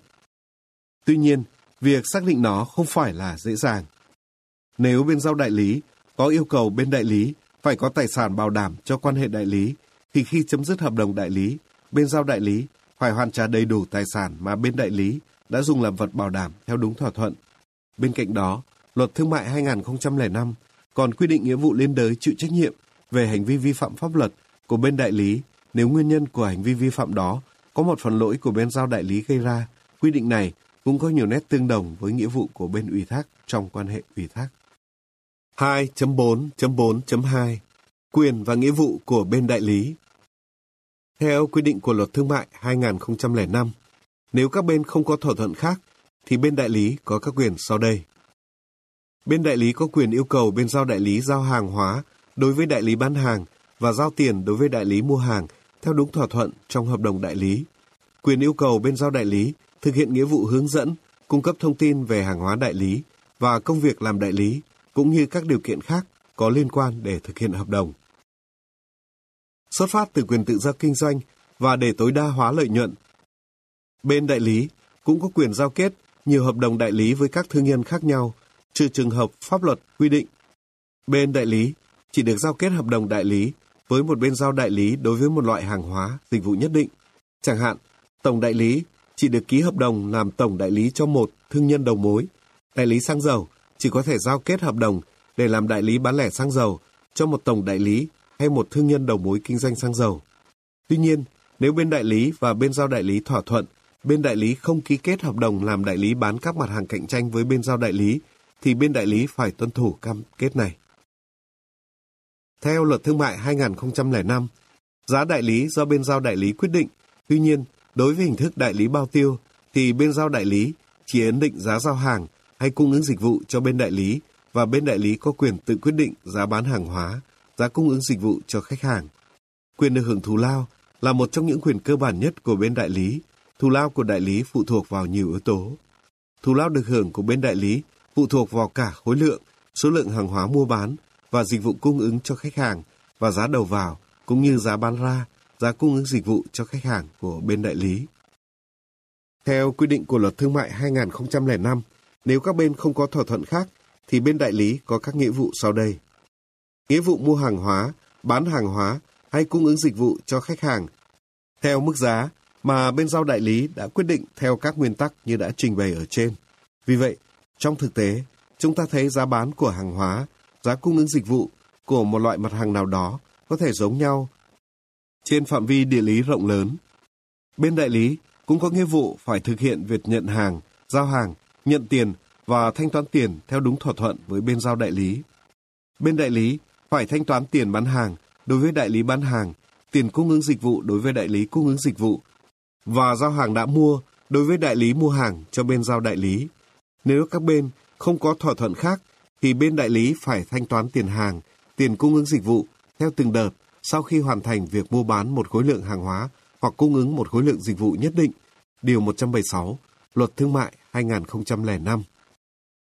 Tuy nhiên, việc xác định nó không phải là dễ dàng. Nếu bên giao đại lý có yêu cầu bên đại lý phải có tài sản bảo đảm cho quan hệ đại lý, thì khi chấm dứt hợp đồng đại lý, bên giao đại lý phải hoàn trả đầy đủ tài sản mà bên đại lý đã dùng làm vật bảo đảm theo đúng thỏa thuận. Bên cạnh đó, Luật Thương mại 2005 còn quy định nghĩa vụ liên đới chịu trách nhiệm về hành vi vi phạm pháp luật của bên đại lý nếu nguyên nhân của hành vi vi phạm đó có một phần lỗi của bên giao đại lý gây ra. Quy định này cũng có nhiều nét tương đồng với nghĩa vụ của bên ủy thác trong quan hệ ủy thác. 2.4.4.2 Quyền và nghĩa vụ của bên đại lý theo quy định của Luật Thương mại 2005, nếu các bên không có thỏa thuận khác, thì bên đại lý có các quyền sau đây. Bên đại lý có quyền yêu cầu bên giao đại lý giao hàng hóa đối với đại lý bán hàng và giao tiền đối với đại lý mua hàng theo đúng thỏa thuận trong hợp đồng đại lý. Quyền yêu cầu bên giao đại lý thực hiện nghĩa vụ hướng dẫn, cung cấp thông tin về hàng hóa đại lý và công việc làm đại lý, cũng như các điều kiện khác có liên quan để thực hiện hợp đồng. Xuất phát từ quyền tự do kinh doanh và để tối đa hóa lợi nhuận, bên đại lý cũng có quyền giao kết nhiều hợp đồng đại lý với các thương nhân khác nhau, trừ trường hợp pháp luật quy định. Bên đại lý chỉ được giao kết hợp đồng đại lý với một bên giao đại lý đối với một loại hàng hóa, dịch vụ nhất định. Chẳng hạn, tổng đại lý chỉ được ký hợp đồng làm tổng đại lý cho một thương nhân đầu mối. Đại lý xăng dầu chỉ có thể giao kết hợp đồng để làm đại lý bán lẻ xăng dầu cho một tổng đại lý hay một thương nhân đầu mối kinh doanh xăng dầu. Tuy nhiên, nếu bên đại lý và bên giao đại lý thỏa thuận, bên đại lý không ký kết hợp đồng làm đại lý bán các mặt hàng cạnh tranh với bên giao đại lý, thì bên đại lý phải tuân thủ cam kết này. Theo luật thương mại 2005, giá đại lý do bên giao đại lý quyết định. Tuy nhiên, đối với hình thức đại lý bao tiêu, thì bên giao đại lý chỉ ấn định giá giao hàng hay cung ứng dịch vụ cho bên đại lý và bên đại lý có quyền tự quyết định giá bán hàng hóa, giá cung ứng dịch vụ cho khách hàng. Quyền được hưởng thù lao là một trong những quyền cơ bản nhất của bên đại lý. Thù lao của đại lý phụ thuộc vào nhiều yếu tố. Thù lao được hưởng của bên đại lý phụ thuộc vào cả khối lượng, số lượng hàng hóa mua bán và dịch vụ cung ứng cho khách hàng và giá đầu vào cũng như giá bán ra, giá cung ứng dịch vụ cho khách hàng của bên đại lý. Theo quy định của Luật Thương mại 2005, nếu các bên không có thỏa thuận khác, thì bên đại lý có các nghĩa vụ sau đây. Nghĩa vụ mua hàng hóa, bán hàng hóa hay cung ứng dịch vụ cho khách hàng theo mức giá mà bên giao đại lý đã quyết định theo các nguyên tắc như đã trình bày ở trên. Vì vậy, trong thực tế, chúng ta thấy giá bán của hàng hóa, giá cung ứng dịch vụ của một loại mặt hàng nào đó có thể giống nhau trên phạm vi địa lý rộng lớn. Bên đại lý cũng có nghĩa vụ phải thực hiện việc nhận hàng, giao hàng, nhận tiền và thanh toán tiền theo đúng thỏa thuận với bên giao đại lý. Bên đại lý phải thanh toán tiền bán hàng đối với đại lý bán hàng, tiền cung ứng dịch vụ đối với đại lý cung ứng dịch vụ và giao hàng đã mua đối với đại lý mua hàng cho bên giao đại lý. Nếu các bên không có thỏa thuận khác thì bên đại lý phải thanh toán tiền hàng, tiền cung ứng dịch vụ theo từng đợt sau khi hoàn thành việc mua bán một khối lượng hàng hóa hoặc cung ứng một khối lượng dịch vụ nhất định. Điều 176, Luật Thương mại 2005.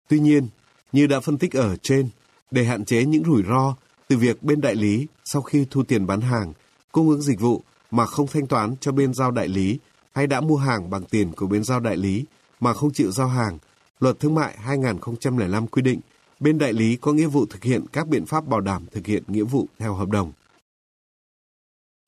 Tuy nhiên, như đã phân tích ở trên, để hạn chế những rủi ro từ việc bên đại lý sau khi thu tiền bán hàng, cung ứng dịch vụ mà không thanh toán cho bên giao đại lý hay đã mua hàng bằng tiền của bên giao đại lý mà không chịu giao hàng, Luật Thương mại 2005 quy định bên đại lý có nghĩa vụ thực hiện các biện pháp bảo đảm thực hiện nghĩa vụ theo hợp đồng.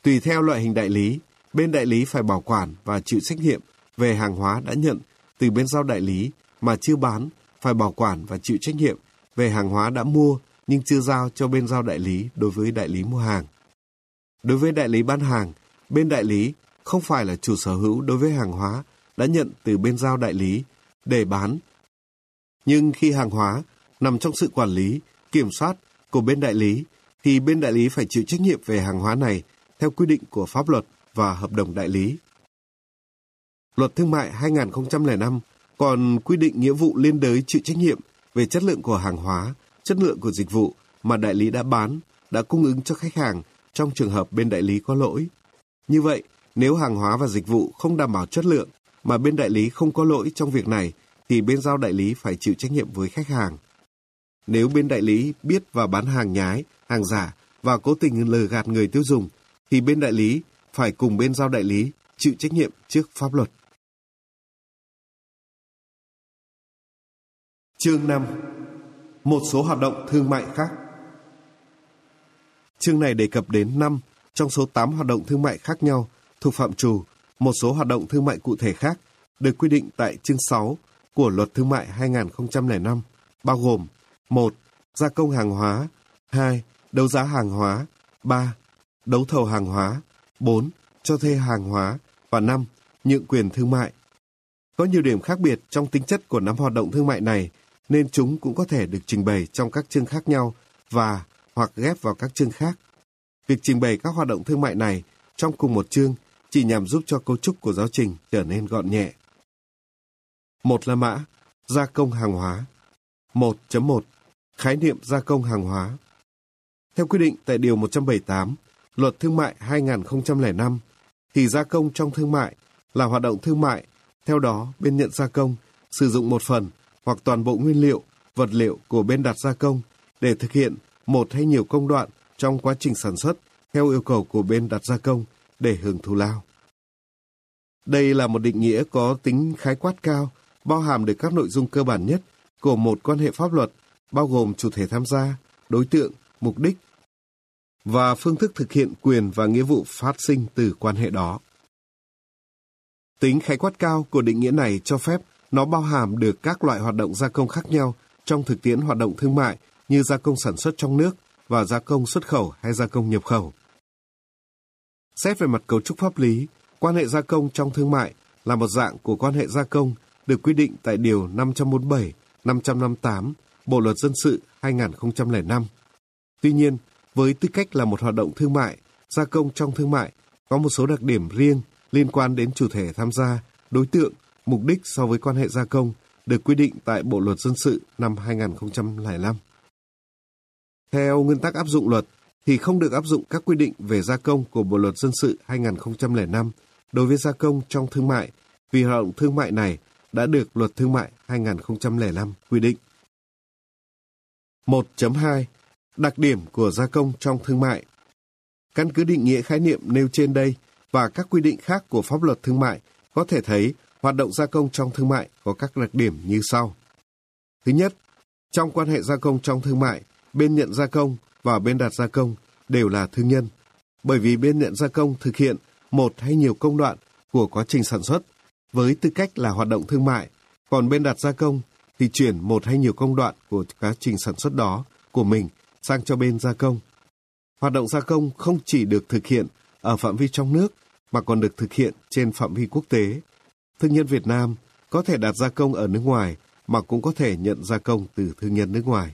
Tùy theo loại hình đại lý, bên đại lý phải bảo quản và chịu trách nhiệm về hàng hóa đã nhận từ bên giao đại lý mà chưa bán, phải bảo quản và chịu trách nhiệm về hàng hóa đã mua nhưng chưa giao cho bên giao đại lý đối với đại lý mua hàng. Đối với đại lý bán hàng, bên đại lý không phải là chủ sở hữu đối với hàng hóa đã nhận từ bên giao đại lý để bán. Nhưng khi hàng hóa nằm trong sự quản lý, kiểm soát của bên đại lý, thì bên đại lý phải chịu trách nhiệm về hàng hóa này theo quy định của pháp luật và hợp đồng đại lý. Luật Thương mại 2005 còn quy định nghĩa vụ liên đới chịu trách nhiệm về chất lượng của hàng hóa, chất lượng của dịch vụ mà đại lý đã bán, đã cung ứng cho khách hàng trong trường hợp bên đại lý có lỗi. Như vậy, nếu hàng hóa và dịch vụ không đảm bảo chất lượng mà bên đại lý không có lỗi trong việc này thì bên giao đại lý phải chịu trách nhiệm với khách hàng. Nếu bên đại lý biết và bán hàng nhái, hàng giả và cố tình lừa gạt người tiêu dùng thì bên đại lý phải cùng bên giao đại lý chịu trách nhiệm trước pháp luật. Chương 5 một số hoạt động thương mại khác Chương này đề cập đến 5 trong số 8 hoạt động thương mại khác nhau thuộc phạm trù một số hoạt động thương mại cụ thể khác được quy định tại chương 6 của Luật Thương mại 2005, bao gồm 1. Gia công hàng hóa 2. Đấu giá hàng hóa 3. Đấu thầu hàng hóa 4. Cho thuê hàng hóa và 5. Nhượng quyền thương mại. Có nhiều điểm khác biệt trong tính chất của năm hoạt động thương mại này nên chúng cũng có thể được trình bày trong các chương khác nhau và hoặc ghép vào các chương khác. Việc trình bày các hoạt động thương mại này trong cùng một chương chỉ nhằm giúp cho cấu trúc của giáo trình trở nên gọn nhẹ. Một là mã, gia công hàng hóa. 1.1 Khái niệm gia công hàng hóa. Theo quy định tại Điều 178, Luật Thương mại 2005, thì gia công trong thương mại là hoạt động thương mại. Theo đó, bên nhận gia công sử dụng một phần hoặc toàn bộ nguyên liệu, vật liệu của bên đặt gia công để thực hiện một hay nhiều công đoạn trong quá trình sản xuất theo yêu cầu của bên đặt gia công để hưởng thù lao. Đây là một định nghĩa có tính khái quát cao, bao hàm được các nội dung cơ bản nhất của một quan hệ pháp luật, bao gồm chủ thể tham gia, đối tượng, mục đích và phương thức thực hiện quyền và nghĩa vụ phát sinh từ quan hệ đó. Tính khái quát cao của định nghĩa này cho phép nó bao hàm được các loại hoạt động gia công khác nhau trong thực tiễn hoạt động thương mại như gia công sản xuất trong nước và gia công xuất khẩu hay gia công nhập khẩu. Xét về mặt cấu trúc pháp lý, quan hệ gia công trong thương mại là một dạng của quan hệ gia công được quy định tại Điều 547, 558 Bộ Luật Dân sự 2005. Tuy nhiên, với tư cách là một hoạt động thương mại, gia công trong thương mại có một số đặc điểm riêng liên quan đến chủ thể tham gia, đối tượng, mục đích so với quan hệ gia công được quy định tại Bộ Luật Dân sự năm 2005. Theo nguyên tắc áp dụng luật, thì không được áp dụng các quy định về gia công của Bộ Luật Dân sự 2005 đối với gia công trong thương mại, vì hoạt động thương mại này đã được Luật Thương mại 2005 quy định. 1.2 Đặc điểm của gia công trong thương mại Căn cứ định nghĩa khái niệm nêu trên đây và các quy định khác của pháp luật thương mại, có thể thấy hoạt động gia công trong thương mại có các đặc điểm như sau. Thứ nhất, trong quan hệ gia công trong thương mại, bên nhận gia công và bên đặt gia công đều là thương nhân, bởi vì bên nhận gia công thực hiện một hay nhiều công đoạn của quá trình sản xuất với tư cách là hoạt động thương mại, còn bên đặt gia công thì chuyển một hay nhiều công đoạn của quá trình sản xuất đó của mình sang cho bên gia công. Hoạt động gia công không chỉ được thực hiện ở phạm vi trong nước mà còn được thực hiện trên phạm vi quốc tế. Thương nhân Việt Nam có thể đặt gia công ở nước ngoài mà cũng có thể nhận gia công từ thương nhân nước ngoài.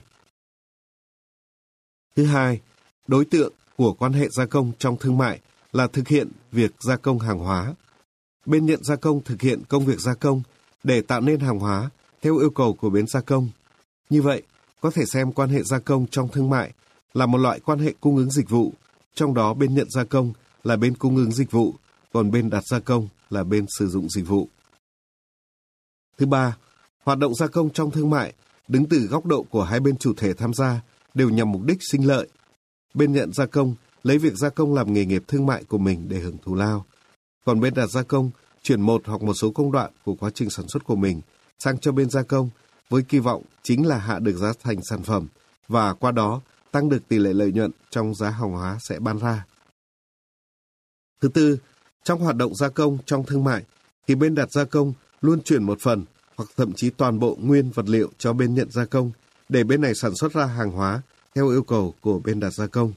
Thứ hai, Đối tượng của quan hệ gia công trong thương mại là thực hiện việc gia công hàng hóa. Bên nhận gia công thực hiện công việc gia công để tạo nên hàng hóa theo yêu cầu của bên gia công. Như vậy, có thể xem quan hệ gia công trong thương mại là một loại quan hệ cung ứng dịch vụ, trong đó bên nhận gia công là bên cung ứng dịch vụ, còn bên đặt gia công là bên sử dụng dịch vụ. Thứ ba, hoạt động gia công trong thương mại đứng từ góc độ của hai bên chủ thể tham gia đều nhằm mục đích sinh lợi. Bên nhận gia công lấy việc gia công làm nghề nghiệp thương mại của mình để hưởng thù lao. Còn bên đặt gia công chuyển một hoặc một số công đoạn của quá trình sản xuất của mình sang cho bên gia công với kỳ vọng chính là hạ được giá thành sản phẩm và qua đó tăng được tỷ lệ lợi nhuận trong giá hàng hóa sẽ bán ra. Thứ tư, trong hoạt động gia công trong thương mại thì bên đặt gia công luôn chuyển một phần hoặc thậm chí toàn bộ nguyên vật liệu cho bên nhận gia công để bên này sản xuất ra hàng hóa theo yêu cầu của bên đặt gia công.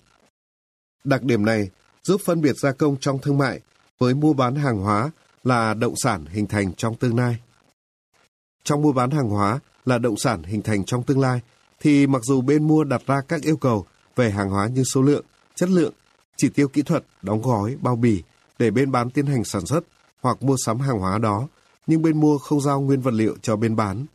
Đặc điểm này giúp phân biệt gia công trong thương mại với mua bán hàng hóa là động sản hình thành trong tương lai. Trong mua bán hàng hóa là động sản hình thành trong tương lai, thì mặc dù bên mua đặt ra các yêu cầu về hàng hóa như số lượng, chất lượng, chỉ tiêu kỹ thuật, đóng gói, bao bì để bên bán tiến hành sản xuất hoặc mua sắm hàng hóa đó, nhưng bên mua không giao nguyên vật liệu cho bên bán.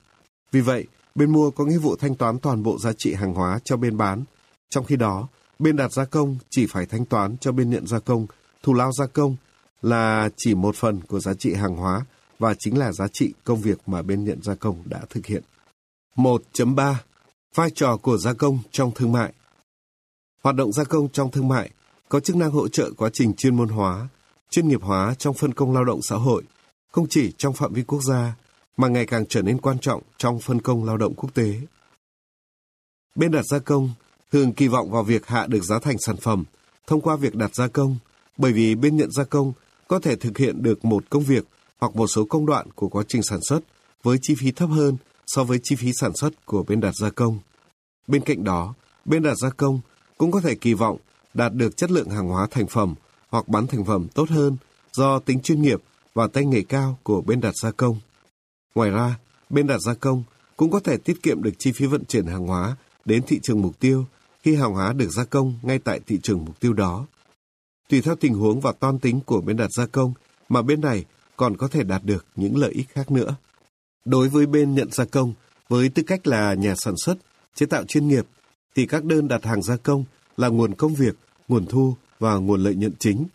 Vì vậy, bên mua có nghĩa vụ thanh toán toàn bộ giá trị hàng hóa cho bên bán. Trong khi đó, bên đặt gia công chỉ phải thanh toán cho bên nhận gia công, thù lao gia công là chỉ một phần của giá trị hàng hóa và chính là giá trị công việc mà bên nhận gia công đã thực hiện. 1.3 Vai trò của gia công trong thương mại Hoạt động gia công trong thương mại có chức năng hỗ trợ quá trình chuyên môn hóa, chuyên nghiệp hóa trong phân công lao động xã hội, không chỉ trong phạm vi quốc gia, mà ngày càng trở nên quan trọng trong phân công lao động quốc tế. Bên đặt gia công thường kỳ vọng vào việc hạ được giá thành sản phẩm thông qua việc đặt gia công, bởi vì bên nhận gia công có thể thực hiện được một công việc hoặc một số công đoạn của quá trình sản xuất với chi phí thấp hơn so với chi phí sản xuất của bên đặt gia công. Bên cạnh đó, bên đặt gia công cũng có thể kỳ vọng đạt được chất lượng hàng hóa thành phẩm hoặc bán thành phẩm tốt hơn do tính chuyên nghiệp và tay nghề cao của bên đặt gia công. Ngoài ra, bên đặt gia công cũng có thể tiết kiệm được chi phí vận chuyển hàng hóa đến thị trường mục tiêu khi hàng hóa được gia công ngay tại thị trường mục tiêu đó. Tùy theo tình huống và toan tính của bên đặt gia công mà bên này còn có thể đạt được những lợi ích khác nữa. Đối với bên nhận gia công, với tư cách là nhà sản xuất, chế tạo chuyên nghiệp, thì các đơn đặt hàng gia công là nguồn công việc, nguồn thu và nguồn lợi nhuận chính.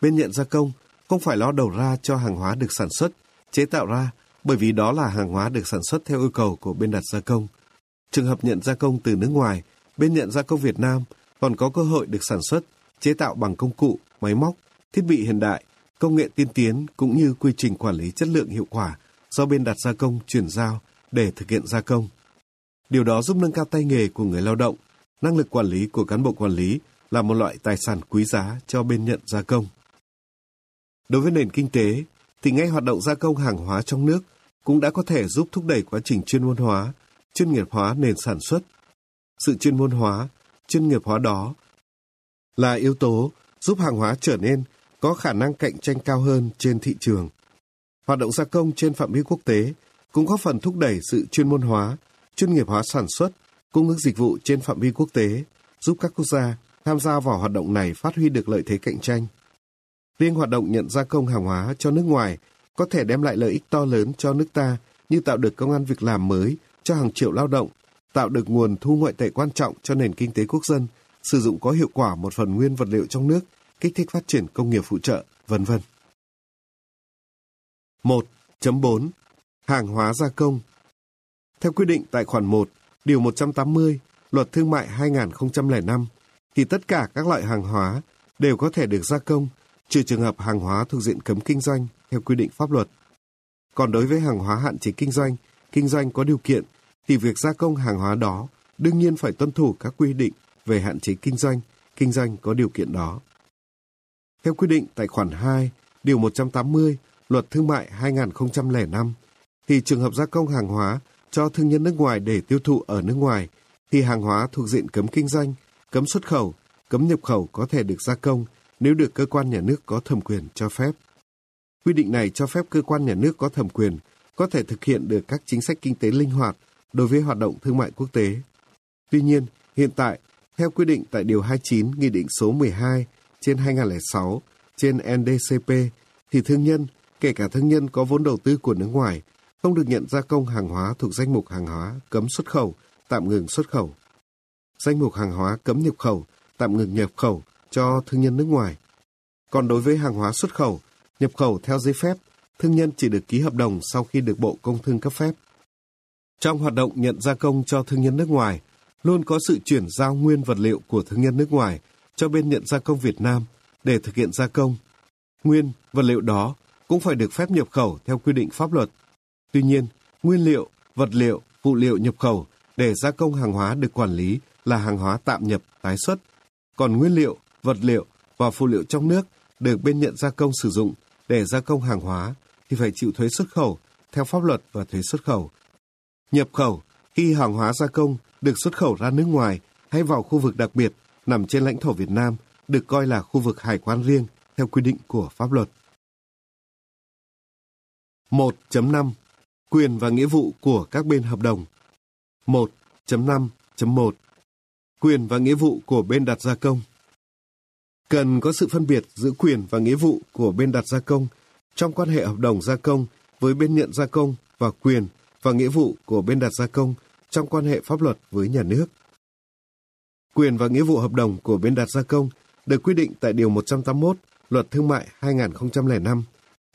Bên nhận gia công không phải lo đầu ra cho hàng hóa được sản xuất, chế tạo ra, bởi vì đó là hàng hóa được sản xuất theo yêu cầu của bên đặt gia công. Trường hợp nhận gia công từ nước ngoài, bên nhận gia công Việt Nam còn có cơ hội được sản xuất, chế tạo bằng công cụ, máy móc, thiết bị hiện đại, công nghệ tiên tiến cũng như quy trình quản lý chất lượng hiệu quả do bên đặt gia công chuyển giao để thực hiện gia công. Điều đó giúp nâng cao tay nghề của người lao động, năng lực quản lý của cán bộ quản lý là một loại tài sản quý giá cho bên nhận gia công. Đối với nền kinh tế, thì ngay hoạt động gia công hàng hóa trong nước cũng đã có thể giúp thúc đẩy quá trình chuyên môn hóa, chuyên nghiệp hóa nền sản xuất. Sự chuyên môn hóa, chuyên nghiệp hóa đó là yếu tố giúp hàng hóa trở nên có khả năng cạnh tranh cao hơn trên thị trường. Hoạt động gia công trên phạm vi quốc tế cũng góp phần thúc đẩy sự chuyên môn hóa, chuyên nghiệp hóa sản xuất, cung ứng dịch vụ trên phạm vi quốc tế, giúp các quốc gia tham gia vào hoạt động này phát huy được lợi thế cạnh tranh. Riêng hoạt động nhận gia công hàng hóa cho nước ngoài có thể đem lại lợi ích to lớn cho nước ta như tạo được công an việc làm mới cho hàng triệu lao động, tạo được nguồn thu ngoại tệ quan trọng cho nền kinh tế quốc dân, sử dụng có hiệu quả một phần nguyên vật liệu trong nước, kích thích phát triển công nghiệp phụ trợ, vân vân. 1.4 Hàng hóa gia công Theo quy định tại khoản 1, điều 180, Luật Thương mại 2005, thì tất cả các loại hàng hóa đều có thể được gia công, trừ trường hợp hàng hóa thuộc diện cấm kinh doanh theo quy định pháp luật. Còn đối với hàng hóa hạn chế kinh doanh, kinh doanh có điều kiện, thì việc gia công hàng hóa đó đương nhiên phải tuân thủ các quy định về hạn chế kinh doanh, kinh doanh có điều kiện đó. Theo quy định tại khoản 2, điều 180 Luật Thương mại 2005, thì trường hợp gia công hàng hóa cho thương nhân nước ngoài để tiêu thụ ở nước ngoài, thì hàng hóa thuộc diện cấm kinh doanh, cấm xuất khẩu, cấm nhập khẩu có thể được gia công nếu được cơ quan nhà nước có thẩm quyền cho phép. Quy định này cho phép cơ quan nhà nước có thẩm quyền có thể thực hiện được các chính sách kinh tế linh hoạt đối với hoạt động thương mại quốc tế. Tuy nhiên, hiện tại Theo quy định tại Điều 29 Nghị định số 12 trên 2006 trên NDCP, thì thương nhân, kể cả thương nhân có vốn đầu tư của nước ngoài, không được nhận gia công hàng hóa thuộc danh mục hàng hóa cấm xuất khẩu, tạm ngừng xuất khẩu. Danh mục hàng hóa cấm nhập khẩu, tạm ngừng nhập khẩu cho thương nhân nước ngoài. Còn đối với hàng hóa xuất khẩu, nhập khẩu theo giấy phép, thương nhân chỉ được ký hợp đồng sau khi được Bộ Công Thương cấp phép. Trong hoạt động nhận gia công cho thương nhân nước ngoài, luôn có sự chuyển giao nguyên vật liệu của thương nhân nước ngoài cho bên nhận gia công Việt Nam để thực hiện gia công. Nguyên vật liệu đó cũng phải được phép nhập khẩu theo quy định pháp luật. Tuy nhiên, nguyên liệu, vật liệu, phụ liệu nhập khẩu để gia công hàng hóa được quản lý là hàng hóa tạm nhập, tái xuất. Còn nguyên liệu, vật liệu và phụ liệu trong nước được bên nhận gia công sử dụng để gia công hàng hóa thì phải chịu thuế xuất khẩu theo pháp luật và thuế xuất khẩu. Nhập khẩu khi hàng hóa gia công được xuất khẩu ra nước ngoài hay vào khu vực đặc biệt nằm trên lãnh thổ Việt Nam được coi là khu vực hải quan riêng theo quy định của pháp luật. 1.5 Quyền và nghĩa vụ của các bên hợp đồng 1.5.1 Quyền và nghĩa vụ của bên đặt gia công Cần có sự phân biệt giữa quyền và nghĩa vụ của bên đặt gia công trong quan hệ hợp đồng gia công với bên nhận gia công và quyền và nghĩa vụ của bên đặt gia công trong quan hệ pháp luật với nhà nước. Quyền và nghĩa vụ hợp đồng của bên đặt gia công được quy định tại Điều 181 Luật Thương mại 2005.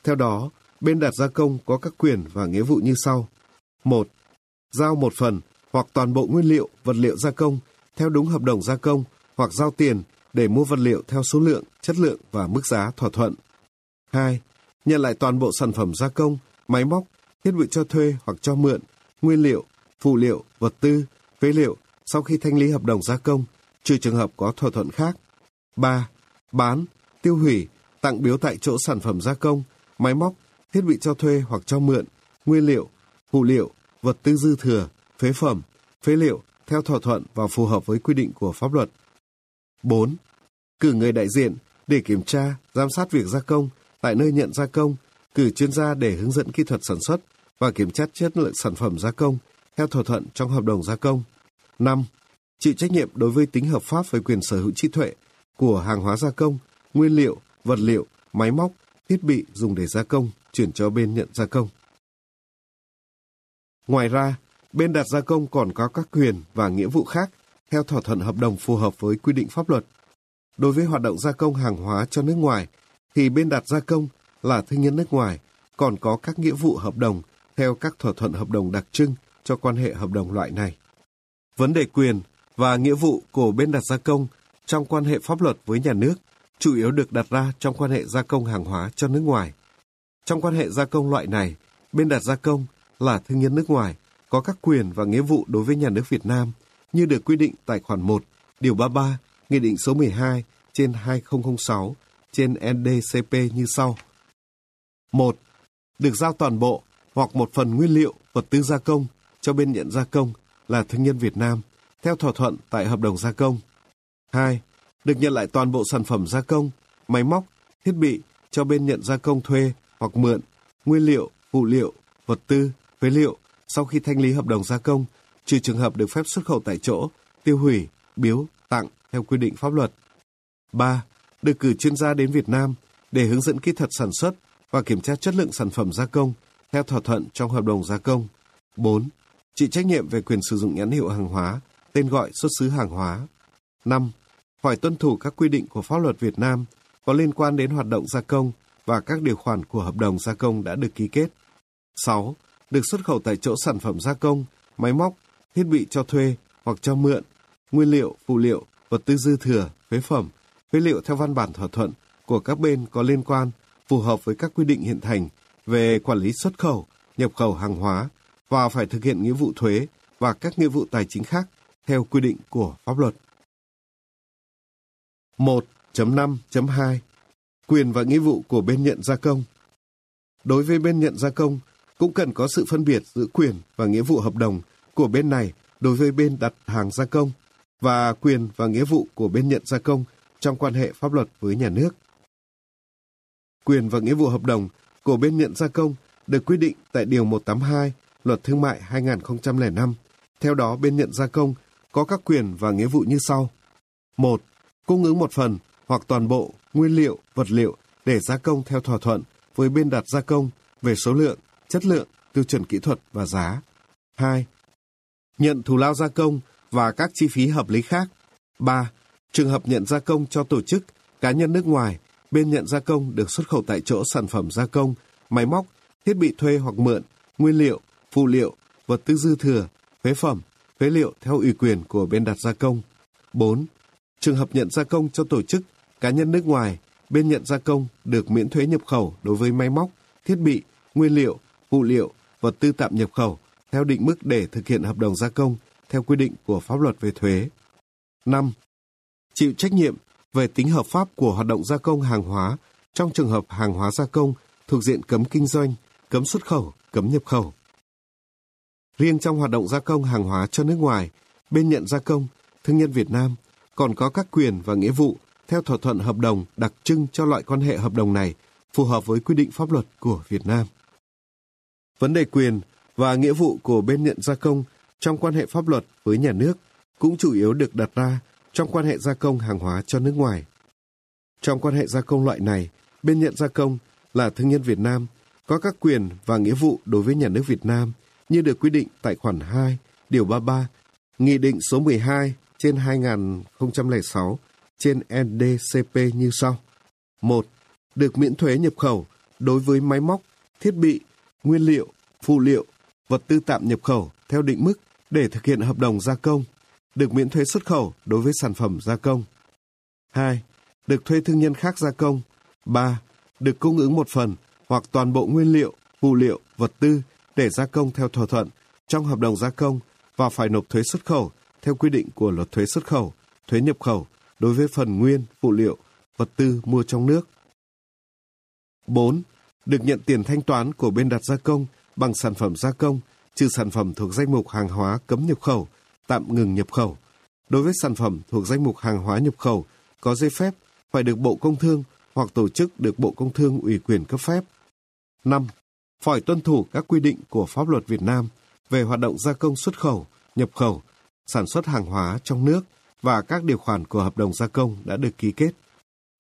Theo đó, bên đặt gia công có các quyền và nghĩa vụ như sau. 1. Giao một phần hoặc toàn bộ nguyên liệu, vật liệu gia công theo đúng hợp đồng gia công hoặc giao tiền để mua vật liệu theo số lượng, chất lượng và mức giá thỏa thuận. 2. Nhận lại toàn bộ sản phẩm gia công, máy móc, thiết bị cho thuê hoặc cho mượn, nguyên liệu, phụ liệu, vật tư, phế liệu sau khi thanh lý hợp đồng gia công, trừ trường hợp có thỏa thuận khác. 3. Bán, tiêu hủy, tặng biếu tại chỗ sản phẩm gia công, máy móc, thiết bị cho thuê hoặc cho mượn, nguyên liệu, phụ liệu, vật tư dư thừa, phế phẩm, phế liệu theo thỏa thuận và phù hợp với quy định của pháp luật. 4. Cử người đại diện để kiểm tra, giám sát việc gia công tại nơi nhận gia công, cử chuyên gia để hướng dẫn kỹ thuật sản xuất và kiểm tra chất lượng sản phẩm gia công theo thỏa thuận trong hợp đồng gia công. 5. Chịu trách nhiệm đối với tính hợp pháp về quyền sở hữu trí tuệ của hàng hóa gia công, nguyên liệu, vật liệu, máy móc, thiết bị dùng để gia công, chuyển cho bên nhận gia công. Ngoài ra, bên đặt gia công còn có các quyền và nghĩa vụ khác theo thỏa thuận hợp đồng phù hợp với quy định pháp luật. Đối với hoạt động gia công hàng hóa cho nước ngoài, thì bên đặt gia công là thương nhân nước ngoài còn có các nghĩa vụ hợp đồng theo các thỏa thuận hợp đồng đặc trưng cho quan hệ hợp đồng loại này. Vấn đề quyền và nghĩa vụ của bên đặt gia công trong quan hệ pháp luật với nhà nước chủ yếu được đặt ra trong quan hệ gia công hàng hóa cho nước ngoài. Trong quan hệ gia công loại này, bên đặt gia công là thương nhân nước ngoài có các quyền và nghĩa vụ đối với nhà nước Việt Nam như được quy định tại khoản 1, điều 33, Nghị định số 12 trên 2006 trên NDCP như sau. 1. Được giao toàn bộ hoặc một phần nguyên liệu, vật tư gia công cho bên nhận gia công là thương nhân Việt Nam theo thỏa thuận tại hợp đồng gia công. 2. Được nhận lại toàn bộ sản phẩm gia công, máy móc, thiết bị cho bên nhận gia công thuê hoặc mượn, nguyên liệu, phụ liệu, vật tư, phế liệu sau khi thanh lý hợp đồng gia công, trừ trường hợp được phép xuất khẩu tại chỗ, tiêu hủy, biếu, tặng theo quy định pháp luật. 3. Được cử chuyên gia đến Việt Nam để hướng dẫn kỹ thuật sản xuất và kiểm tra chất lượng sản phẩm gia công theo thỏa thuận trong hợp đồng gia công. 4. Chịu trách nhiệm về quyền sử dụng nhãn hiệu hàng hóa, tên gọi xuất xứ hàng hóa. 5. Phải tuân thủ các quy định của pháp luật Việt Nam có liên quan đến hoạt động gia công và các điều khoản của hợp đồng gia công đã được ký kết. 6. Được xuất khẩu tại chỗ sản phẩm gia công, máy móc, thiết bị cho thuê hoặc cho mượn, nguyên liệu, phụ liệu, vật tư dư thừa, phế phẩm, phế liệu theo văn bản thỏa thuận của các bên có liên quan phù hợp với các quy định hiện hành về quản lý xuất khẩu, nhập khẩu hàng hóa và phải thực hiện nghĩa vụ thuế và các nghĩa vụ tài chính khác theo quy định của pháp luật. 1.5.2 Quyền và nghĩa vụ của bên nhận gia công Đối với bên nhận gia công, cũng cần có sự phân biệt giữa quyền và nghĩa vụ hợp đồng của bên này đối với bên đặt hàng gia công và quyền và nghĩa vụ của bên nhận gia công trong quan hệ pháp luật với nhà nước. Quyền và nghĩa vụ hợp đồng của bên nhận gia công được quy định tại Điều 182 Luật Thương mại 2005. Theo đó, bên nhận gia công có các quyền và nghĩa vụ như sau. 1. Cung ứng một phần hoặc toàn bộ nguyên liệu, vật liệu để gia công theo thỏa thuận với bên đặt gia công về số lượng, chất lượng, tiêu chuẩn kỹ thuật và giá. 2. Nhận thù lao gia công và các chi phí hợp lý khác. 3. Trường hợp nhận gia công cho tổ chức, cá nhân nước ngoài, bên nhận gia công được xuất khẩu tại chỗ sản phẩm gia công, máy móc, thiết bị thuê hoặc mượn, nguyên liệu, phụ liệu, vật tư dư thừa, phế phẩm, phế liệu theo ủy quyền của bên đặt gia công. 4. Trường hợp nhận gia công cho tổ chức, cá nhân nước ngoài, bên nhận gia công được miễn thuế nhập khẩu đối với máy móc, thiết bị, nguyên liệu, phụ liệu, vật tư tạm nhập khẩu theo định mức để thực hiện hợp đồng gia công theo quy định của pháp luật về thuế. 5. Chịu trách nhiệm về tính hợp pháp của hoạt động gia công hàng hóa trong trường hợp hàng hóa gia công thuộc diện cấm kinh doanh, cấm xuất khẩu, cấm nhập khẩu. Riêng trong hoạt động gia công hàng hóa cho nước ngoài, bên nhận gia công, thương nhân Việt Nam còn có các quyền và nghĩa vụ theo thỏa thuận hợp đồng đặc trưng cho loại quan hệ hợp đồng này phù hợp với quy định pháp luật của Việt Nam. Vấn đề quyền và nghĩa vụ của bên nhận gia công trong quan hệ pháp luật với nhà nước cũng chủ yếu được đặt ra trong quan hệ gia công hàng hóa cho nước ngoài. Trong quan hệ gia công loại này, bên nhận gia công là thương nhân Việt Nam có các quyền và nghĩa vụ đối với nhà nước Việt Nam như được quy định tại khoản 2, điều 33, Nghị định số 12 trên 2006 trên NDCP như sau. 1. Được miễn thuế nhập khẩu đối với máy móc, thiết bị, nguyên liệu, phụ liệu, vật tư tạm nhập khẩu theo định mức để thực hiện hợp đồng gia công, được miễn thuế xuất khẩu đối với sản phẩm gia công. 2. Được thuê thương nhân khác gia công. 3. Được cung ứng một phần hoặc toàn bộ nguyên liệu, phụ liệu, vật tư để gia công theo thỏa thuận trong hợp đồng gia công và phải nộp thuế xuất khẩu theo quy định của luật thuế xuất khẩu, thuế nhập khẩu đối với phần nguyên, phụ liệu, vật tư mua trong nước. 4. Được nhận tiền thanh toán của bên đặt gia công bằng sản phẩm gia công, trừ sản phẩm thuộc danh mục hàng hóa cấm nhập khẩu, tạm ngừng nhập khẩu. Đối với sản phẩm thuộc danh mục hàng hóa nhập khẩu có giấy phép phải được Bộ Công Thương hoặc tổ chức được Bộ Công Thương ủy quyền cấp phép. 5. Phải tuân thủ các quy định của pháp luật Việt Nam về hoạt động gia công xuất khẩu, nhập khẩu, sản xuất hàng hóa trong nước và các điều khoản của hợp đồng gia công đã được ký kết.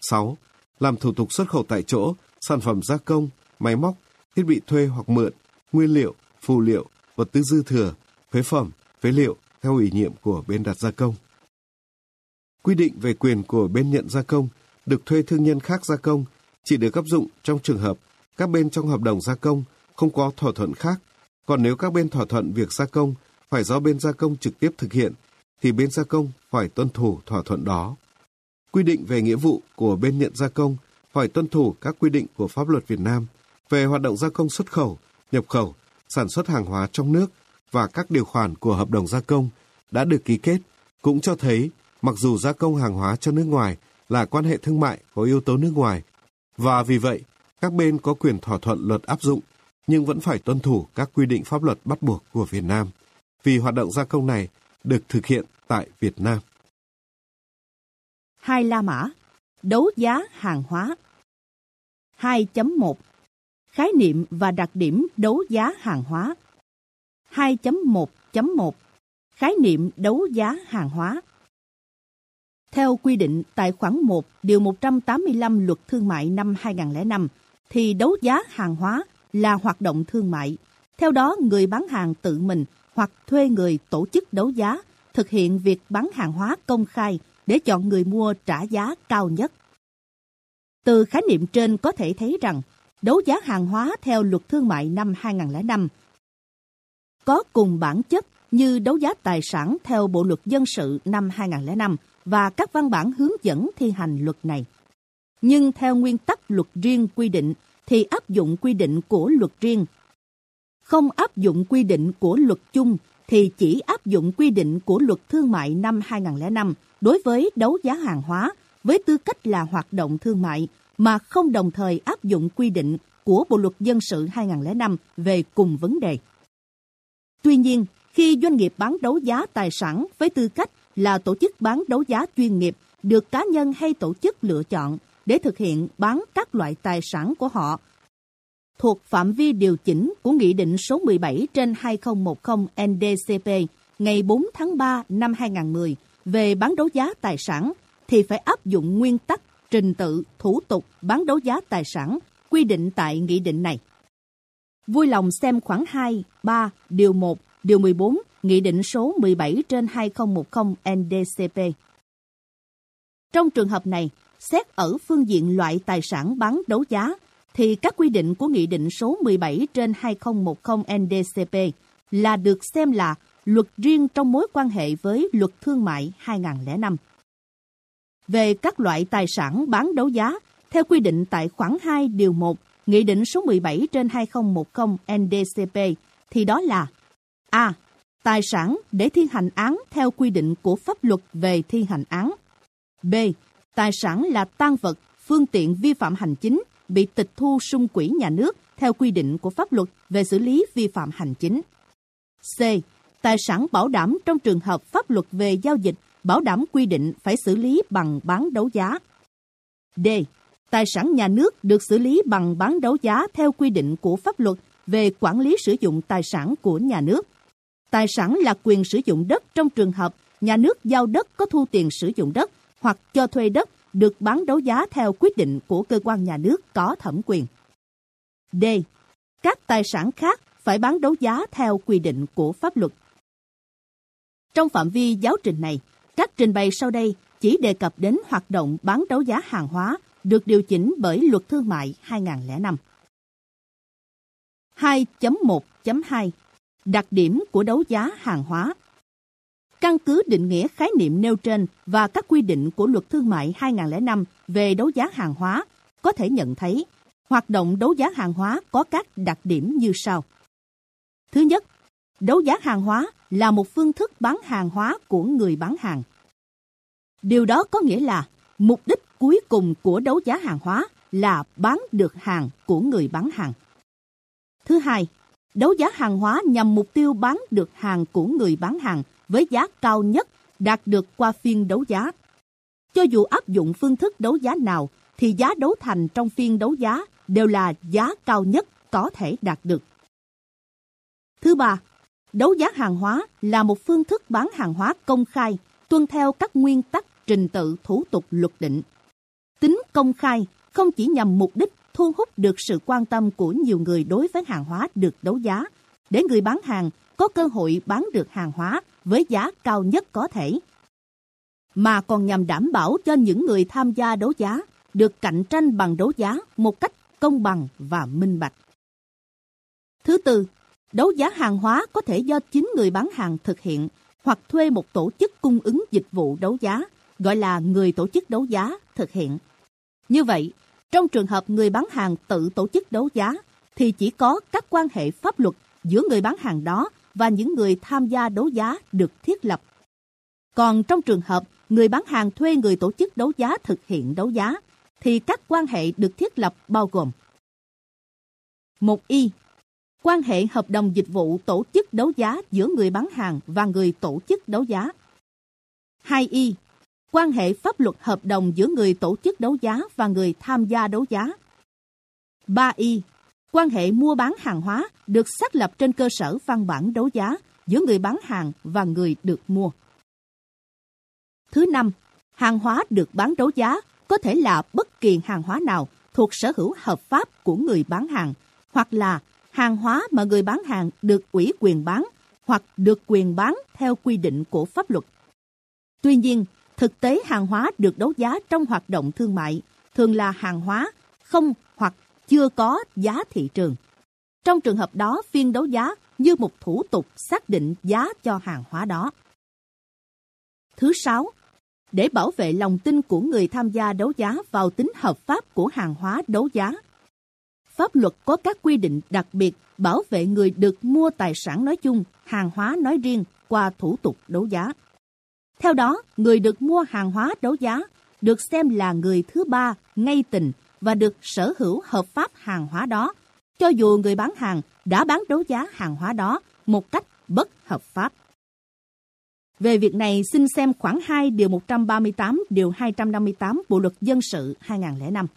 6. Làm thủ tục xuất khẩu tại chỗ, sản phẩm gia công, máy móc, thiết bị thuê hoặc mượn, nguyên liệu, phụ liệu, vật tư dư thừa, phế phẩm, phế liệu theo ủy nhiệm của bên đặt gia công. Quy định về quyền của bên nhận gia công được thuê thương nhân khác gia công chỉ được áp dụng trong trường hợp các bên trong hợp đồng gia công không có thỏa thuận khác. Còn nếu các bên thỏa thuận việc gia công phải do bên gia công trực tiếp thực hiện, thì bên gia công phải tuân thủ thỏa thuận đó. Quy định về nghĩa vụ của bên nhận gia công phải tuân thủ các quy định của pháp luật Việt Nam về hoạt động gia công xuất khẩu, nhập khẩu, sản xuất hàng hóa trong nước và các điều khoản của hợp đồng gia công đã được ký kết cũng cho thấy mặc dù gia công hàng hóa cho nước ngoài là quan hệ thương mại có yếu tố nước ngoài và vì vậy các bên có quyền thỏa thuận luật áp dụng nhưng vẫn phải tuân thủ các quy định pháp luật bắt buộc của Việt Nam vì hoạt động gia công này được thực hiện tại Việt Nam. Hai La Mã Đấu giá hàng hóa. 2.1 Khái niệm và đặc điểm đấu giá hàng hóa. 2.1.1 Khái niệm đấu giá hàng hóa. Theo quy định tại khoản 1 điều 185 luật thương mại năm 2005 thì đấu giá hàng hóa là hoạt động thương mại. Theo đó, người bán hàng tự mình hoặc thuê người tổ chức đấu giá thực hiện việc bán hàng hóa công khai để chọn người mua trả giá cao nhất. Từ khái niệm trên có thể thấy rằng, đấu giá hàng hóa theo luật thương mại năm 2005 có cùng bản chất như đấu giá tài sản theo Bộ luật dân sự năm 2005 và các văn bản hướng dẫn thi hành luật này. Nhưng theo nguyên tắc luật riêng quy định thì áp dụng quy định của luật riêng. Không áp dụng quy định của luật chung thì chỉ áp dụng quy định của luật thương mại năm 2005 đối với đấu giá hàng hóa với tư cách là hoạt động thương mại mà không đồng thời áp dụng quy định của Bộ luật dân sự 2005 về cùng vấn đề. Tuy nhiên, khi doanh nghiệp bán đấu giá tài sản với tư cách là tổ chức bán đấu giá chuyên nghiệp được cá nhân hay tổ chức lựa chọn để thực hiện bán các loại tài sản của họ thuộc phạm vi điều chỉnh của Nghị định số 17 trên 2010 NDCP ngày 4 tháng 3 năm 2010 về bán đấu giá tài sản thì phải áp dụng nguyên tắc, trình tự, thủ tục bán đấu giá tài sản quy định tại nghị định này. Vui lòng xem khoảng 2, 3, điều 1, điều 14, Nghị định số 17 trên 2010 NDCP. Trong trường hợp này, xét ở phương diện loại tài sản bán đấu giá, thì các quy định của Nghị định số 17 trên 2010 NDCP là được xem là luật riêng trong mối quan hệ với luật thương mại 2005. Về các loại tài sản bán đấu giá, theo quy định tại khoản 2 điều 1, Nghị định số 17 trên 2010 NDCP, thì đó là A. Tài sản để thi hành án theo quy định của pháp luật về thi hành án. B. Tài sản là tang vật, phương tiện vi phạm hành chính bị tịch thu sung quỹ nhà nước theo quy định của pháp luật về xử lý vi phạm hành chính. C. Tài sản bảo đảm trong trường hợp pháp luật về giao dịch, bảo đảm quy định phải xử lý bằng bán đấu giá. D. Tài sản nhà nước được xử lý bằng bán đấu giá theo quy định của pháp luật về quản lý sử dụng tài sản của nhà nước. Tài sản là quyền sử dụng đất trong trường hợp nhà nước giao đất có thu tiền sử dụng đất hoặc cho thuê đất được bán đấu giá theo quyết định của cơ quan nhà nước có thẩm quyền. D. Các tài sản khác phải bán đấu giá theo quy định của pháp luật. Trong phạm vi giáo trình này, các trình bày sau đây chỉ đề cập đến hoạt động bán đấu giá hàng hóa được điều chỉnh bởi Luật Thương mại 2005. 2.1.2 Đặc điểm của đấu giá hàng hóa Căn cứ định nghĩa khái niệm nêu trên và các quy định của Luật Thương mại 2005 về đấu giá hàng hóa, có thể nhận thấy hoạt động đấu giá hàng hóa có các đặc điểm như sau. Thứ nhất, đấu giá hàng hóa là một phương thức bán hàng hóa của người bán hàng. Điều đó có nghĩa là mục đích cuối cùng của đấu giá hàng hóa là bán được hàng của người bán hàng. Thứ hai, đấu giá hàng hóa nhằm mục tiêu bán được hàng của người bán hàng với giá cao nhất đạt được qua phiên đấu giá. Cho dù áp dụng phương thức đấu giá nào, thì giá đấu thành trong phiên đấu giá đều là giá cao nhất có thể đạt được. Thứ ba, đấu giá hàng hóa là một phương thức bán hàng hóa công khai, tuân theo các nguyên tắc trình tự thủ tục luật định. Tính công khai không chỉ nhằm mục đích thu hút được sự quan tâm của nhiều người đối với hàng hóa được đấu giá, để người bán hàng có cơ hội bán được hàng hóa với giá cao nhất có thể, mà còn nhằm đảm bảo cho những người tham gia đấu giá được cạnh tranh bằng đấu giá một cách công bằng và minh bạch. Thứ tư, đấu giá hàng hóa có thể do chính người bán hàng thực hiện hoặc thuê một tổ chức cung ứng dịch vụ đấu giá, gọi là người tổ chức đấu giá thực hiện. Như vậy, trong trường hợp người bán hàng tự tổ chức đấu giá, thì chỉ có các quan hệ pháp luật giữa người bán hàng đó và những người tham gia đấu giá được thiết lập. Còn trong trường hợp người bán hàng thuê người tổ chức đấu giá thực hiện đấu giá, thì các quan hệ được thiết lập bao gồm một y Quan hệ hợp đồng dịch vụ tổ chức đấu giá giữa người bán hàng và người tổ chức đấu giá. 2y quan hệ pháp luật hợp đồng giữa người tổ chức đấu giá và người tham gia đấu giá. 3y. Quan hệ mua bán hàng hóa được xác lập trên cơ sở văn bản đấu giá giữa người bán hàng và người được mua. Thứ năm, hàng hóa được bán đấu giá có thể là bất kỳ hàng hóa nào thuộc sở hữu hợp pháp của người bán hàng, hoặc là hàng hóa mà người bán hàng được ủy quyền bán hoặc được quyền bán theo quy định của pháp luật. Tuy nhiên, thực tế hàng hóa được đấu giá trong hoạt động thương mại thường là hàng hóa không hoặc chưa có giá thị trường. Trong trường hợp đó, phiên đấu giá như một thủ tục xác định giá cho hàng hóa đó. Thứ sáu, để bảo vệ lòng tin của người tham gia đấu giá vào tính hợp pháp của hàng hóa đấu giá. Pháp luật có các quy định đặc biệt bảo vệ người được mua tài sản nói chung, hàng hóa nói riêng qua thủ tục đấu giá. Theo đó, người được mua hàng hóa đấu giá được xem là người thứ ba ngay tình và được sở hữu hợp pháp hàng hóa đó, cho dù người bán hàng đã bán đấu giá hàng hóa đó một cách bất hợp pháp. Về việc này, xin xem khoảng 2 điều 138, điều 258 Bộ Luật Dân sự 2005.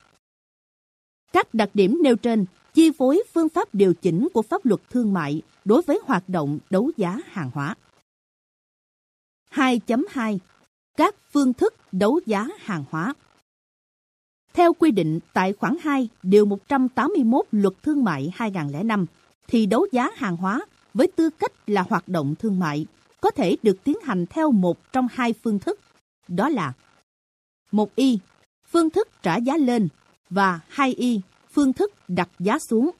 Các đặc điểm nêu trên chi phối phương pháp điều chỉnh của pháp luật thương mại đối với hoạt động đấu giá hàng hóa. 2.2 các phương thức đấu giá hàng hóa. Theo quy định tại khoản 2, điều 181 Luật Thương mại 2005, thì đấu giá hàng hóa với tư cách là hoạt động thương mại có thể được tiến hành theo một trong hai phương thức, đó là một y phương thức trả giá lên và hai y phương thức đặt giá xuống.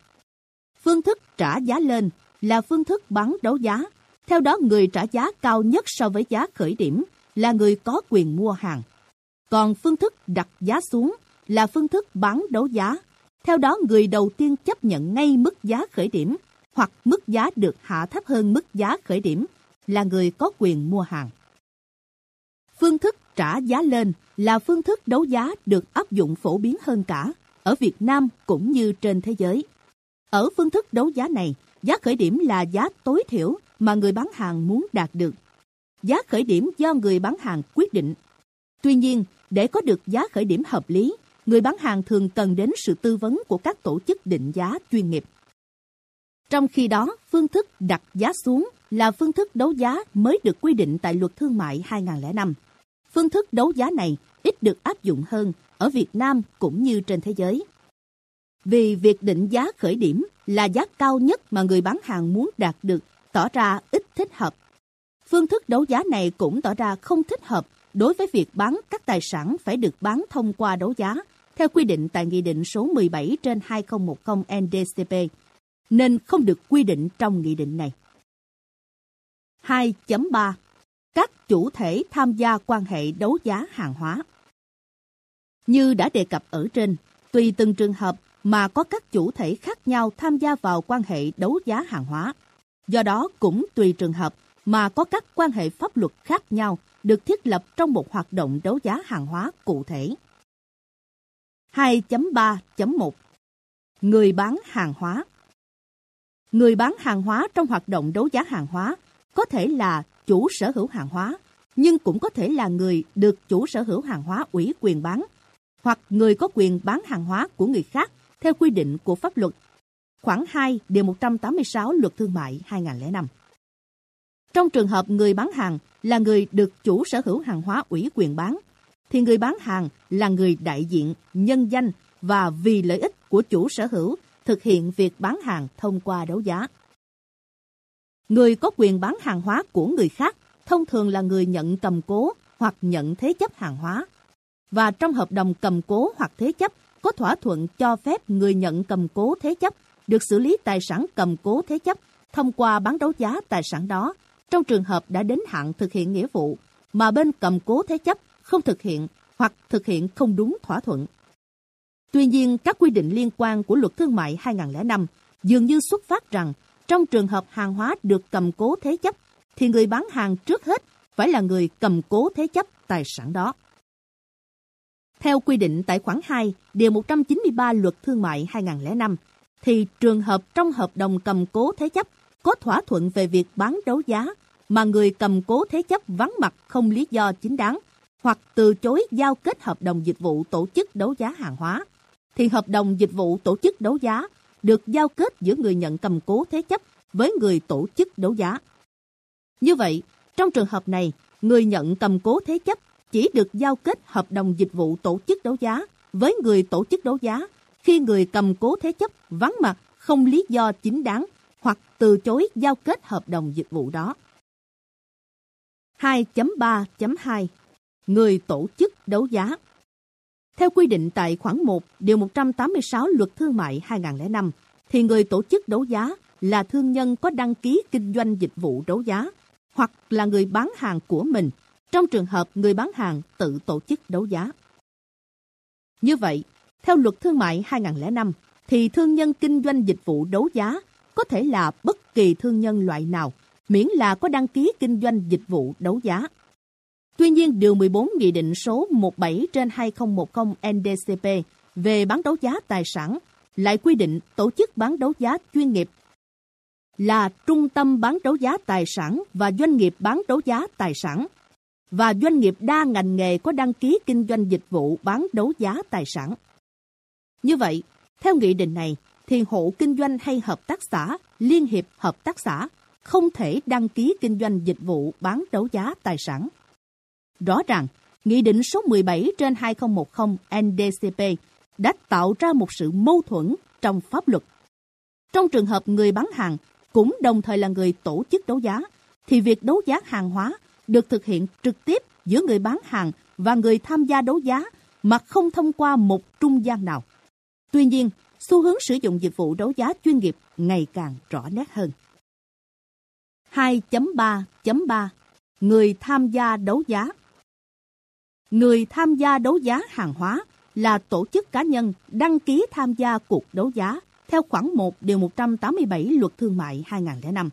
Phương thức trả giá lên là phương thức bán đấu giá, theo đó người trả giá cao nhất so với giá khởi điểm là người có quyền mua hàng. Còn phương thức đặt giá xuống là phương thức bán đấu giá. Theo đó, người đầu tiên chấp nhận ngay mức giá khởi điểm hoặc mức giá được hạ thấp hơn mức giá khởi điểm là người có quyền mua hàng. Phương thức trả giá lên là phương thức đấu giá được áp dụng phổ biến hơn cả ở Việt Nam cũng như trên thế giới. Ở phương thức đấu giá này, giá khởi điểm là giá tối thiểu mà người bán hàng muốn đạt được. Giá khởi điểm do người bán hàng quyết định. Tuy nhiên, để có được giá khởi điểm hợp lý, người bán hàng thường cần đến sự tư vấn của các tổ chức định giá chuyên nghiệp. Trong khi đó, phương thức đặt giá xuống là phương thức đấu giá mới được quy định tại Luật Thương mại 2005. Phương thức đấu giá này ít được áp dụng hơn ở Việt Nam cũng như trên thế giới. Vì việc định giá khởi điểm là giá cao nhất mà người bán hàng muốn đạt được tỏ ra ít thích hợp. Phương thức đấu giá này cũng tỏ ra không thích hợp đối với việc bán các tài sản phải được bán thông qua đấu giá theo quy định tại Nghị định số 17 trên 2010 NDCP, nên không được quy định trong nghị định này. 2.3 các chủ thể tham gia quan hệ đấu giá hàng hóa Như đã đề cập ở trên, tùy từng trường hợp mà có các chủ thể khác nhau tham gia vào quan hệ đấu giá hàng hóa. Do đó cũng tùy trường hợp mà có các quan hệ pháp luật khác nhau được thiết lập trong một hoạt động đấu giá hàng hóa cụ thể. 2.3.1 Người bán hàng hóa Người bán hàng hóa trong hoạt động đấu giá hàng hóa có thể là chủ sở hữu hàng hóa, nhưng cũng có thể là người được chủ sở hữu hàng hóa ủy quyền bán, hoặc người có quyền bán hàng hóa của người khác theo quy định của pháp luật. Khoảng 2 Điều 186 Luật Thương mại 2005 Trong trường hợp người bán hàng là người được chủ sở hữu hàng hóa ủy quyền bán, thì người bán hàng là người đại diện, nhân danh và vì lợi ích của chủ sở hữu thực hiện việc bán hàng thông qua đấu giá. Người có quyền bán hàng hóa của người khác thông thường là người nhận cầm cố hoặc nhận thế chấp hàng hóa. Và trong hợp đồng cầm cố hoặc thế chấp có thỏa thuận cho phép người nhận cầm cố thế chấp được xử lý tài sản cầm cố thế chấp thông qua bán đấu giá tài sản đó trong trường hợp đã đến hạn thực hiện nghĩa vụ mà bên cầm cố thế chấp không thực hiện hoặc thực hiện không đúng thỏa thuận. Tuy nhiên, các quy định liên quan của luật thương mại 2005 dường như xuất phát rằng trong trường hợp hàng hóa được cầm cố thế chấp, thì người bán hàng trước hết phải là người cầm cố thế chấp tài sản đó. Theo quy định tại khoản 2, điều 193 luật thương mại 2005, thì trường hợp trong hợp đồng cầm cố thế chấp có thỏa thuận về việc bán đấu giá mà người cầm cố thế chấp vắng mặt không lý do chính đáng hoặc từ chối giao kết hợp đồng dịch vụ tổ chức đấu giá hàng hóa, thì hợp đồng dịch vụ tổ chức đấu giá được giao kết giữa người nhận cầm cố thế chấp với người tổ chức đấu giá. Như vậy, trong trường hợp này, người nhận cầm cố thế chấp chỉ được giao kết hợp đồng dịch vụ tổ chức đấu giá với người tổ chức đấu giá khi người cầm cố thế chấp vắng mặt không lý do chính đáng hoặc từ chối giao kết hợp đồng dịch vụ đó. 2.3.2 Người tổ chức đấu giá theo quy định tại khoản 1, điều 186 Luật Thương mại 2005, thì người tổ chức đấu giá là thương nhân có đăng ký kinh doanh dịch vụ đấu giá hoặc là người bán hàng của mình trong trường hợp người bán hàng tự tổ chức đấu giá. Như vậy, theo luật thương mại 2005, thì thương nhân kinh doanh dịch vụ đấu giá có thể là bất kỳ thương nhân loại nào, miễn là có đăng ký kinh doanh dịch vụ đấu giá. Tuy nhiên, Điều 14 Nghị định số 17 trên 2010 NDCP về bán đấu giá tài sản lại quy định tổ chức bán đấu giá chuyên nghiệp là trung tâm bán đấu giá tài sản và doanh nghiệp bán đấu giá tài sản và doanh nghiệp đa ngành nghề có đăng ký kinh doanh dịch vụ bán đấu giá tài sản. Như vậy, theo nghị định này, thì hộ kinh doanh hay hợp tác xã, liên hiệp hợp tác xã không thể đăng ký kinh doanh dịch vụ bán đấu giá tài sản. Rõ ràng, Nghị định số 17 trên 2010 NDCP đã tạo ra một sự mâu thuẫn trong pháp luật. Trong trường hợp người bán hàng cũng đồng thời là người tổ chức đấu giá, thì việc đấu giá hàng hóa được thực hiện trực tiếp giữa người bán hàng và người tham gia đấu giá mà không thông qua một trung gian nào. Tuy nhiên, xu hướng sử dụng dịch vụ đấu giá chuyên nghiệp ngày càng rõ nét hơn. 2.3.3 Người tham gia đấu giá Người tham gia đấu giá hàng hóa là tổ chức cá nhân đăng ký tham gia cuộc đấu giá theo khoản 1 điều 187 Luật Thương mại 2005.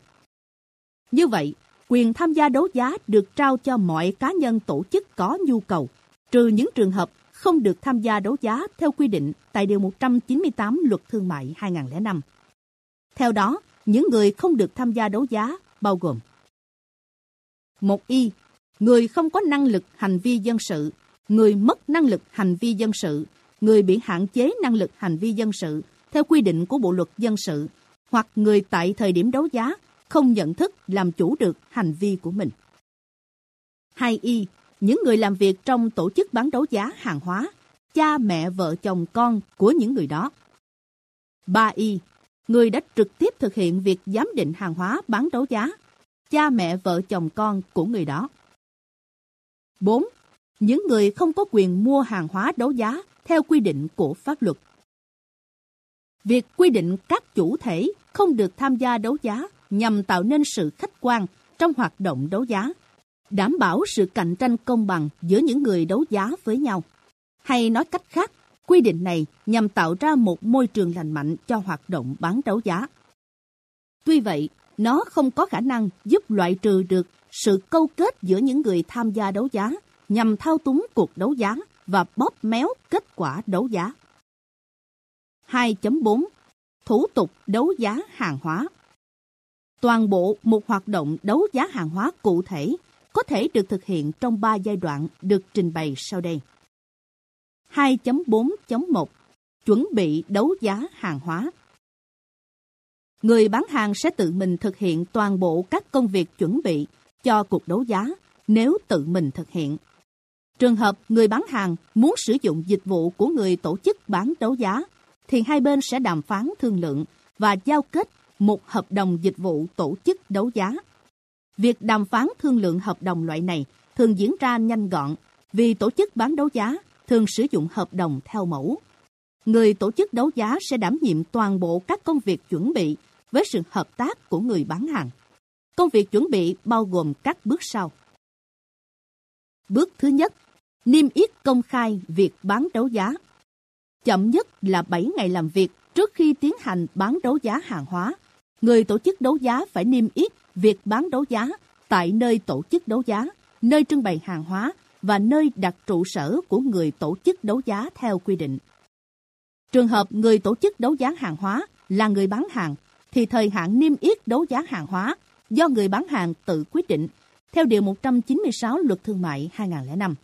Như vậy, quyền tham gia đấu giá được trao cho mọi cá nhân tổ chức có nhu cầu, trừ những trường hợp không được tham gia đấu giá theo quy định tại Điều 198 Luật Thương mại 2005. Theo đó, những người không được tham gia đấu giá bao gồm một y người không có năng lực hành vi dân sự, người mất năng lực hành vi dân sự, người bị hạn chế năng lực hành vi dân sự theo quy định của Bộ luật dân sự, hoặc người tại thời điểm đấu giá không nhận thức làm chủ được hành vi của mình. 2y những người làm việc trong tổ chức bán đấu giá hàng hóa, cha mẹ vợ chồng con của những người đó. 3y người đã trực tiếp thực hiện việc giám định hàng hóa bán đấu giá, cha mẹ vợ chồng con của người đó. 4. Những người không có quyền mua hàng hóa đấu giá theo quy định của pháp luật. Việc quy định các chủ thể không được tham gia đấu giá nhằm tạo nên sự khách quan trong hoạt động đấu giá, đảm bảo sự cạnh tranh công bằng giữa những người đấu giá với nhau. Hay nói cách khác, quy định này nhằm tạo ra một môi trường lành mạnh cho hoạt động bán đấu giá. Tuy vậy, nó không có khả năng giúp loại trừ được sự câu kết giữa những người tham gia đấu giá nhằm thao túng cuộc đấu giá và bóp méo kết quả đấu giá. 2.4 Thủ tục đấu giá hàng hóa Toàn bộ một hoạt động đấu giá hàng hóa cụ thể có thể được thực hiện trong 3 giai đoạn được trình bày sau đây. 2.4.1 Chuẩn bị đấu giá hàng hóa Người bán hàng sẽ tự mình thực hiện toàn bộ các công việc chuẩn bị cho cuộc đấu giá nếu tự mình thực hiện. Trường hợp người bán hàng muốn sử dụng dịch vụ của người tổ chức bán đấu giá, thì hai bên sẽ đàm phán thương lượng và giao kết một hợp đồng dịch vụ tổ chức đấu giá. Việc đàm phán thương lượng hợp đồng loại này thường diễn ra nhanh gọn vì tổ chức bán đấu giá thường sử dụng hợp đồng theo mẫu. Người tổ chức đấu giá sẽ đảm nhiệm toàn bộ các công việc chuẩn bị với sự hợp tác của người bán hàng. Công việc chuẩn bị bao gồm các bước sau. Bước thứ nhất, niêm yết công khai việc bán đấu giá. Chậm nhất là 7 ngày làm việc trước khi tiến hành bán đấu giá hàng hóa. Người tổ chức đấu giá phải niêm yết việc bán đấu giá tại nơi tổ chức đấu giá, nơi trưng bày hàng hóa và nơi đặt trụ sở của người tổ chức đấu giá theo quy định. Trường hợp người tổ chức đấu giá hàng hóa là người bán hàng, thì thời hạn niêm yết đấu giá hàng hóa do người bán hàng tự quyết định, theo Điều 196 Luật Thương mại 2005.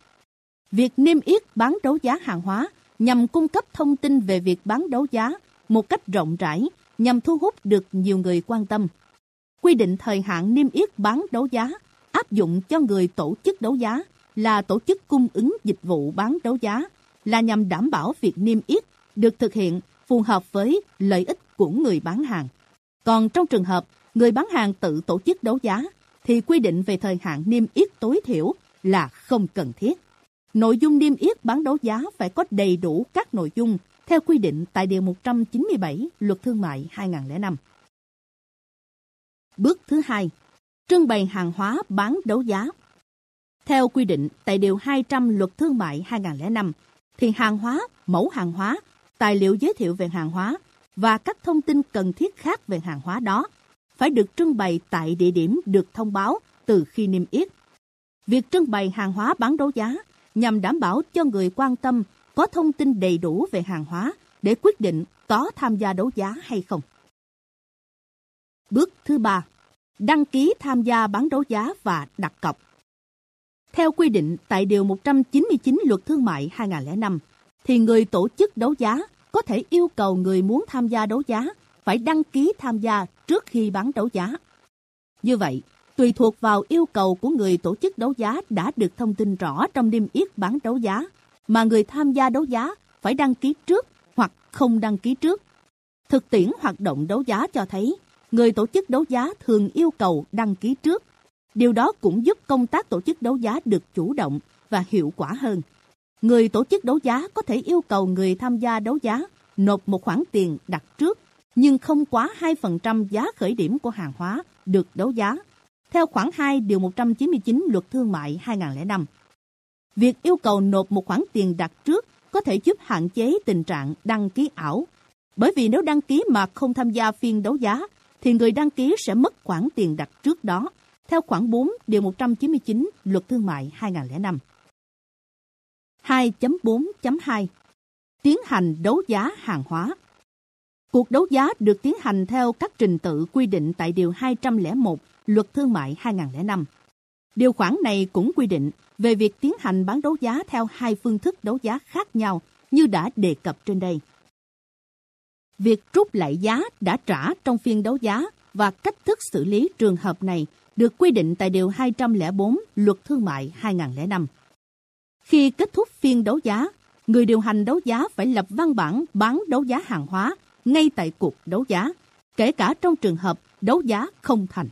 Việc niêm yết bán đấu giá hàng hóa nhằm cung cấp thông tin về việc bán đấu giá một cách rộng rãi, nhằm thu hút được nhiều người quan tâm. Quy định thời hạn niêm yết bán đấu giá, áp dụng cho người tổ chức đấu giá là tổ chức cung ứng dịch vụ bán đấu giá, là nhằm đảm bảo việc niêm yết được thực hiện phù hợp với lợi ích của người bán hàng. Còn trong trường hợp người bán hàng tự tổ chức đấu giá thì quy định về thời hạn niêm yết tối thiểu là không cần thiết. Nội dung niêm yết bán đấu giá phải có đầy đủ các nội dung theo quy định tại Điều 197 Luật Thương mại 2005. Bước thứ hai, trưng bày hàng hóa bán đấu giá. Theo quy định tại Điều 200 Luật Thương mại 2005, thì hàng hóa, mẫu hàng hóa, tài liệu giới thiệu về hàng hóa và các thông tin cần thiết khác về hàng hóa đó phải được trưng bày tại địa điểm được thông báo từ khi niêm yết. Việc trưng bày hàng hóa bán đấu giá nhằm đảm bảo cho người quan tâm có thông tin đầy đủ về hàng hóa để quyết định có tham gia đấu giá hay không. Bước thứ ba, đăng ký tham gia bán đấu giá và đặt cọc. Theo quy định tại Điều 199 Luật Thương mại 2005, thì người tổ chức đấu giá có thể yêu cầu người muốn tham gia đấu giá phải đăng ký tham gia trước khi bán đấu giá. Như vậy, tùy thuộc vào yêu cầu của người tổ chức đấu giá đã được thông tin rõ trong niêm yết bán đấu giá, mà người tham gia đấu giá phải đăng ký trước hoặc không đăng ký trước. Thực tiễn hoạt động đấu giá cho thấy, người tổ chức đấu giá thường yêu cầu đăng ký trước. Điều đó cũng giúp công tác tổ chức đấu giá được chủ động và hiệu quả hơn. Người tổ chức đấu giá có thể yêu cầu người tham gia đấu giá nộp một khoản tiền đặt trước, nhưng không quá 2% giá khởi điểm của hàng hóa được đấu giá, theo khoản 2 điều 199 Luật Thương mại 2005. Việc yêu cầu nộp một khoản tiền đặt trước có thể giúp hạn chế tình trạng đăng ký ảo. Bởi vì nếu đăng ký mà không tham gia phiên đấu giá, thì người đăng ký sẽ mất khoản tiền đặt trước đó, theo khoản 4 điều 199 Luật Thương mại 2005. 2.4.2 Tiến hành đấu giá hàng hóa Cuộc đấu giá được tiến hành theo các trình tự quy định tại Điều 201 Luật Thương mại 2005. Điều khoản này cũng quy định về việc tiến hành bán đấu giá theo hai phương thức đấu giá khác nhau như đã đề cập trên đây. Việc rút lại giá đã trả trong phiên đấu giá và cách thức xử lý trường hợp này được quy định tại Điều 204 Luật Thương mại 2005. Khi kết thúc phiên đấu giá, người điều hành đấu giá phải lập văn bản bán đấu giá hàng hóa ngay tại cuộc đấu giá, kể cả trong trường hợp đấu giá không thành.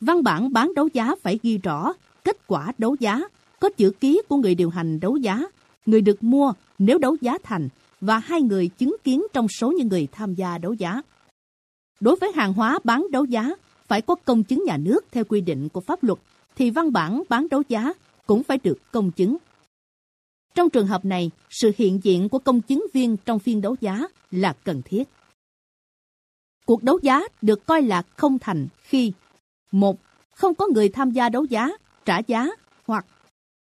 Văn bản bán đấu giá phải ghi rõ kết quả đấu giá, có chữ ký của người điều hành đấu giá, người được mua nếu đấu giá thành và hai người chứng kiến trong số những người tham gia đấu giá. Đối với hàng hóa bán đấu giá, phải có công chứng nhà nước theo quy định của pháp luật, thì văn bản bán đấu giá cũng phải được công chứng. Trong trường hợp này, sự hiện diện của công chứng viên trong phiên đấu giá là cần thiết. Cuộc đấu giá được coi là không thành khi một Không có người tham gia đấu giá, trả giá hoặc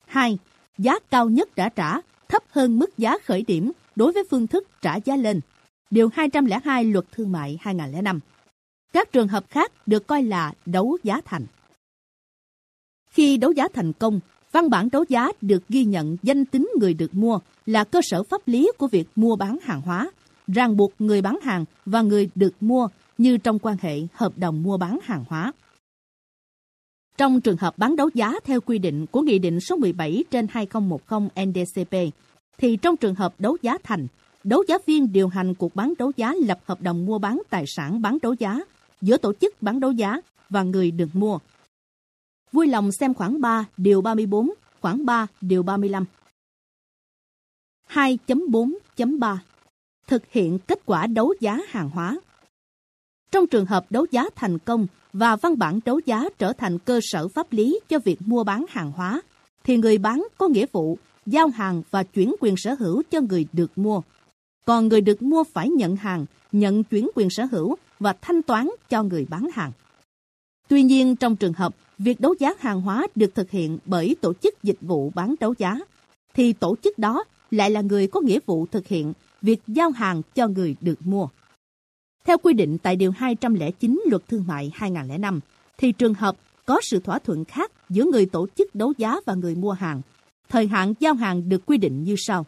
2. Giá cao nhất đã trả thấp hơn mức giá khởi điểm đối với phương thức trả giá lên. Điều 202 Luật Thương mại 2005. Các trường hợp khác được coi là đấu giá thành. Khi đấu giá thành công, văn bản đấu giá được ghi nhận danh tính người được mua là cơ sở pháp lý của việc mua bán hàng hóa, ràng buộc người bán hàng và người được mua như trong quan hệ hợp đồng mua bán hàng hóa. Trong trường hợp bán đấu giá theo quy định của Nghị định số 17 trên 2010 NDCP, thì trong trường hợp đấu giá thành, đấu giá viên điều hành cuộc bán đấu giá lập hợp đồng mua bán tài sản bán đấu giá giữa tổ chức bán đấu giá và người được mua. Vui lòng xem khoảng 3 điều 34, khoảng 3 điều 35. 2.4.3 Thực hiện kết quả đấu giá hàng hóa Trong trường hợp đấu giá thành công và văn bản đấu giá trở thành cơ sở pháp lý cho việc mua bán hàng hóa, thì người bán có nghĩa vụ giao hàng và chuyển quyền sở hữu cho người được mua. Còn người được mua phải nhận hàng, nhận chuyển quyền sở hữu và thanh toán cho người bán hàng. Tuy nhiên, trong trường hợp việc đấu giá hàng hóa được thực hiện bởi tổ chức dịch vụ bán đấu giá, thì tổ chức đó lại là người có nghĩa vụ thực hiện việc giao hàng cho người được mua. Theo quy định tại Điều 209 Luật Thương mại 2005, thì trường hợp có sự thỏa thuận khác giữa người tổ chức đấu giá và người mua hàng, thời hạn giao hàng được quy định như sau.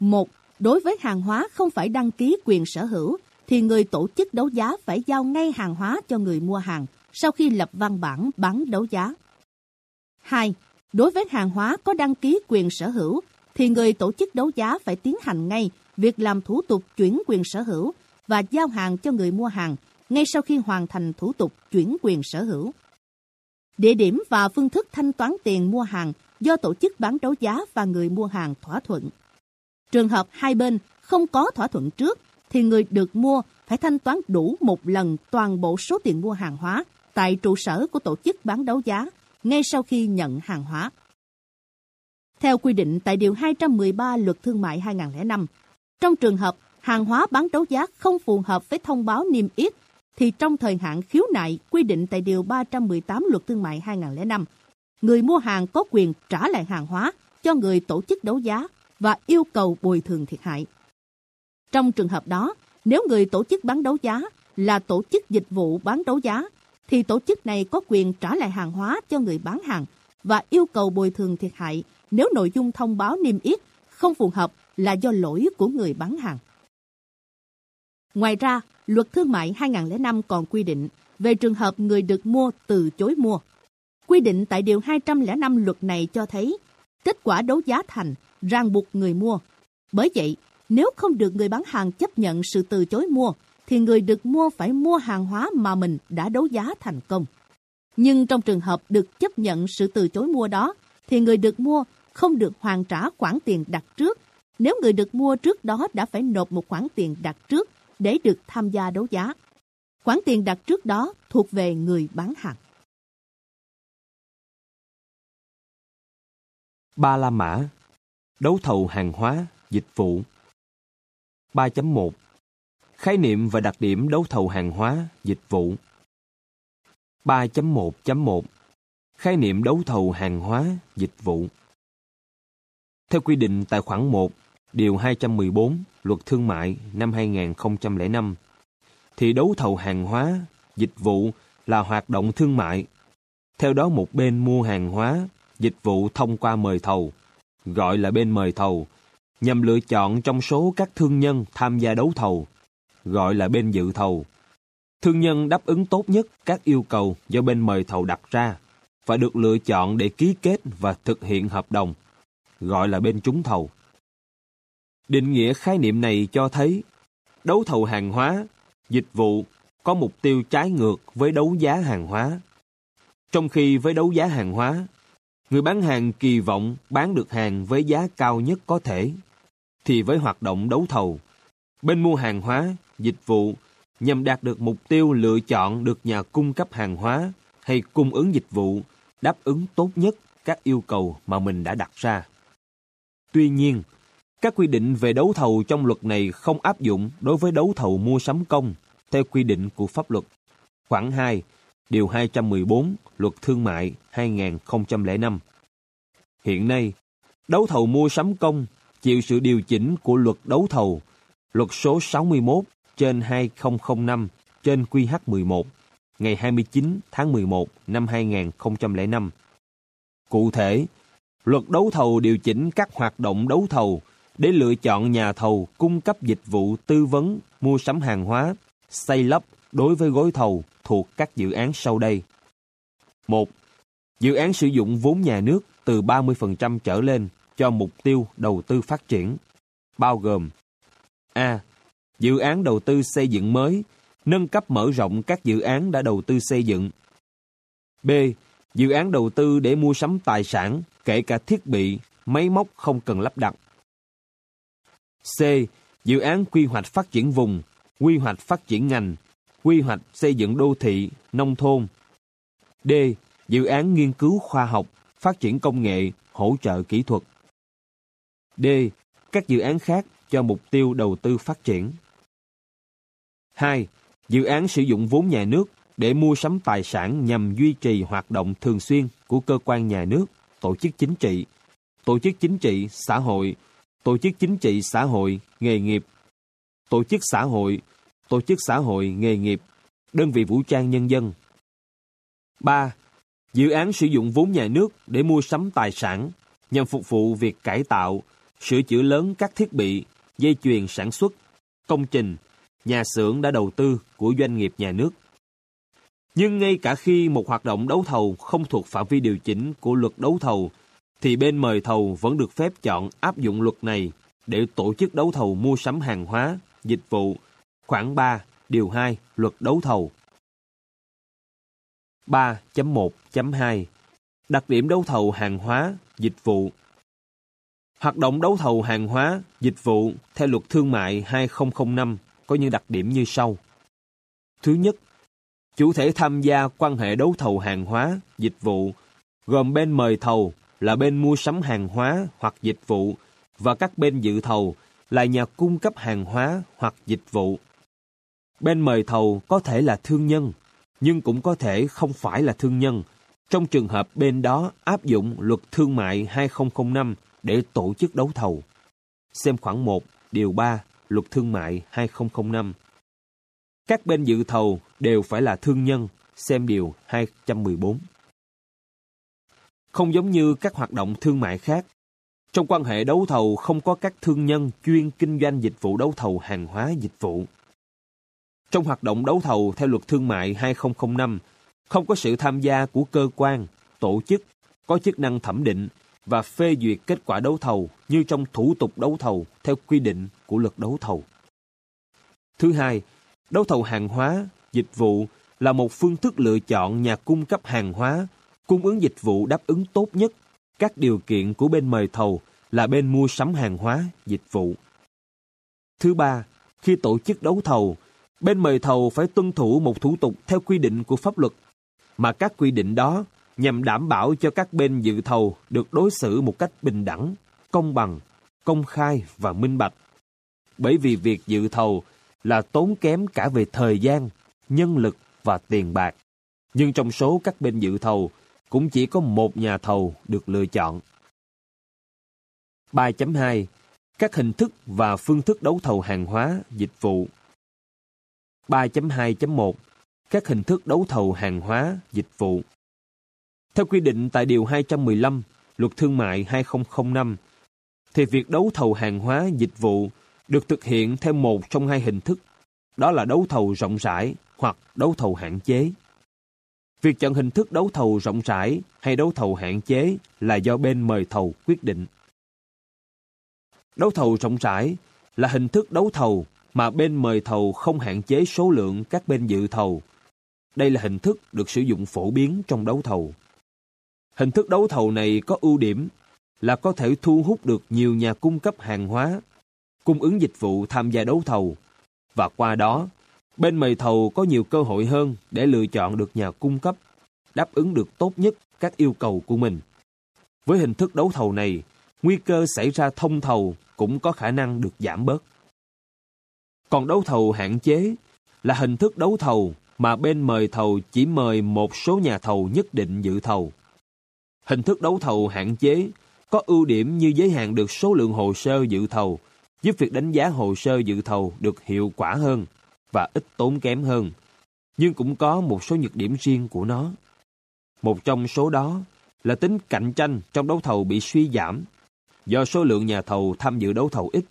1. Đối với hàng hóa không phải đăng ký quyền sở hữu, thì người tổ chức đấu giá phải giao ngay hàng hóa cho người mua hàng sau khi lập văn bản bán đấu giá. 2. Đối với hàng hóa có đăng ký quyền sở hữu, thì người tổ chức đấu giá phải tiến hành ngay việc làm thủ tục chuyển quyền sở hữu và giao hàng cho người mua hàng ngay sau khi hoàn thành thủ tục chuyển quyền sở hữu. Địa điểm và phương thức thanh toán tiền mua hàng do tổ chức bán đấu giá và người mua hàng thỏa thuận. Trường hợp hai bên không có thỏa thuận trước thì người được mua phải thanh toán đủ một lần toàn bộ số tiền mua hàng hóa tại trụ sở của tổ chức bán đấu giá ngay sau khi nhận hàng hóa. Theo quy định tại Điều 213 Luật Thương mại 2005, trong trường hợp hàng hóa bán đấu giá không phù hợp với thông báo niêm yết, thì trong thời hạn khiếu nại quy định tại Điều 318 Luật Thương mại 2005, người mua hàng có quyền trả lại hàng hóa cho người tổ chức đấu giá và yêu cầu bồi thường thiệt hại. Trong trường hợp đó, nếu người tổ chức bán đấu giá là tổ chức dịch vụ bán đấu giá, thì tổ chức này có quyền trả lại hàng hóa cho người bán hàng và yêu cầu bồi thường thiệt hại nếu nội dung thông báo niêm yết không phù hợp là do lỗi của người bán hàng. Ngoài ra, luật thương mại 2005 còn quy định về trường hợp người được mua từ chối mua. Quy định tại Điều 205 luật này cho thấy kết quả đấu giá thành ràng buộc người mua. Bởi vậy, nếu không được người bán hàng chấp nhận sự từ chối mua, thì người được mua phải mua hàng hóa mà mình đã đấu giá thành công. Nhưng trong trường hợp được chấp nhận sự từ chối mua đó, thì người được mua không được hoàn trả khoản tiền đặt trước nếu người được mua trước đó đã phải nộp một khoản tiền đặt trước để được tham gia đấu giá. Khoản tiền đặt trước đó thuộc về người bán hàng. Ba La Mã Đấu thầu hàng hóa, dịch vụ 3.1 Khái niệm và đặc điểm đấu thầu hàng hóa, dịch vụ. 3.1.1 Khái niệm đấu thầu hàng hóa, dịch vụ. Theo quy định tại khoản 1, điều 214 Luật Thương mại năm 2005, thì đấu thầu hàng hóa, dịch vụ là hoạt động thương mại. Theo đó một bên mua hàng hóa, dịch vụ thông qua mời thầu, gọi là bên mời thầu, nhằm lựa chọn trong số các thương nhân tham gia đấu thầu, gọi là bên dự thầu. Thương nhân đáp ứng tốt nhất các yêu cầu do bên mời thầu đặt ra và được lựa chọn để ký kết và thực hiện hợp đồng, gọi là bên trúng thầu. Định nghĩa khái niệm này cho thấy đấu thầu hàng hóa, dịch vụ có mục tiêu trái ngược với đấu giá hàng hóa. Trong khi với đấu giá hàng hóa, người bán hàng kỳ vọng bán được hàng với giá cao nhất có thể, thì với hoạt động đấu thầu, bên mua hàng hóa, dịch vụ nhằm đạt được mục tiêu lựa chọn được nhà cung cấp hàng hóa hay cung ứng dịch vụ đáp ứng tốt nhất các yêu cầu mà mình đã đặt ra. Tuy nhiên, các quy định về đấu thầu trong luật này không áp dụng đối với đấu thầu mua sắm công theo quy định của pháp luật. Khoảng 2, Điều 214 Luật Thương mại 2005. Hiện nay, đấu thầu mua sắm công chịu sự điều chỉnh của luật đấu thầu, luật số 61 trên 2005 trên QH11 ngày 29 tháng 11 năm 2005. Cụ thể, luật đấu thầu điều chỉnh các hoạt động đấu thầu để lựa chọn nhà thầu cung cấp dịch vụ tư vấn mua sắm hàng hóa, xây lắp đối với gói thầu thuộc các dự án sau đây. 1. Dự án sử dụng vốn nhà nước từ 30% trở lên cho mục tiêu đầu tư phát triển, bao gồm A. Dự án đầu tư xây dựng mới, nâng cấp mở rộng các dự án đã đầu tư xây dựng. B. Dự án đầu tư để mua sắm tài sản, kể cả thiết bị, máy móc không cần lắp đặt. C. Dự án quy hoạch phát triển vùng, quy hoạch phát triển ngành, quy hoạch xây dựng đô thị, nông thôn. D. Dự án nghiên cứu khoa học, phát triển công nghệ, hỗ trợ kỹ thuật. D. Các dự án khác cho mục tiêu đầu tư phát triển. 2. Dự án sử dụng vốn nhà nước để mua sắm tài sản nhằm duy trì hoạt động thường xuyên của cơ quan nhà nước, tổ chức chính trị, tổ chức chính trị, xã hội, tổ chức chính trị xã hội, nghề nghiệp, tổ chức xã hội, tổ chức xã hội, nghề nghiệp, đơn vị vũ trang nhân dân. 3. Dự án sử dụng vốn nhà nước để mua sắm tài sản nhằm phục vụ việc cải tạo, sửa chữa lớn các thiết bị, dây chuyền sản xuất, công trình, nhà xưởng đã đầu tư của doanh nghiệp nhà nước. Nhưng ngay cả khi một hoạt động đấu thầu không thuộc phạm vi điều chỉnh của luật đấu thầu thì bên mời thầu vẫn được phép chọn áp dụng luật này để tổ chức đấu thầu mua sắm hàng hóa, dịch vụ, khoảng 3, điều 2, luật đấu thầu. 3.1.2 Đặc điểm đấu thầu hàng hóa, dịch vụ Hoạt động đấu thầu hàng hóa, dịch vụ theo luật thương mại 2005 có những đặc điểm như sau. Thứ nhất, chủ thể tham gia quan hệ đấu thầu hàng hóa, dịch vụ gồm bên mời thầu là bên mua sắm hàng hóa hoặc dịch vụ và các bên dự thầu là nhà cung cấp hàng hóa hoặc dịch vụ. Bên mời thầu có thể là thương nhân, nhưng cũng có thể không phải là thương nhân, trong trường hợp bên đó áp dụng luật thương mại 2005 để tổ chức đấu thầu. Xem khoảng 1, điều 3, luật thương mại 2005. Các bên dự thầu đều phải là thương nhân, xem điều 214. Không giống như các hoạt động thương mại khác, trong quan hệ đấu thầu không có các thương nhân chuyên kinh doanh dịch vụ đấu thầu hàng hóa dịch vụ. Trong hoạt động đấu thầu theo luật thương mại 2005, không có sự tham gia của cơ quan, tổ chức có chức năng thẩm định và phê duyệt kết quả đấu thầu như trong thủ tục đấu thầu theo quy định của luật đấu thầu. Thứ hai, đấu thầu hàng hóa, dịch vụ là một phương thức lựa chọn nhà cung cấp hàng hóa, cung ứng dịch vụ đáp ứng tốt nhất các điều kiện của bên mời thầu là bên mua sắm hàng hóa, dịch vụ. Thứ ba, khi tổ chức đấu thầu, bên mời thầu phải tuân thủ một thủ tục theo quy định của pháp luật, mà các quy định đó nhằm đảm bảo cho các bên dự thầu được đối xử một cách bình đẳng, công bằng, công khai và minh bạch. Bởi vì việc dự thầu là tốn kém cả về thời gian, nhân lực và tiền bạc. Nhưng trong số các bên dự thầu, cũng chỉ có một nhà thầu được lựa chọn. 3.2 Các hình thức và phương thức đấu thầu hàng hóa, dịch vụ 3.2.1 Các hình thức đấu thầu hàng hóa, dịch vụ theo quy định tại Điều 215 Luật Thương mại 2005 thì việc đấu thầu hàng hóa, dịch vụ được thực hiện theo một trong hai hình thức, đó là đấu thầu rộng rãi hoặc đấu thầu hạn chế. Việc chọn hình thức đấu thầu rộng rãi hay đấu thầu hạn chế là do bên mời thầu quyết định. Đấu thầu rộng rãi là hình thức đấu thầu mà bên mời thầu không hạn chế số lượng các bên dự thầu. Đây là hình thức được sử dụng phổ biến trong đấu thầu. Hình thức đấu thầu này có ưu điểm là có thể thu hút được nhiều nhà cung cấp hàng hóa, cung ứng dịch vụ tham gia đấu thầu, và qua đó, bên mời thầu có nhiều cơ hội hơn để lựa chọn được nhà cung cấp, đáp ứng được tốt nhất các yêu cầu của mình. Với hình thức đấu thầu này, nguy cơ xảy ra thông thầu cũng có khả năng được giảm bớt. Còn đấu thầu hạn chế là hình thức đấu thầu mà bên mời thầu chỉ mời một số nhà thầu nhất định dự thầu. Hình thức đấu thầu hạn chế có ưu điểm như giới hạn được số lượng hồ sơ dự thầu, giúp việc đánh giá hồ sơ dự thầu được hiệu quả hơn và ít tốn kém hơn, nhưng cũng có một số nhược điểm riêng của nó. Một trong số đó là tính cạnh tranh trong đấu thầu bị suy giảm do số lượng nhà thầu tham dự đấu thầu ít.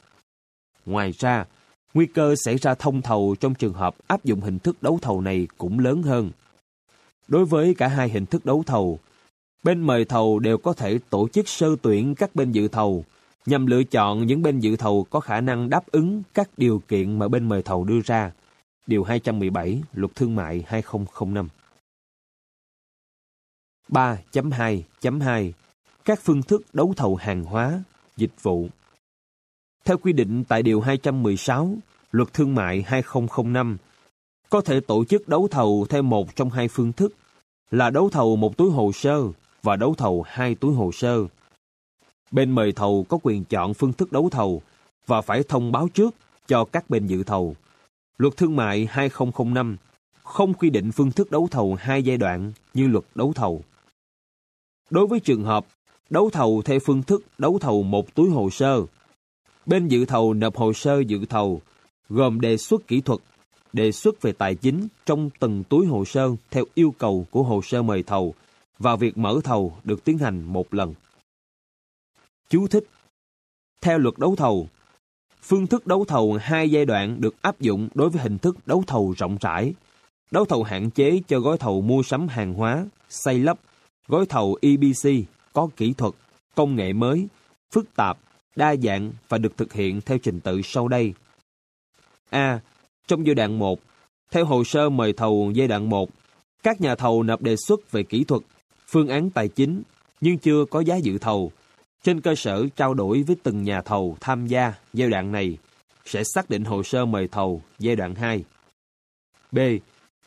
Ngoài ra, nguy cơ xảy ra thông thầu trong trường hợp áp dụng hình thức đấu thầu này cũng lớn hơn. Đối với cả hai hình thức đấu thầu, bên mời thầu đều có thể tổ chức sơ tuyển các bên dự thầu nhằm lựa chọn những bên dự thầu có khả năng đáp ứng các điều kiện mà bên mời thầu đưa ra. Điều 217 Luật Thương mại 2005 3.2.2 Các phương thức đấu thầu hàng hóa, dịch vụ Theo quy định tại Điều 216 Luật Thương mại 2005 có thể tổ chức đấu thầu theo một trong hai phương thức là đấu thầu một túi hồ sơ và đấu thầu hai túi hồ sơ. Bên mời thầu có quyền chọn phương thức đấu thầu và phải thông báo trước cho các bên dự thầu. Luật Thương mại 2005 không quy định phương thức đấu thầu hai giai đoạn như luật đấu thầu. Đối với trường hợp đấu thầu theo phương thức đấu thầu một túi hồ sơ, bên dự thầu nộp hồ sơ dự thầu gồm đề xuất kỹ thuật, đề xuất về tài chính trong từng túi hồ sơ theo yêu cầu của hồ sơ mời thầu và việc mở thầu được tiến hành một lần. Chú thích Theo luật đấu thầu, phương thức đấu thầu hai giai đoạn được áp dụng đối với hình thức đấu thầu rộng rãi. Đấu thầu hạn chế cho gói thầu mua sắm hàng hóa, xây lắp, gói thầu EBC có kỹ thuật, công nghệ mới, phức tạp, đa dạng và được thực hiện theo trình tự sau đây. A. Trong giai đoạn 1, theo hồ sơ mời thầu giai đoạn 1, các nhà thầu nộp đề xuất về kỹ thuật, phương án tài chính, nhưng chưa có giá dự thầu. Trên cơ sở trao đổi với từng nhà thầu tham gia giai đoạn này, sẽ xác định hồ sơ mời thầu giai đoạn 2. B.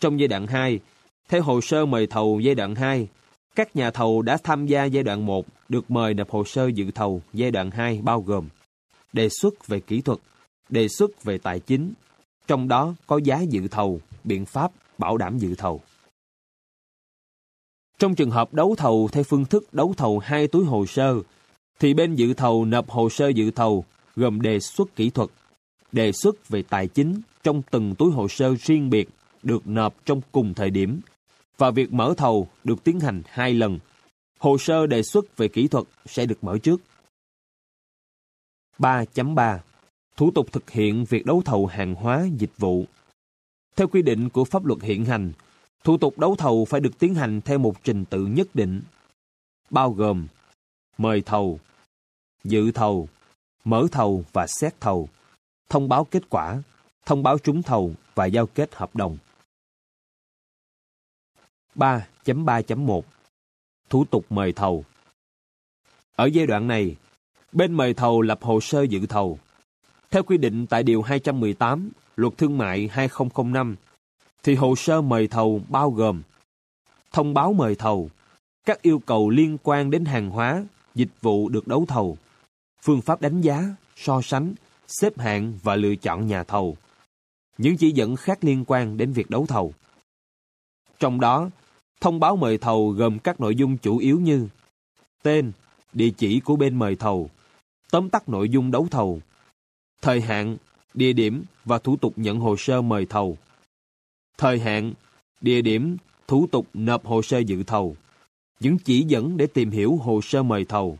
Trong giai đoạn 2, theo hồ sơ mời thầu giai đoạn 2, các nhà thầu đã tham gia giai đoạn 1 được mời nộp hồ sơ dự thầu giai đoạn 2 bao gồm đề xuất về kỹ thuật, đề xuất về tài chính, trong đó có giá dự thầu, biện pháp bảo đảm dự thầu. Trong trường hợp đấu thầu theo phương thức đấu thầu hai túi hồ sơ, thì bên dự thầu nộp hồ sơ dự thầu gồm đề xuất kỹ thuật, đề xuất về tài chính trong từng túi hồ sơ riêng biệt được nộp trong cùng thời điểm và việc mở thầu được tiến hành hai lần. Hồ sơ đề xuất về kỹ thuật sẽ được mở trước. 3.3 Thủ tục thực hiện việc đấu thầu hàng hóa dịch vụ Theo quy định của pháp luật hiện hành, thủ tục đấu thầu phải được tiến hành theo một trình tự nhất định, bao gồm mời thầu, dự thầu, mở thầu và xét thầu, thông báo kết quả, thông báo trúng thầu và giao kết hợp đồng. 3.3.1 Thủ tục mời thầu Ở giai đoạn này, bên mời thầu lập hồ sơ dự thầu. Theo quy định tại Điều 218 Luật Thương mại 2005, thì hồ sơ mời thầu bao gồm thông báo mời thầu, các yêu cầu liên quan đến hàng hóa, dịch vụ được đấu thầu, phương pháp đánh giá, so sánh, xếp hạng và lựa chọn nhà thầu, những chỉ dẫn khác liên quan đến việc đấu thầu. Trong đó, thông báo mời thầu gồm các nội dung chủ yếu như tên, địa chỉ của bên mời thầu, tóm tắt nội dung đấu thầu, thời hạn, địa điểm và thủ tục nhận hồ sơ mời thầu, thời hạn, địa điểm, thủ tục nộp hồ sơ dự thầu, những chỉ dẫn để tìm hiểu hồ sơ mời thầu.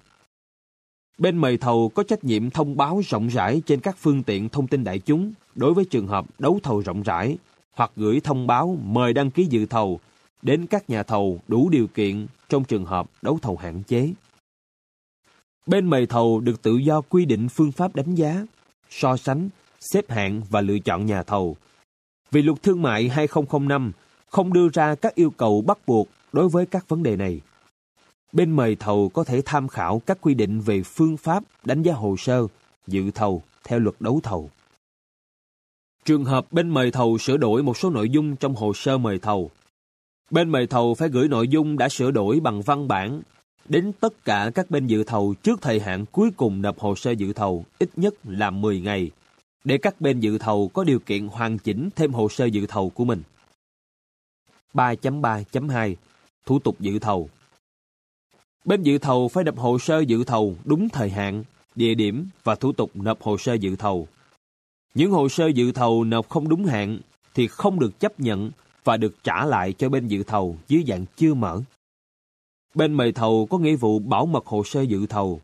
Bên mời thầu có trách nhiệm thông báo rộng rãi trên các phương tiện thông tin đại chúng đối với trường hợp đấu thầu rộng rãi hoặc gửi thông báo mời đăng ký dự thầu đến các nhà thầu đủ điều kiện trong trường hợp đấu thầu hạn chế. Bên mời thầu được tự do quy định phương pháp đánh giá, so sánh, xếp hạng và lựa chọn nhà thầu. Vì luật thương mại 2005 không đưa ra các yêu cầu bắt buộc đối với các vấn đề này. Bên mời thầu có thể tham khảo các quy định về phương pháp đánh giá hồ sơ, dự thầu theo luật đấu thầu. Trường hợp bên mời thầu sửa đổi một số nội dung trong hồ sơ mời thầu, bên mời thầu phải gửi nội dung đã sửa đổi bằng văn bản đến tất cả các bên dự thầu trước thời hạn cuối cùng nộp hồ sơ dự thầu ít nhất là 10 ngày, để các bên dự thầu có điều kiện hoàn chỉnh thêm hồ sơ dự thầu của mình. 3.3.2 Thủ tục dự thầu Bên dự thầu phải nộp hồ sơ dự thầu đúng thời hạn, địa điểm và thủ tục nộp hồ sơ dự thầu. Những hồ sơ dự thầu nộp không đúng hạn thì không được chấp nhận và được trả lại cho bên dự thầu dưới dạng chưa mở. Bên mời thầu có nghĩa vụ bảo mật hồ sơ dự thầu.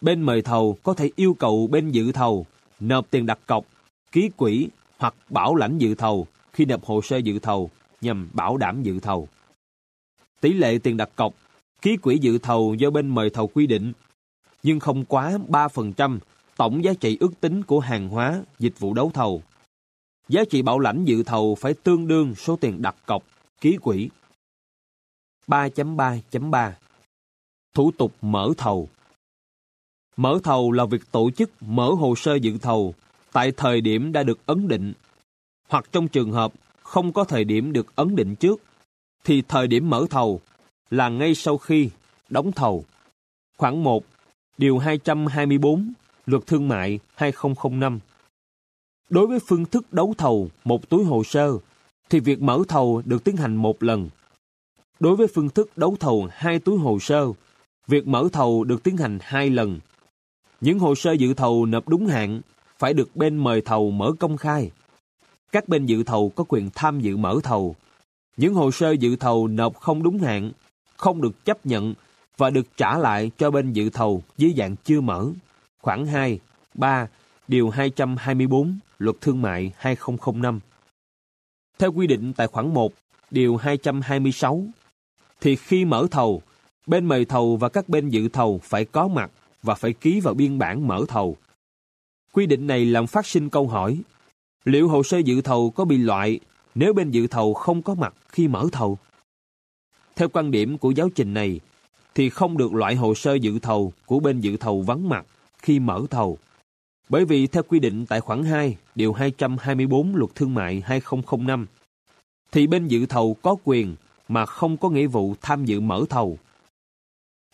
Bên mời thầu có thể yêu cầu bên dự thầu nộp tiền đặt cọc, ký quỹ hoặc bảo lãnh dự thầu khi nộp hồ sơ dự thầu nhằm bảo đảm dự thầu. Tỷ lệ tiền đặt cọc, ký quỹ dự thầu do bên mời thầu quy định, nhưng không quá 3% tổng giá trị ước tính của hàng hóa, dịch vụ đấu thầu. Giá trị bảo lãnh dự thầu phải tương đương số tiền đặt cọc, ký quỹ. 3.3.3 Thủ tục mở thầu Mở thầu là việc tổ chức mở hồ sơ dự thầu tại thời điểm đã được ấn định, hoặc trong trường hợp không có thời điểm được ấn định trước, thì thời điểm mở thầu là ngay sau khi đóng thầu. Khoảng 1, Điều 224, Luật Thương mại 2005. Đối với phương thức đấu thầu một túi hồ sơ, thì việc mở thầu được tiến hành một lần. Đối với phương thức đấu thầu hai túi hồ sơ, việc mở thầu được tiến hành hai lần. Những hồ sơ dự thầu nộp đúng hạn phải được bên mời thầu mở công khai. Các bên dự thầu có quyền tham dự mở thầu. Những hồ sơ dự thầu nộp không đúng hạn, không được chấp nhận và được trả lại cho bên dự thầu dưới dạng chưa mở. Khoảng 2, 3, Điều 224 Luật Thương mại 2005. Theo quy định tại khoản 1, Điều 226, thì khi mở thầu, bên mời thầu và các bên dự thầu phải có mặt và phải ký vào biên bản mở thầu. Quy định này làm phát sinh câu hỏi, liệu hồ sơ dự thầu có bị loại nếu bên dự thầu không có mặt khi mở thầu? Theo quan điểm của giáo trình này, thì không được loại hồ sơ dự thầu của bên dự thầu vắng mặt khi mở thầu. Bởi vì theo quy định tại khoản 2, điều 224 Luật Thương mại 2005, thì bên dự thầu có quyền mà không có nghĩa vụ tham dự mở thầu.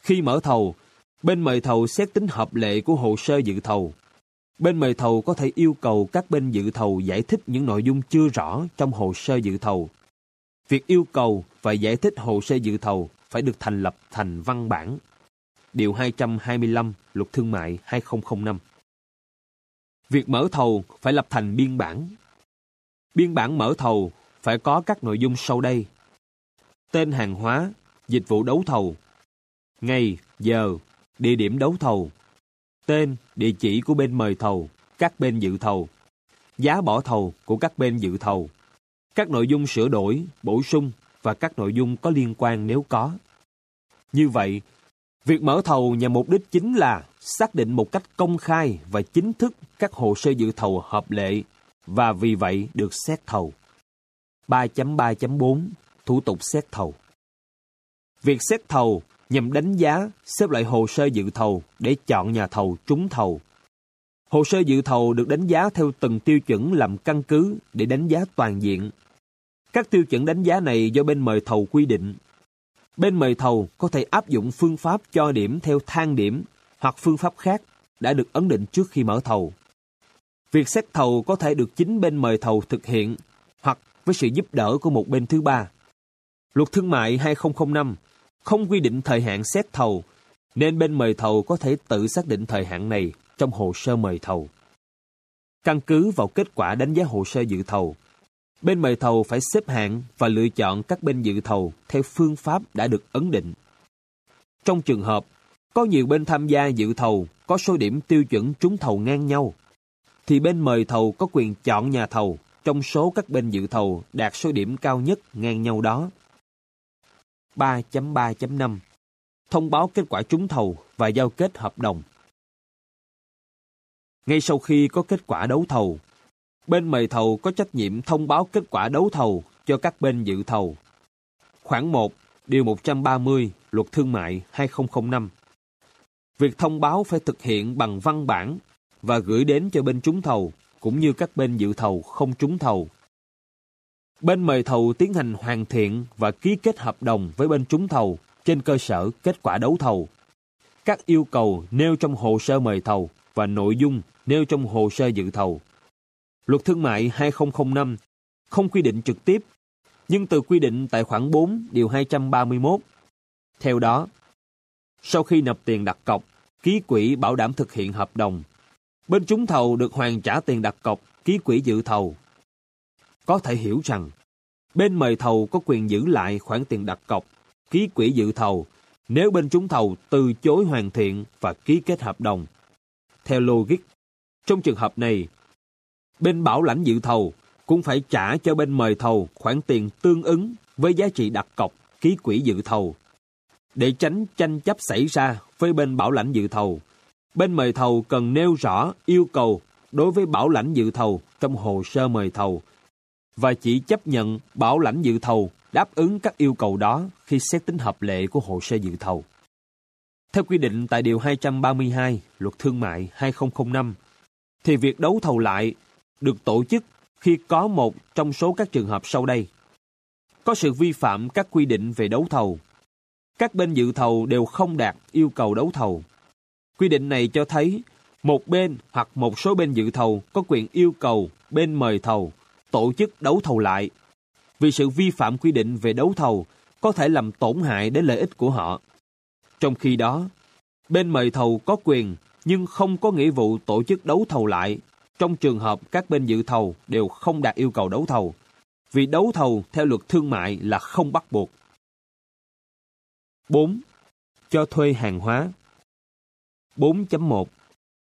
Khi mở thầu, bên mời thầu xét tính hợp lệ của hồ sơ dự thầu. Bên mời thầu có thể yêu cầu các bên dự thầu giải thích những nội dung chưa rõ trong hồ sơ dự thầu. Việc yêu cầu và giải thích hồ sơ dự thầu phải được thành lập thành văn bản. Điều 225 Luật Thương mại 2005 Việc mở thầu phải lập thành biên bản. Biên bản mở thầu phải có các nội dung sau đây. Tên hàng hóa, dịch vụ đấu thầu, ngày, giờ, địa điểm đấu thầu, tên, địa chỉ của bên mời thầu, các bên dự thầu, giá bỏ thầu của các bên dự thầu, các nội dung sửa đổi, bổ sung và các nội dung có liên quan nếu có. Như vậy, việc mở thầu nhằm mục đích chính là xác định một cách công khai và chính thức các hồ sơ dự thầu hợp lệ và vì vậy được xét thầu. 3.3.4 Thủ tục xét thầu Việc xét thầu nhằm đánh giá, xếp loại hồ sơ dự thầu để chọn nhà thầu trúng thầu. Hồ sơ dự thầu được đánh giá theo từng tiêu chuẩn làm căn cứ để đánh giá toàn diện. Các tiêu chuẩn đánh giá này do bên mời thầu quy định. Bên mời thầu có thể áp dụng phương pháp cho điểm theo thang điểm hoặc phương pháp khác đã được ấn định trước khi mở thầu. Việc xét thầu có thể được chính bên mời thầu thực hiện hoặc với sự giúp đỡ của một bên thứ ba. Luật Thương mại 2005 không quy định thời hạn xét thầu, nên bên mời thầu có thể tự xác định thời hạn này trong hồ sơ mời thầu. Căn cứ vào kết quả đánh giá hồ sơ dự thầu, bên mời thầu phải xếp hạng và lựa chọn các bên dự thầu theo phương pháp đã được ấn định. Trong trường hợp, có nhiều bên tham gia dự thầu có số điểm tiêu chuẩn trúng thầu ngang nhau, thì bên mời thầu có quyền chọn nhà thầu trong số các bên dự thầu đạt số điểm cao nhất ngang nhau đó. 3.3.5 Thông báo kết quả trúng thầu và giao kết hợp đồng. Ngay sau khi có kết quả đấu thầu, bên mời thầu có trách nhiệm thông báo kết quả đấu thầu cho các bên dự thầu. Khoảng 1, Điều 130 Luật Thương mại 2005 Việc thông báo phải thực hiện bằng văn bản và gửi đến cho bên trúng thầu cũng như các bên dự thầu không trúng thầu. Bên mời thầu tiến hành hoàn thiện và ký kết hợp đồng với bên trúng thầu trên cơ sở kết quả đấu thầu. Các yêu cầu nêu trong hồ sơ mời thầu và nội dung nêu trong hồ sơ dự thầu. Luật Thương mại 2005 không quy định trực tiếp, nhưng từ quy định tại khoản 4 điều 231. Theo đó, sau khi nộp tiền đặt cọc, ký quỹ bảo đảm thực hiện hợp đồng Bên trúng thầu được hoàn trả tiền đặt cọc, ký quỹ dự thầu. Có thể hiểu rằng, bên mời thầu có quyền giữ lại khoản tiền đặt cọc, ký quỹ dự thầu nếu bên trúng thầu từ chối hoàn thiện và ký kết hợp đồng. Theo logic, trong trường hợp này, bên bảo lãnh dự thầu cũng phải trả cho bên mời thầu khoản tiền tương ứng với giá trị đặt cọc, ký quỹ dự thầu. Để tránh tranh chấp xảy ra với bên bảo lãnh dự thầu, Bên mời thầu cần nêu rõ yêu cầu đối với bảo lãnh dự thầu trong hồ sơ mời thầu và chỉ chấp nhận bảo lãnh dự thầu đáp ứng các yêu cầu đó khi xét tính hợp lệ của hồ sơ dự thầu. Theo quy định tại Điều 232 Luật Thương mại 2005, thì việc đấu thầu lại được tổ chức khi có một trong số các trường hợp sau đây. Có sự vi phạm các quy định về đấu thầu. Các bên dự thầu đều không đạt yêu cầu đấu thầu Quy định này cho thấy một bên hoặc một số bên dự thầu có quyền yêu cầu bên mời thầu tổ chức đấu thầu lại. Vì sự vi phạm quy định về đấu thầu có thể làm tổn hại đến lợi ích của họ. Trong khi đó, bên mời thầu có quyền nhưng không có nghĩa vụ tổ chức đấu thầu lại trong trường hợp các bên dự thầu đều không đạt yêu cầu đấu thầu. Vì đấu thầu theo luật thương mại là không bắt buộc. 4. Cho thuê hàng hóa 4.1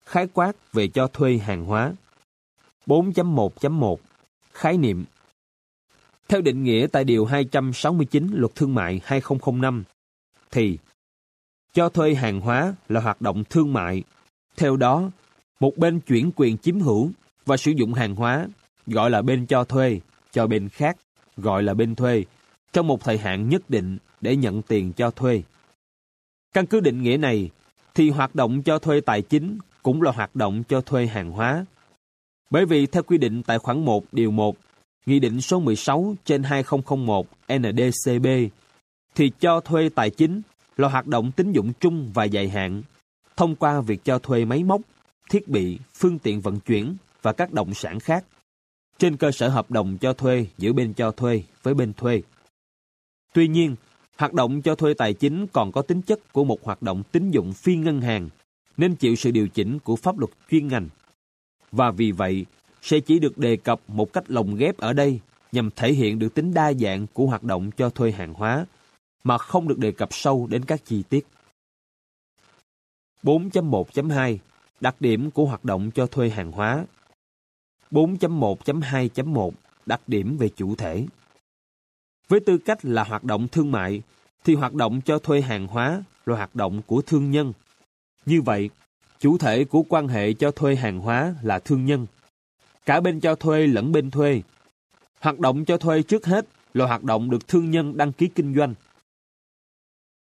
Khái quát về cho thuê hàng hóa 4.1.1 Khái niệm Theo định nghĩa tại Điều 269 Luật Thương mại 2005 thì cho thuê hàng hóa là hoạt động thương mại. Theo đó, một bên chuyển quyền chiếm hữu và sử dụng hàng hóa gọi là bên cho thuê, cho bên khác gọi là bên thuê trong một thời hạn nhất định để nhận tiền cho thuê. Căn cứ định nghĩa này, thì hoạt động cho thuê tài chính cũng là hoạt động cho thuê hàng hóa. Bởi vì theo quy định tại khoản 1 điều 1, Nghị định số 16 trên 2001 NDCB, thì cho thuê tài chính là hoạt động tín dụng chung và dài hạn, thông qua việc cho thuê máy móc, thiết bị, phương tiện vận chuyển và các động sản khác, trên cơ sở hợp đồng cho thuê giữa bên cho thuê với bên thuê. Tuy nhiên, Hoạt động cho thuê tài chính còn có tính chất của một hoạt động tín dụng phi ngân hàng, nên chịu sự điều chỉnh của pháp luật chuyên ngành. Và vì vậy, sẽ chỉ được đề cập một cách lồng ghép ở đây nhằm thể hiện được tính đa dạng của hoạt động cho thuê hàng hóa, mà không được đề cập sâu đến các chi tiết. 4.1.2 Đặc điểm của hoạt động cho thuê hàng hóa 4.1.2.1 đặc điểm về chủ thể. Với tư cách là hoạt động thương mại, thì hoạt động cho thuê hàng hóa là hoạt động của thương nhân. Như vậy, chủ thể của quan hệ cho thuê hàng hóa là thương nhân. Cả bên cho thuê lẫn bên thuê. Hoạt động cho thuê trước hết là hoạt động được thương nhân đăng ký kinh doanh.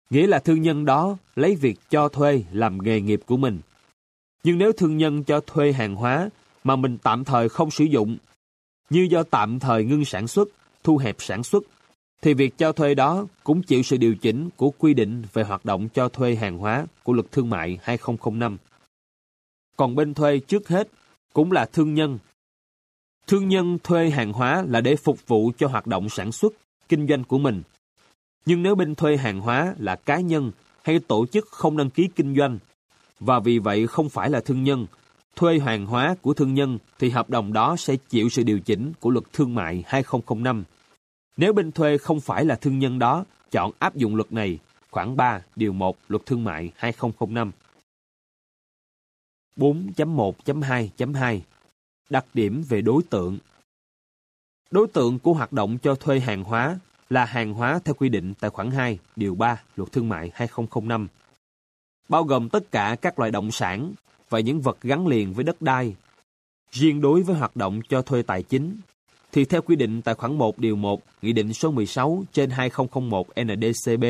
Nghĩa là thương nhân đó lấy việc cho thuê làm nghề nghiệp của mình. Nhưng nếu thương nhân cho thuê hàng hóa mà mình tạm thời không sử dụng, như do tạm thời ngưng sản xuất, thu hẹp sản xuất, thì việc cho thuê đó cũng chịu sự điều chỉnh của quy định về hoạt động cho thuê hàng hóa của luật thương mại 2005. Còn bên thuê trước hết cũng là thương nhân. Thương nhân thuê hàng hóa là để phục vụ cho hoạt động sản xuất, kinh doanh của mình. Nhưng nếu bên thuê hàng hóa là cá nhân hay tổ chức không đăng ký kinh doanh, và vì vậy không phải là thương nhân, thuê hàng hóa của thương nhân thì hợp đồng đó sẽ chịu sự điều chỉnh của luật thương mại 2005 nếu bên thuê không phải là thương nhân đó, chọn áp dụng luật này, khoảng 3, điều 1, luật thương mại 2005. 4.1.2.2 Đặc điểm về đối tượng Đối tượng của hoạt động cho thuê hàng hóa là hàng hóa theo quy định tại khoản 2, điều 3, luật thương mại 2005. Bao gồm tất cả các loại động sản và những vật gắn liền với đất đai. Riêng đối với hoạt động cho thuê tài chính thì theo quy định tại khoản 1 điều 1 Nghị định số 16 trên 2001 NDCB,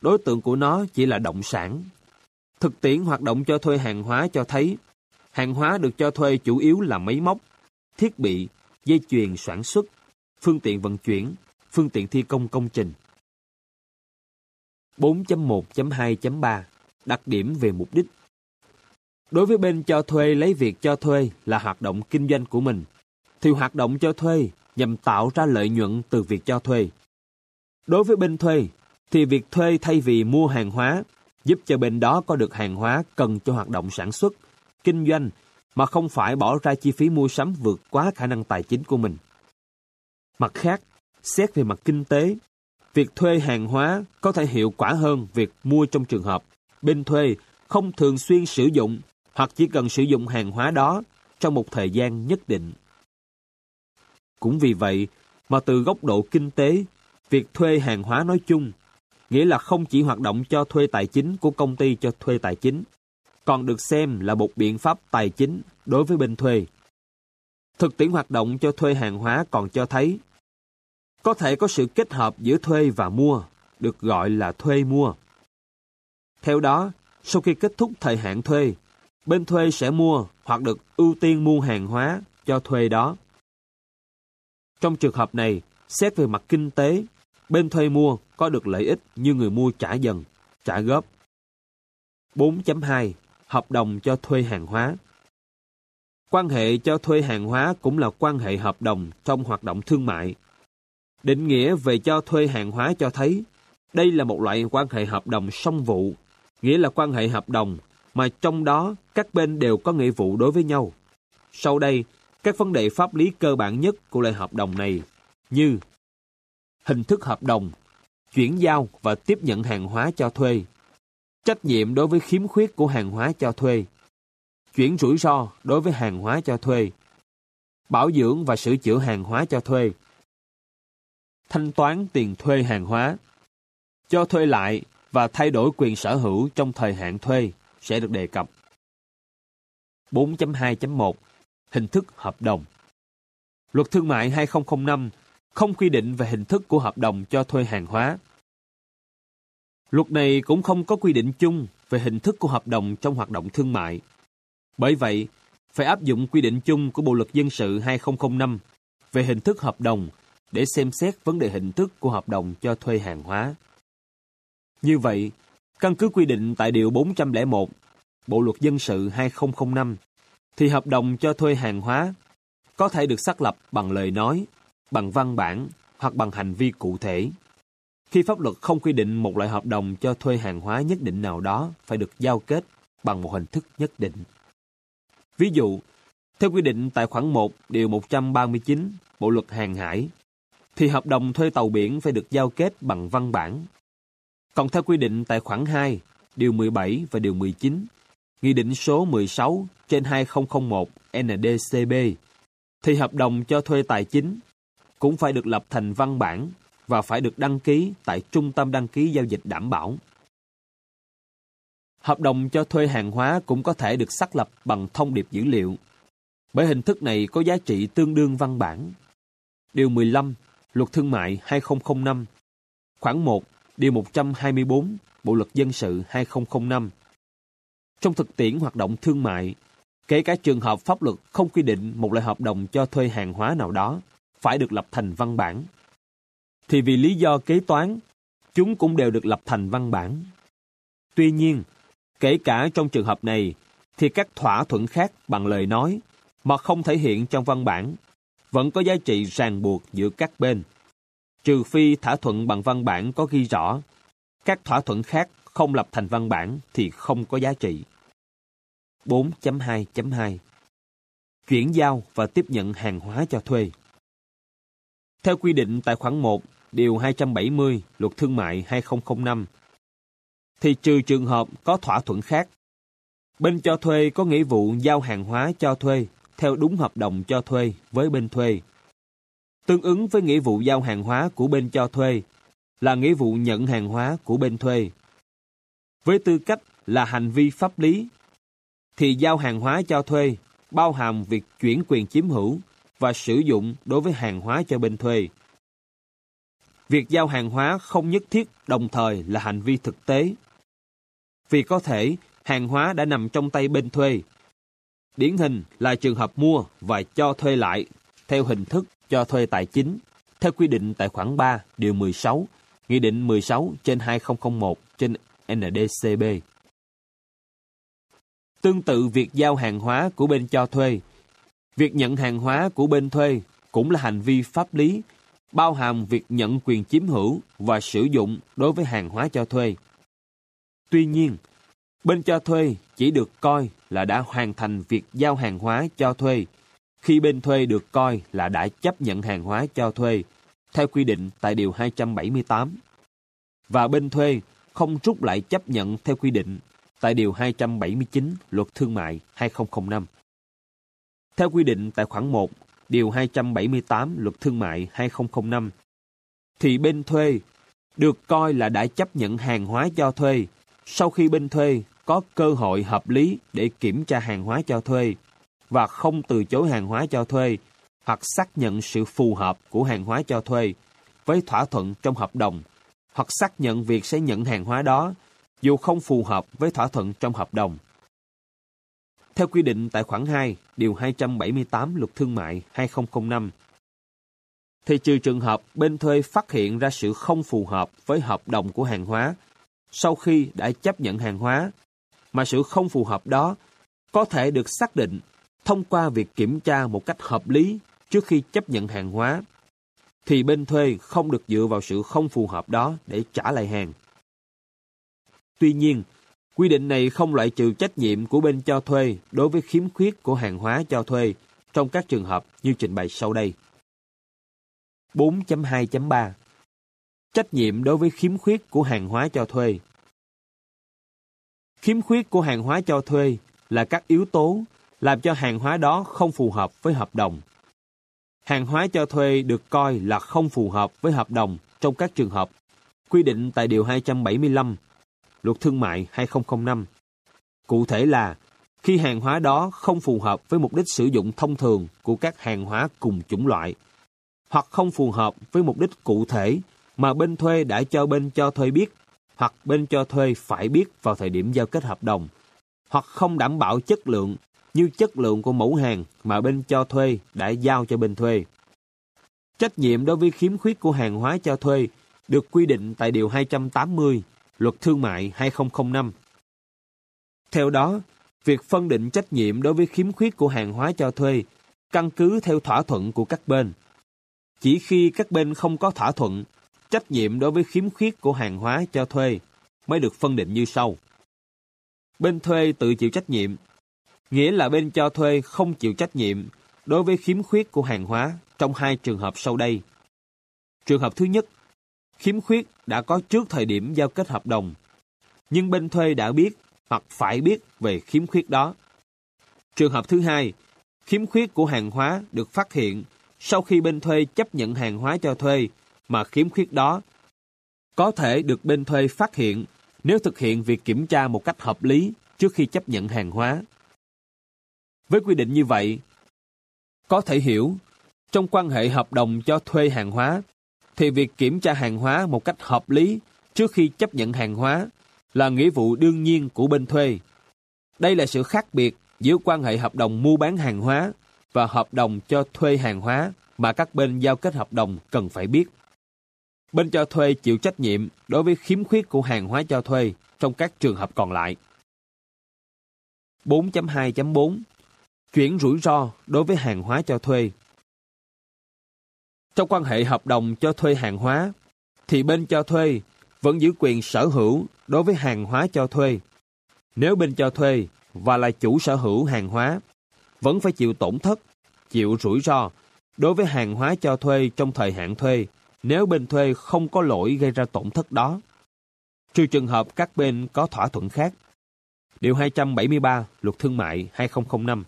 đối tượng của nó chỉ là động sản. Thực tiễn hoạt động cho thuê hàng hóa cho thấy hàng hóa được cho thuê chủ yếu là máy móc, thiết bị, dây chuyền sản xuất, phương tiện vận chuyển, phương tiện thi công công trình. 4.1.2.3 Đặc điểm về mục đích Đối với bên cho thuê lấy việc cho thuê là hoạt động kinh doanh của mình, thì hoạt động cho thuê nhằm tạo ra lợi nhuận từ việc cho thuê. Đối với bên thuê, thì việc thuê thay vì mua hàng hóa giúp cho bên đó có được hàng hóa cần cho hoạt động sản xuất, kinh doanh mà không phải bỏ ra chi phí mua sắm vượt quá khả năng tài chính của mình. Mặt khác, xét về mặt kinh tế, việc thuê hàng hóa có thể hiệu quả hơn việc mua trong trường hợp bên thuê không thường xuyên sử dụng hoặc chỉ cần sử dụng hàng hóa đó trong một thời gian nhất định. Cũng vì vậy mà từ góc độ kinh tế, việc thuê hàng hóa nói chung, nghĩa là không chỉ hoạt động cho thuê tài chính của công ty cho thuê tài chính, còn được xem là một biện pháp tài chính đối với bên thuê. Thực tiễn hoạt động cho thuê hàng hóa còn cho thấy có thể có sự kết hợp giữa thuê và mua, được gọi là thuê mua. Theo đó, sau khi kết thúc thời hạn thuê, bên thuê sẽ mua hoặc được ưu tiên mua hàng hóa cho thuê đó. Trong trường hợp này, xét về mặt kinh tế, bên thuê mua có được lợi ích như người mua trả dần, trả góp. 4.2 Hợp đồng cho thuê hàng hóa Quan hệ cho thuê hàng hóa cũng là quan hệ hợp đồng trong hoạt động thương mại. Định nghĩa về cho thuê hàng hóa cho thấy đây là một loại quan hệ hợp đồng song vụ, nghĩa là quan hệ hợp đồng mà trong đó các bên đều có nghĩa vụ đối với nhau. Sau đây, các vấn đề pháp lý cơ bản nhất của loại hợp đồng này như hình thức hợp đồng, chuyển giao và tiếp nhận hàng hóa cho thuê, trách nhiệm đối với khiếm khuyết của hàng hóa cho thuê, chuyển rủi ro đối với hàng hóa cho thuê, bảo dưỡng và sửa chữa hàng hóa cho thuê, thanh toán tiền thuê hàng hóa, cho thuê lại và thay đổi quyền sở hữu trong thời hạn thuê sẽ được đề cập. 4.2.1 hình thức hợp đồng. Luật Thương mại 2005 không quy định về hình thức của hợp đồng cho thuê hàng hóa. Luật này cũng không có quy định chung về hình thức của hợp đồng trong hoạt động thương mại. Bởi vậy, phải áp dụng quy định chung của Bộ Luật Dân sự 2005 về hình thức hợp đồng để xem xét vấn đề hình thức của hợp đồng cho thuê hàng hóa. Như vậy, căn cứ quy định tại Điều 401 Bộ Luật Dân sự 2005 thì hợp đồng cho thuê hàng hóa có thể được xác lập bằng lời nói, bằng văn bản hoặc bằng hành vi cụ thể. Khi pháp luật không quy định một loại hợp đồng cho thuê hàng hóa nhất định nào đó phải được giao kết bằng một hình thức nhất định. Ví dụ, theo quy định tại khoản 1 điều 139 Bộ luật hàng hải, thì hợp đồng thuê tàu biển phải được giao kết bằng văn bản. Còn theo quy định tại khoản 2 điều 17 và điều 19 Nghị định số 16 trên 2001 NDCB thì hợp đồng cho thuê tài chính cũng phải được lập thành văn bản và phải được đăng ký tại Trung tâm đăng ký giao dịch đảm bảo. Hợp đồng cho thuê hàng hóa cũng có thể được xác lập bằng thông điệp dữ liệu. Bởi hình thức này có giá trị tương đương văn bản. Điều 15, Luật Thương mại 2005, khoảng 1, Điều 124, Bộ Luật Dân sự 2005. Trong thực tiễn hoạt động thương mại, kể cả trường hợp pháp luật không quy định một loại hợp đồng cho thuê hàng hóa nào đó, phải được lập thành văn bản. Thì vì lý do kế toán, chúng cũng đều được lập thành văn bản. Tuy nhiên, kể cả trong trường hợp này, thì các thỏa thuận khác bằng lời nói mà không thể hiện trong văn bản vẫn có giá trị ràng buộc giữa các bên. Trừ phi thỏa thuận bằng văn bản có ghi rõ, các thỏa thuận khác không lập thành văn bản thì không có giá trị. 4.2.2 Chuyển giao và tiếp nhận hàng hóa cho thuê theo quy định tại khoản 1, điều 270 Luật Thương mại 2005, thì trừ trường hợp có thỏa thuận khác, bên cho thuê có nghĩa vụ giao hàng hóa cho thuê theo đúng hợp đồng cho thuê với bên thuê. Tương ứng với nghĩa vụ giao hàng hóa của bên cho thuê là nghĩa vụ nhận hàng hóa của bên thuê. Với tư cách là hành vi pháp lý, thì giao hàng hóa cho thuê bao hàm việc chuyển quyền chiếm hữu và sử dụng đối với hàng hóa cho bên thuê. Việc giao hàng hóa không nhất thiết đồng thời là hành vi thực tế. Vì có thể hàng hóa đã nằm trong tay bên thuê. Điển hình là trường hợp mua và cho thuê lại theo hình thức cho thuê tài chính, theo quy định tại khoản 3, điều 16, Nghị định 16 trên 2001 trên NDCB. Tương tự việc giao hàng hóa của bên cho thuê, việc nhận hàng hóa của bên thuê cũng là hành vi pháp lý, bao hàm việc nhận quyền chiếm hữu và sử dụng đối với hàng hóa cho thuê. Tuy nhiên, bên cho thuê chỉ được coi là đã hoàn thành việc giao hàng hóa cho thuê, khi bên thuê được coi là đã chấp nhận hàng hóa cho thuê, theo quy định tại Điều 278. Và bên thuê không rút lại chấp nhận theo quy định tại Điều 279 Luật Thương mại 2005. Theo quy định tại khoản 1, Điều 278 Luật Thương mại 2005, thì bên thuê được coi là đã chấp nhận hàng hóa cho thuê sau khi bên thuê có cơ hội hợp lý để kiểm tra hàng hóa cho thuê và không từ chối hàng hóa cho thuê hoặc xác nhận sự phù hợp của hàng hóa cho thuê với thỏa thuận trong hợp đồng hoặc xác nhận việc sẽ nhận hàng hóa đó dù không phù hợp với thỏa thuận trong hợp đồng. Theo quy định tại khoản 2, điều 278 Luật Thương mại 2005, thì trừ trường hợp bên thuê phát hiện ra sự không phù hợp với hợp đồng của hàng hóa sau khi đã chấp nhận hàng hóa, mà sự không phù hợp đó có thể được xác định thông qua việc kiểm tra một cách hợp lý trước khi chấp nhận hàng hóa, thì bên thuê không được dựa vào sự không phù hợp đó để trả lại hàng. Tuy nhiên, quy định này không loại trừ trách nhiệm của bên cho thuê đối với khiếm khuyết của hàng hóa cho thuê trong các trường hợp như trình bày sau đây. 4.2.3 Trách nhiệm đối với khiếm khuyết của hàng hóa cho thuê Khiếm khuyết của hàng hóa cho thuê là các yếu tố làm cho hàng hóa đó không phù hợp với hợp đồng. Hàng hóa cho thuê được coi là không phù hợp với hợp đồng trong các trường hợp quy định tại Điều 275 Luật Thương mại 2005. Cụ thể là khi hàng hóa đó không phù hợp với mục đích sử dụng thông thường của các hàng hóa cùng chủng loại, hoặc không phù hợp với mục đích cụ thể mà bên thuê đã cho bên cho thuê biết, hoặc bên cho thuê phải biết vào thời điểm giao kết hợp đồng, hoặc không đảm bảo chất lượng như chất lượng của mẫu hàng mà bên cho thuê đã giao cho bên thuê. Trách nhiệm đối với khiếm khuyết của hàng hóa cho thuê được quy định tại Điều 280 Luật Thương mại 2005. Theo đó, việc phân định trách nhiệm đối với khiếm khuyết của hàng hóa cho thuê căn cứ theo thỏa thuận của các bên. Chỉ khi các bên không có thỏa thuận, trách nhiệm đối với khiếm khuyết của hàng hóa cho thuê mới được phân định như sau. Bên thuê tự chịu trách nhiệm, nghĩa là bên cho thuê không chịu trách nhiệm đối với khiếm khuyết của hàng hóa trong hai trường hợp sau đây. Trường hợp thứ nhất, khiếm khuyết đã có trước thời điểm giao kết hợp đồng, nhưng bên thuê đã biết hoặc phải biết về khiếm khuyết đó. Trường hợp thứ hai, khiếm khuyết của hàng hóa được phát hiện sau khi bên thuê chấp nhận hàng hóa cho thuê mà khiếm khuyết đó có thể được bên thuê phát hiện nếu thực hiện việc kiểm tra một cách hợp lý trước khi chấp nhận hàng hóa. Với quy định như vậy, có thể hiểu, trong quan hệ hợp đồng cho thuê hàng hóa, thì việc kiểm tra hàng hóa một cách hợp lý trước khi chấp nhận hàng hóa là nghĩa vụ đương nhiên của bên thuê. Đây là sự khác biệt giữa quan hệ hợp đồng mua bán hàng hóa và hợp đồng cho thuê hàng hóa mà các bên giao kết hợp đồng cần phải biết. Bên cho thuê chịu trách nhiệm đối với khiếm khuyết của hàng hóa cho thuê trong các trường hợp còn lại. 4.2.4 Chuyển rủi ro đối với hàng hóa cho thuê trong quan hệ hợp đồng cho thuê hàng hóa, thì bên cho thuê vẫn giữ quyền sở hữu đối với hàng hóa cho thuê. Nếu bên cho thuê và là chủ sở hữu hàng hóa, vẫn phải chịu tổn thất, chịu rủi ro đối với hàng hóa cho thuê trong thời hạn thuê nếu bên thuê không có lỗi gây ra tổn thất đó. Trừ trường hợp các bên có thỏa thuận khác. Điều 273 Luật Thương mại 2005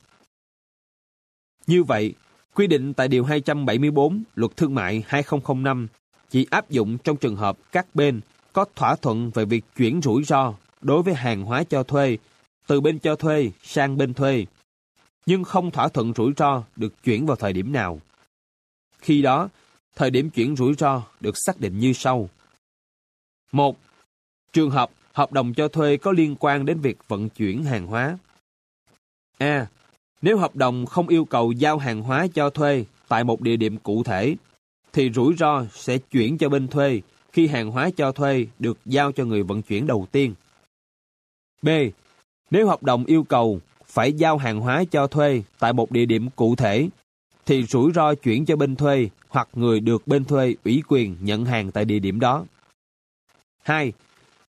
Như vậy, quy định tại Điều 274 Luật Thương mại 2005 chỉ áp dụng trong trường hợp các bên có thỏa thuận về việc chuyển rủi ro đối với hàng hóa cho thuê từ bên cho thuê sang bên thuê, nhưng không thỏa thuận rủi ro được chuyển vào thời điểm nào. Khi đó, thời điểm chuyển rủi ro được xác định như sau. 1. Trường hợp hợp đồng cho thuê có liên quan đến việc vận chuyển hàng hóa. A. Nếu hợp đồng không yêu cầu giao hàng hóa cho thuê tại một địa điểm cụ thể, thì rủi ro sẽ chuyển cho bên thuê khi hàng hóa cho thuê được giao cho người vận chuyển đầu tiên. B. Nếu hợp đồng yêu cầu phải giao hàng hóa cho thuê tại một địa điểm cụ thể, thì rủi ro chuyển cho bên thuê hoặc người được bên thuê ủy quyền nhận hàng tại địa điểm đó. 2.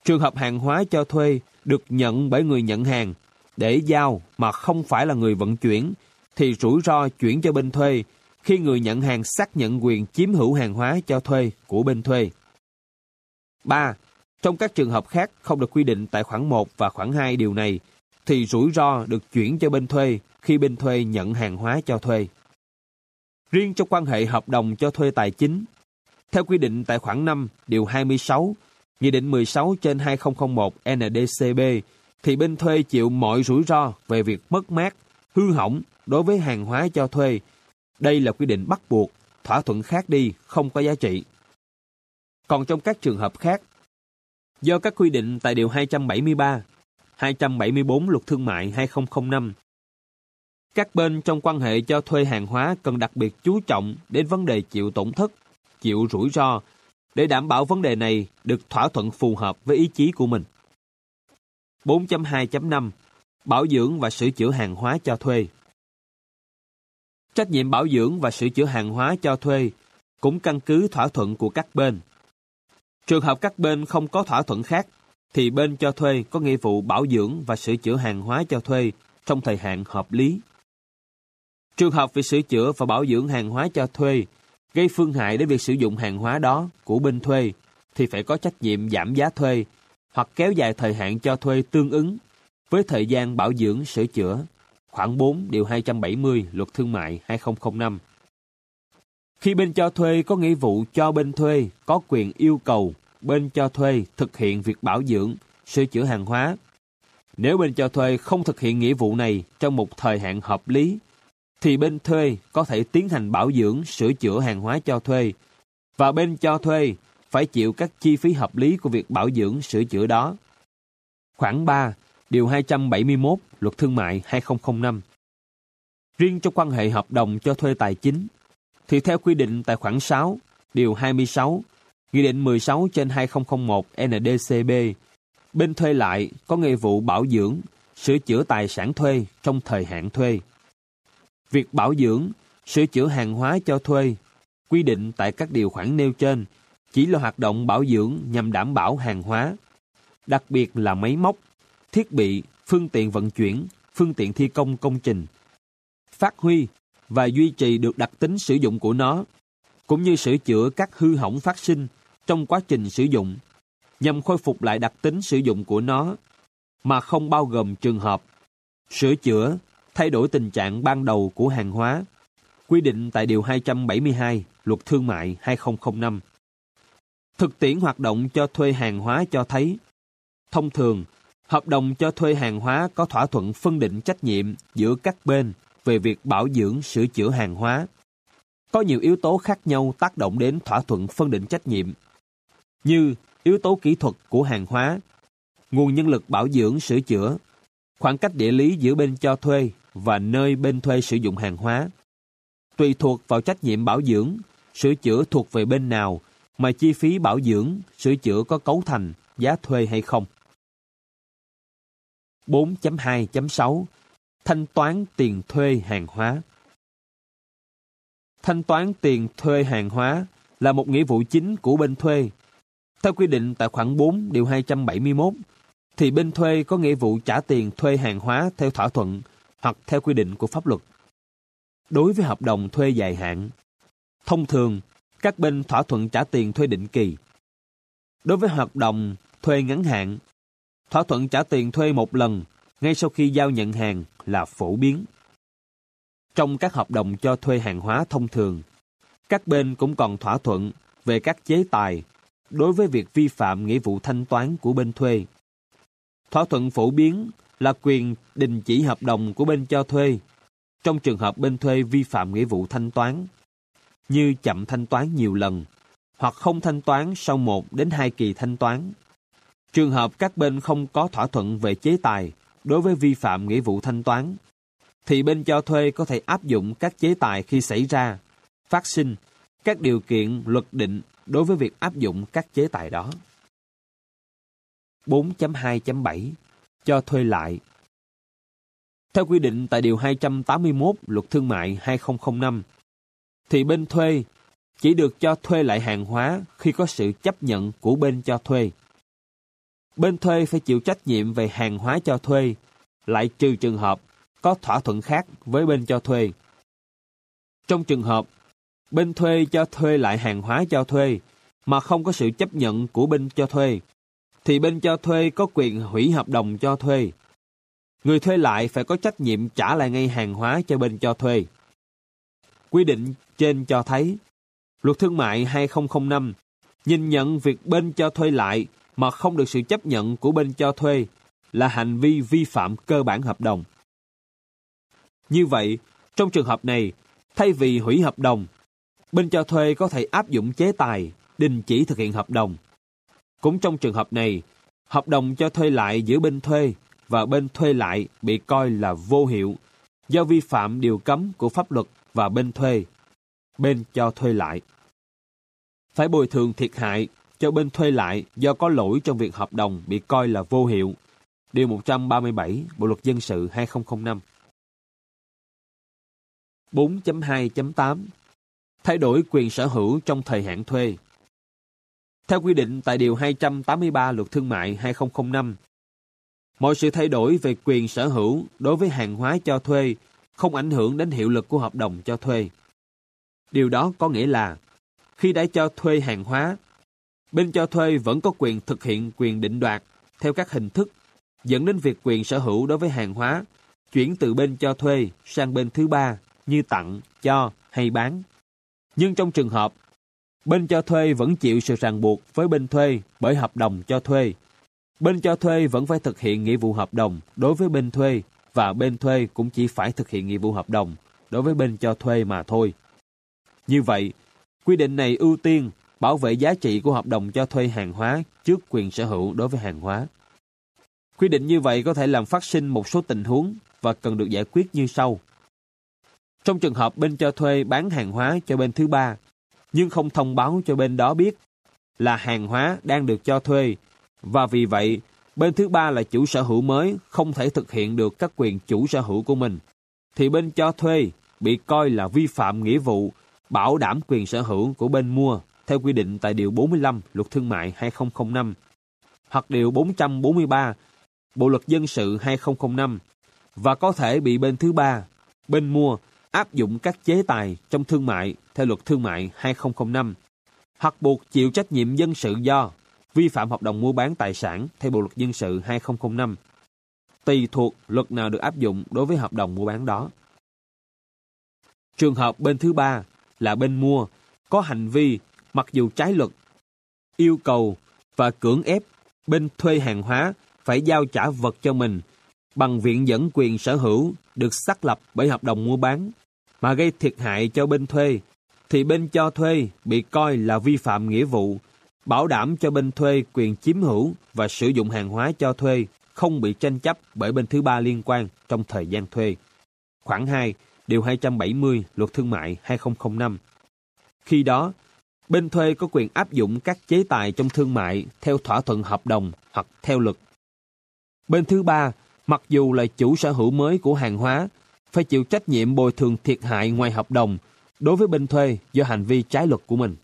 Trường hợp hàng hóa cho thuê được nhận bởi người nhận hàng để giao mà không phải là người vận chuyển, thì rủi ro chuyển cho bên thuê khi người nhận hàng xác nhận quyền chiếm hữu hàng hóa cho thuê của bên thuê. 3. Trong các trường hợp khác không được quy định tại khoản 1 và khoản 2 điều này, thì rủi ro được chuyển cho bên thuê khi bên thuê nhận hàng hóa cho thuê. Riêng trong quan hệ hợp đồng cho thuê tài chính, theo quy định tại khoản 5, điều 26, Nghị định 16 trên 2001 NDCB, thì bên thuê chịu mọi rủi ro về việc mất mát, hư hỏng đối với hàng hóa cho thuê. Đây là quy định bắt buộc, thỏa thuận khác đi, không có giá trị. Còn trong các trường hợp khác, do các quy định tại Điều 273, 274 Luật Thương mại 2005, các bên trong quan hệ cho thuê hàng hóa cần đặc biệt chú trọng đến vấn đề chịu tổn thất, chịu rủi ro, để đảm bảo vấn đề này được thỏa thuận phù hợp với ý chí của mình. 4.2.5 Bảo dưỡng và sửa chữa hàng hóa cho thuê Trách nhiệm bảo dưỡng và sửa chữa hàng hóa cho thuê cũng căn cứ thỏa thuận của các bên. Trường hợp các bên không có thỏa thuận khác, thì bên cho thuê có nghĩa vụ bảo dưỡng và sửa chữa hàng hóa cho thuê trong thời hạn hợp lý. Trường hợp việc sửa chữa và bảo dưỡng hàng hóa cho thuê gây phương hại đến việc sử dụng hàng hóa đó của bên thuê thì phải có trách nhiệm giảm giá thuê hoặc kéo dài thời hạn cho thuê tương ứng với thời gian bảo dưỡng sửa chữa. Khoảng 4 điều 270 Luật Thương mại 2005. Khi bên cho thuê có nghĩa vụ cho bên thuê có quyền yêu cầu bên cho thuê thực hiện việc bảo dưỡng, sửa chữa hàng hóa. Nếu bên cho thuê không thực hiện nghĩa vụ này trong một thời hạn hợp lý, thì bên thuê có thể tiến hành bảo dưỡng, sửa chữa hàng hóa cho thuê, và bên cho thuê phải chịu các chi phí hợp lý của việc bảo dưỡng, sửa chữa đó. Khoảng 3, Điều 271 Luật Thương mại 2005 Riêng trong quan hệ hợp đồng cho thuê tài chính, thì theo quy định tại khoản 6, Điều 26, Nghị định 16 trên 2001 NDCB, bên thuê lại có nghĩa vụ bảo dưỡng, sửa chữa tài sản thuê trong thời hạn thuê. Việc bảo dưỡng, sửa chữa hàng hóa cho thuê, quy định tại các điều khoản nêu trên, chỉ là hoạt động bảo dưỡng nhằm đảm bảo hàng hóa, đặc biệt là máy móc, thiết bị, phương tiện vận chuyển, phương tiện thi công công trình. Phát huy và duy trì được đặc tính sử dụng của nó, cũng như sửa chữa các hư hỏng phát sinh trong quá trình sử dụng, nhằm khôi phục lại đặc tính sử dụng của nó, mà không bao gồm trường hợp sửa chữa, thay đổi tình trạng ban đầu của hàng hóa, quy định tại Điều 272 Luật Thương mại 2005. Thực tiễn hoạt động cho thuê hàng hóa cho thấy, thông thường, hợp đồng cho thuê hàng hóa có thỏa thuận phân định trách nhiệm giữa các bên về việc bảo dưỡng sửa chữa hàng hóa. Có nhiều yếu tố khác nhau tác động đến thỏa thuận phân định trách nhiệm, như yếu tố kỹ thuật của hàng hóa, nguồn nhân lực bảo dưỡng sửa chữa, khoảng cách địa lý giữa bên cho thuê và nơi bên thuê sử dụng hàng hóa. Tùy thuộc vào trách nhiệm bảo dưỡng, sửa chữa thuộc về bên nào mà chi phí bảo dưỡng, sửa chữa có cấu thành giá thuê hay không. 4.2.6 Thanh toán tiền thuê hàng hóa Thanh toán tiền thuê hàng hóa là một nghĩa vụ chính của bên thuê. Theo quy định tại khoản 4 điều 271, thì bên thuê có nghĩa vụ trả tiền thuê hàng hóa theo thỏa thuận hoặc theo quy định của pháp luật. Đối với hợp đồng thuê dài hạn, thông thường các bên thỏa thuận trả tiền thuê định kỳ. Đối với hợp đồng thuê ngắn hạn, thỏa thuận trả tiền thuê một lần ngay sau khi giao nhận hàng là phổ biến. Trong các hợp đồng cho thuê hàng hóa thông thường, các bên cũng còn thỏa thuận về các chế tài đối với việc vi phạm nghĩa vụ thanh toán của bên thuê. Thỏa thuận phổ biến là quyền đình chỉ hợp đồng của bên cho thuê trong trường hợp bên thuê vi phạm nghĩa vụ thanh toán như chậm thanh toán nhiều lần hoặc không thanh toán sau một đến hai kỳ thanh toán. Trường hợp các bên không có thỏa thuận về chế tài đối với vi phạm nghĩa vụ thanh toán, thì bên cho thuê có thể áp dụng các chế tài khi xảy ra, phát sinh, các điều kiện luật định đối với việc áp dụng các chế tài đó. 4.2.7 Cho thuê lại Theo quy định tại Điều 281 Luật Thương mại 2005, thì bên thuê chỉ được cho thuê lại hàng hóa khi có sự chấp nhận của bên cho thuê. Bên thuê phải chịu trách nhiệm về hàng hóa cho thuê, lại trừ trường hợp có thỏa thuận khác với bên cho thuê. Trong trường hợp bên thuê cho thuê lại hàng hóa cho thuê mà không có sự chấp nhận của bên cho thuê, thì bên cho thuê có quyền hủy hợp đồng cho thuê. Người thuê lại phải có trách nhiệm trả lại ngay hàng hóa cho bên cho thuê. Quy định trên cho thấy, luật thương mại 2005 nhìn nhận việc bên cho thuê lại mà không được sự chấp nhận của bên cho thuê là hành vi vi phạm cơ bản hợp đồng. Như vậy, trong trường hợp này, thay vì hủy hợp đồng, bên cho thuê có thể áp dụng chế tài, đình chỉ thực hiện hợp đồng. Cũng trong trường hợp này, hợp đồng cho thuê lại giữa bên thuê và bên thuê lại bị coi là vô hiệu do vi phạm điều cấm của pháp luật và bên thuê, bên cho thuê lại. Phải bồi thường thiệt hại cho bên thuê lại do có lỗi trong việc hợp đồng bị coi là vô hiệu. Điều 137 Bộ Luật Dân sự 2005 4.2.8 Thay đổi quyền sở hữu trong thời hạn thuê Theo quy định tại Điều 283 Luật Thương mại 2005, mọi sự thay đổi về quyền sở hữu đối với hàng hóa cho thuê không ảnh hưởng đến hiệu lực của hợp đồng cho thuê. Điều đó có nghĩa là khi đã cho thuê hàng hóa, bên cho thuê vẫn có quyền thực hiện quyền định đoạt theo các hình thức dẫn đến việc quyền sở hữu đối với hàng hóa chuyển từ bên cho thuê sang bên thứ ba như tặng, cho hay bán. Nhưng trong trường hợp bên cho thuê vẫn chịu sự ràng buộc với bên thuê bởi hợp đồng cho thuê, bên cho thuê vẫn phải thực hiện nghĩa vụ hợp đồng đối với bên thuê và bên thuê cũng chỉ phải thực hiện nghĩa vụ hợp đồng đối với bên cho thuê mà thôi. Như vậy, quy định này ưu tiên bảo vệ giá trị của hợp đồng cho thuê hàng hóa trước quyền sở hữu đối với hàng hóa. Quy định như vậy có thể làm phát sinh một số tình huống và cần được giải quyết như sau. Trong trường hợp bên cho thuê bán hàng hóa cho bên thứ ba, nhưng không thông báo cho bên đó biết là hàng hóa đang được cho thuê và vì vậy bên thứ ba là chủ sở hữu mới không thể thực hiện được các quyền chủ sở hữu của mình, thì bên cho thuê bị coi là vi phạm nghĩa vụ bảo đảm quyền sở hữu của bên mua theo quy định tại Điều 45 Luật Thương mại 2005 hoặc Điều 443 Bộ Luật Dân sự 2005 và có thể bị bên thứ ba, bên mua áp dụng các chế tài trong thương mại theo Luật Thương mại 2005 hoặc buộc chịu trách nhiệm dân sự do vi phạm hợp đồng mua bán tài sản theo Bộ luật dân sự 2005, tùy thuộc luật nào được áp dụng đối với hợp đồng mua bán đó. Trường hợp bên thứ ba là bên mua có hành vi mặc dù trái luật, yêu cầu và cưỡng ép bên thuê hàng hóa phải giao trả vật cho mình bằng viện dẫn quyền sở hữu được xác lập bởi hợp đồng mua bán mà gây thiệt hại cho bên thuê thì bên cho thuê bị coi là vi phạm nghĩa vụ bảo đảm cho bên thuê quyền chiếm hữu và sử dụng hàng hóa cho thuê không bị tranh chấp bởi bên thứ ba liên quan trong thời gian thuê. Khoảng 2, Điều 270 Luật Thương mại 2005 Khi đó, bên thuê có quyền áp dụng các chế tài trong thương mại theo thỏa thuận hợp đồng hoặc theo luật. Bên thứ ba, mặc dù là chủ sở hữu mới của hàng hóa, phải chịu trách nhiệm bồi thường thiệt hại ngoài hợp đồng đối với bên thuê do hành vi trái luật của mình.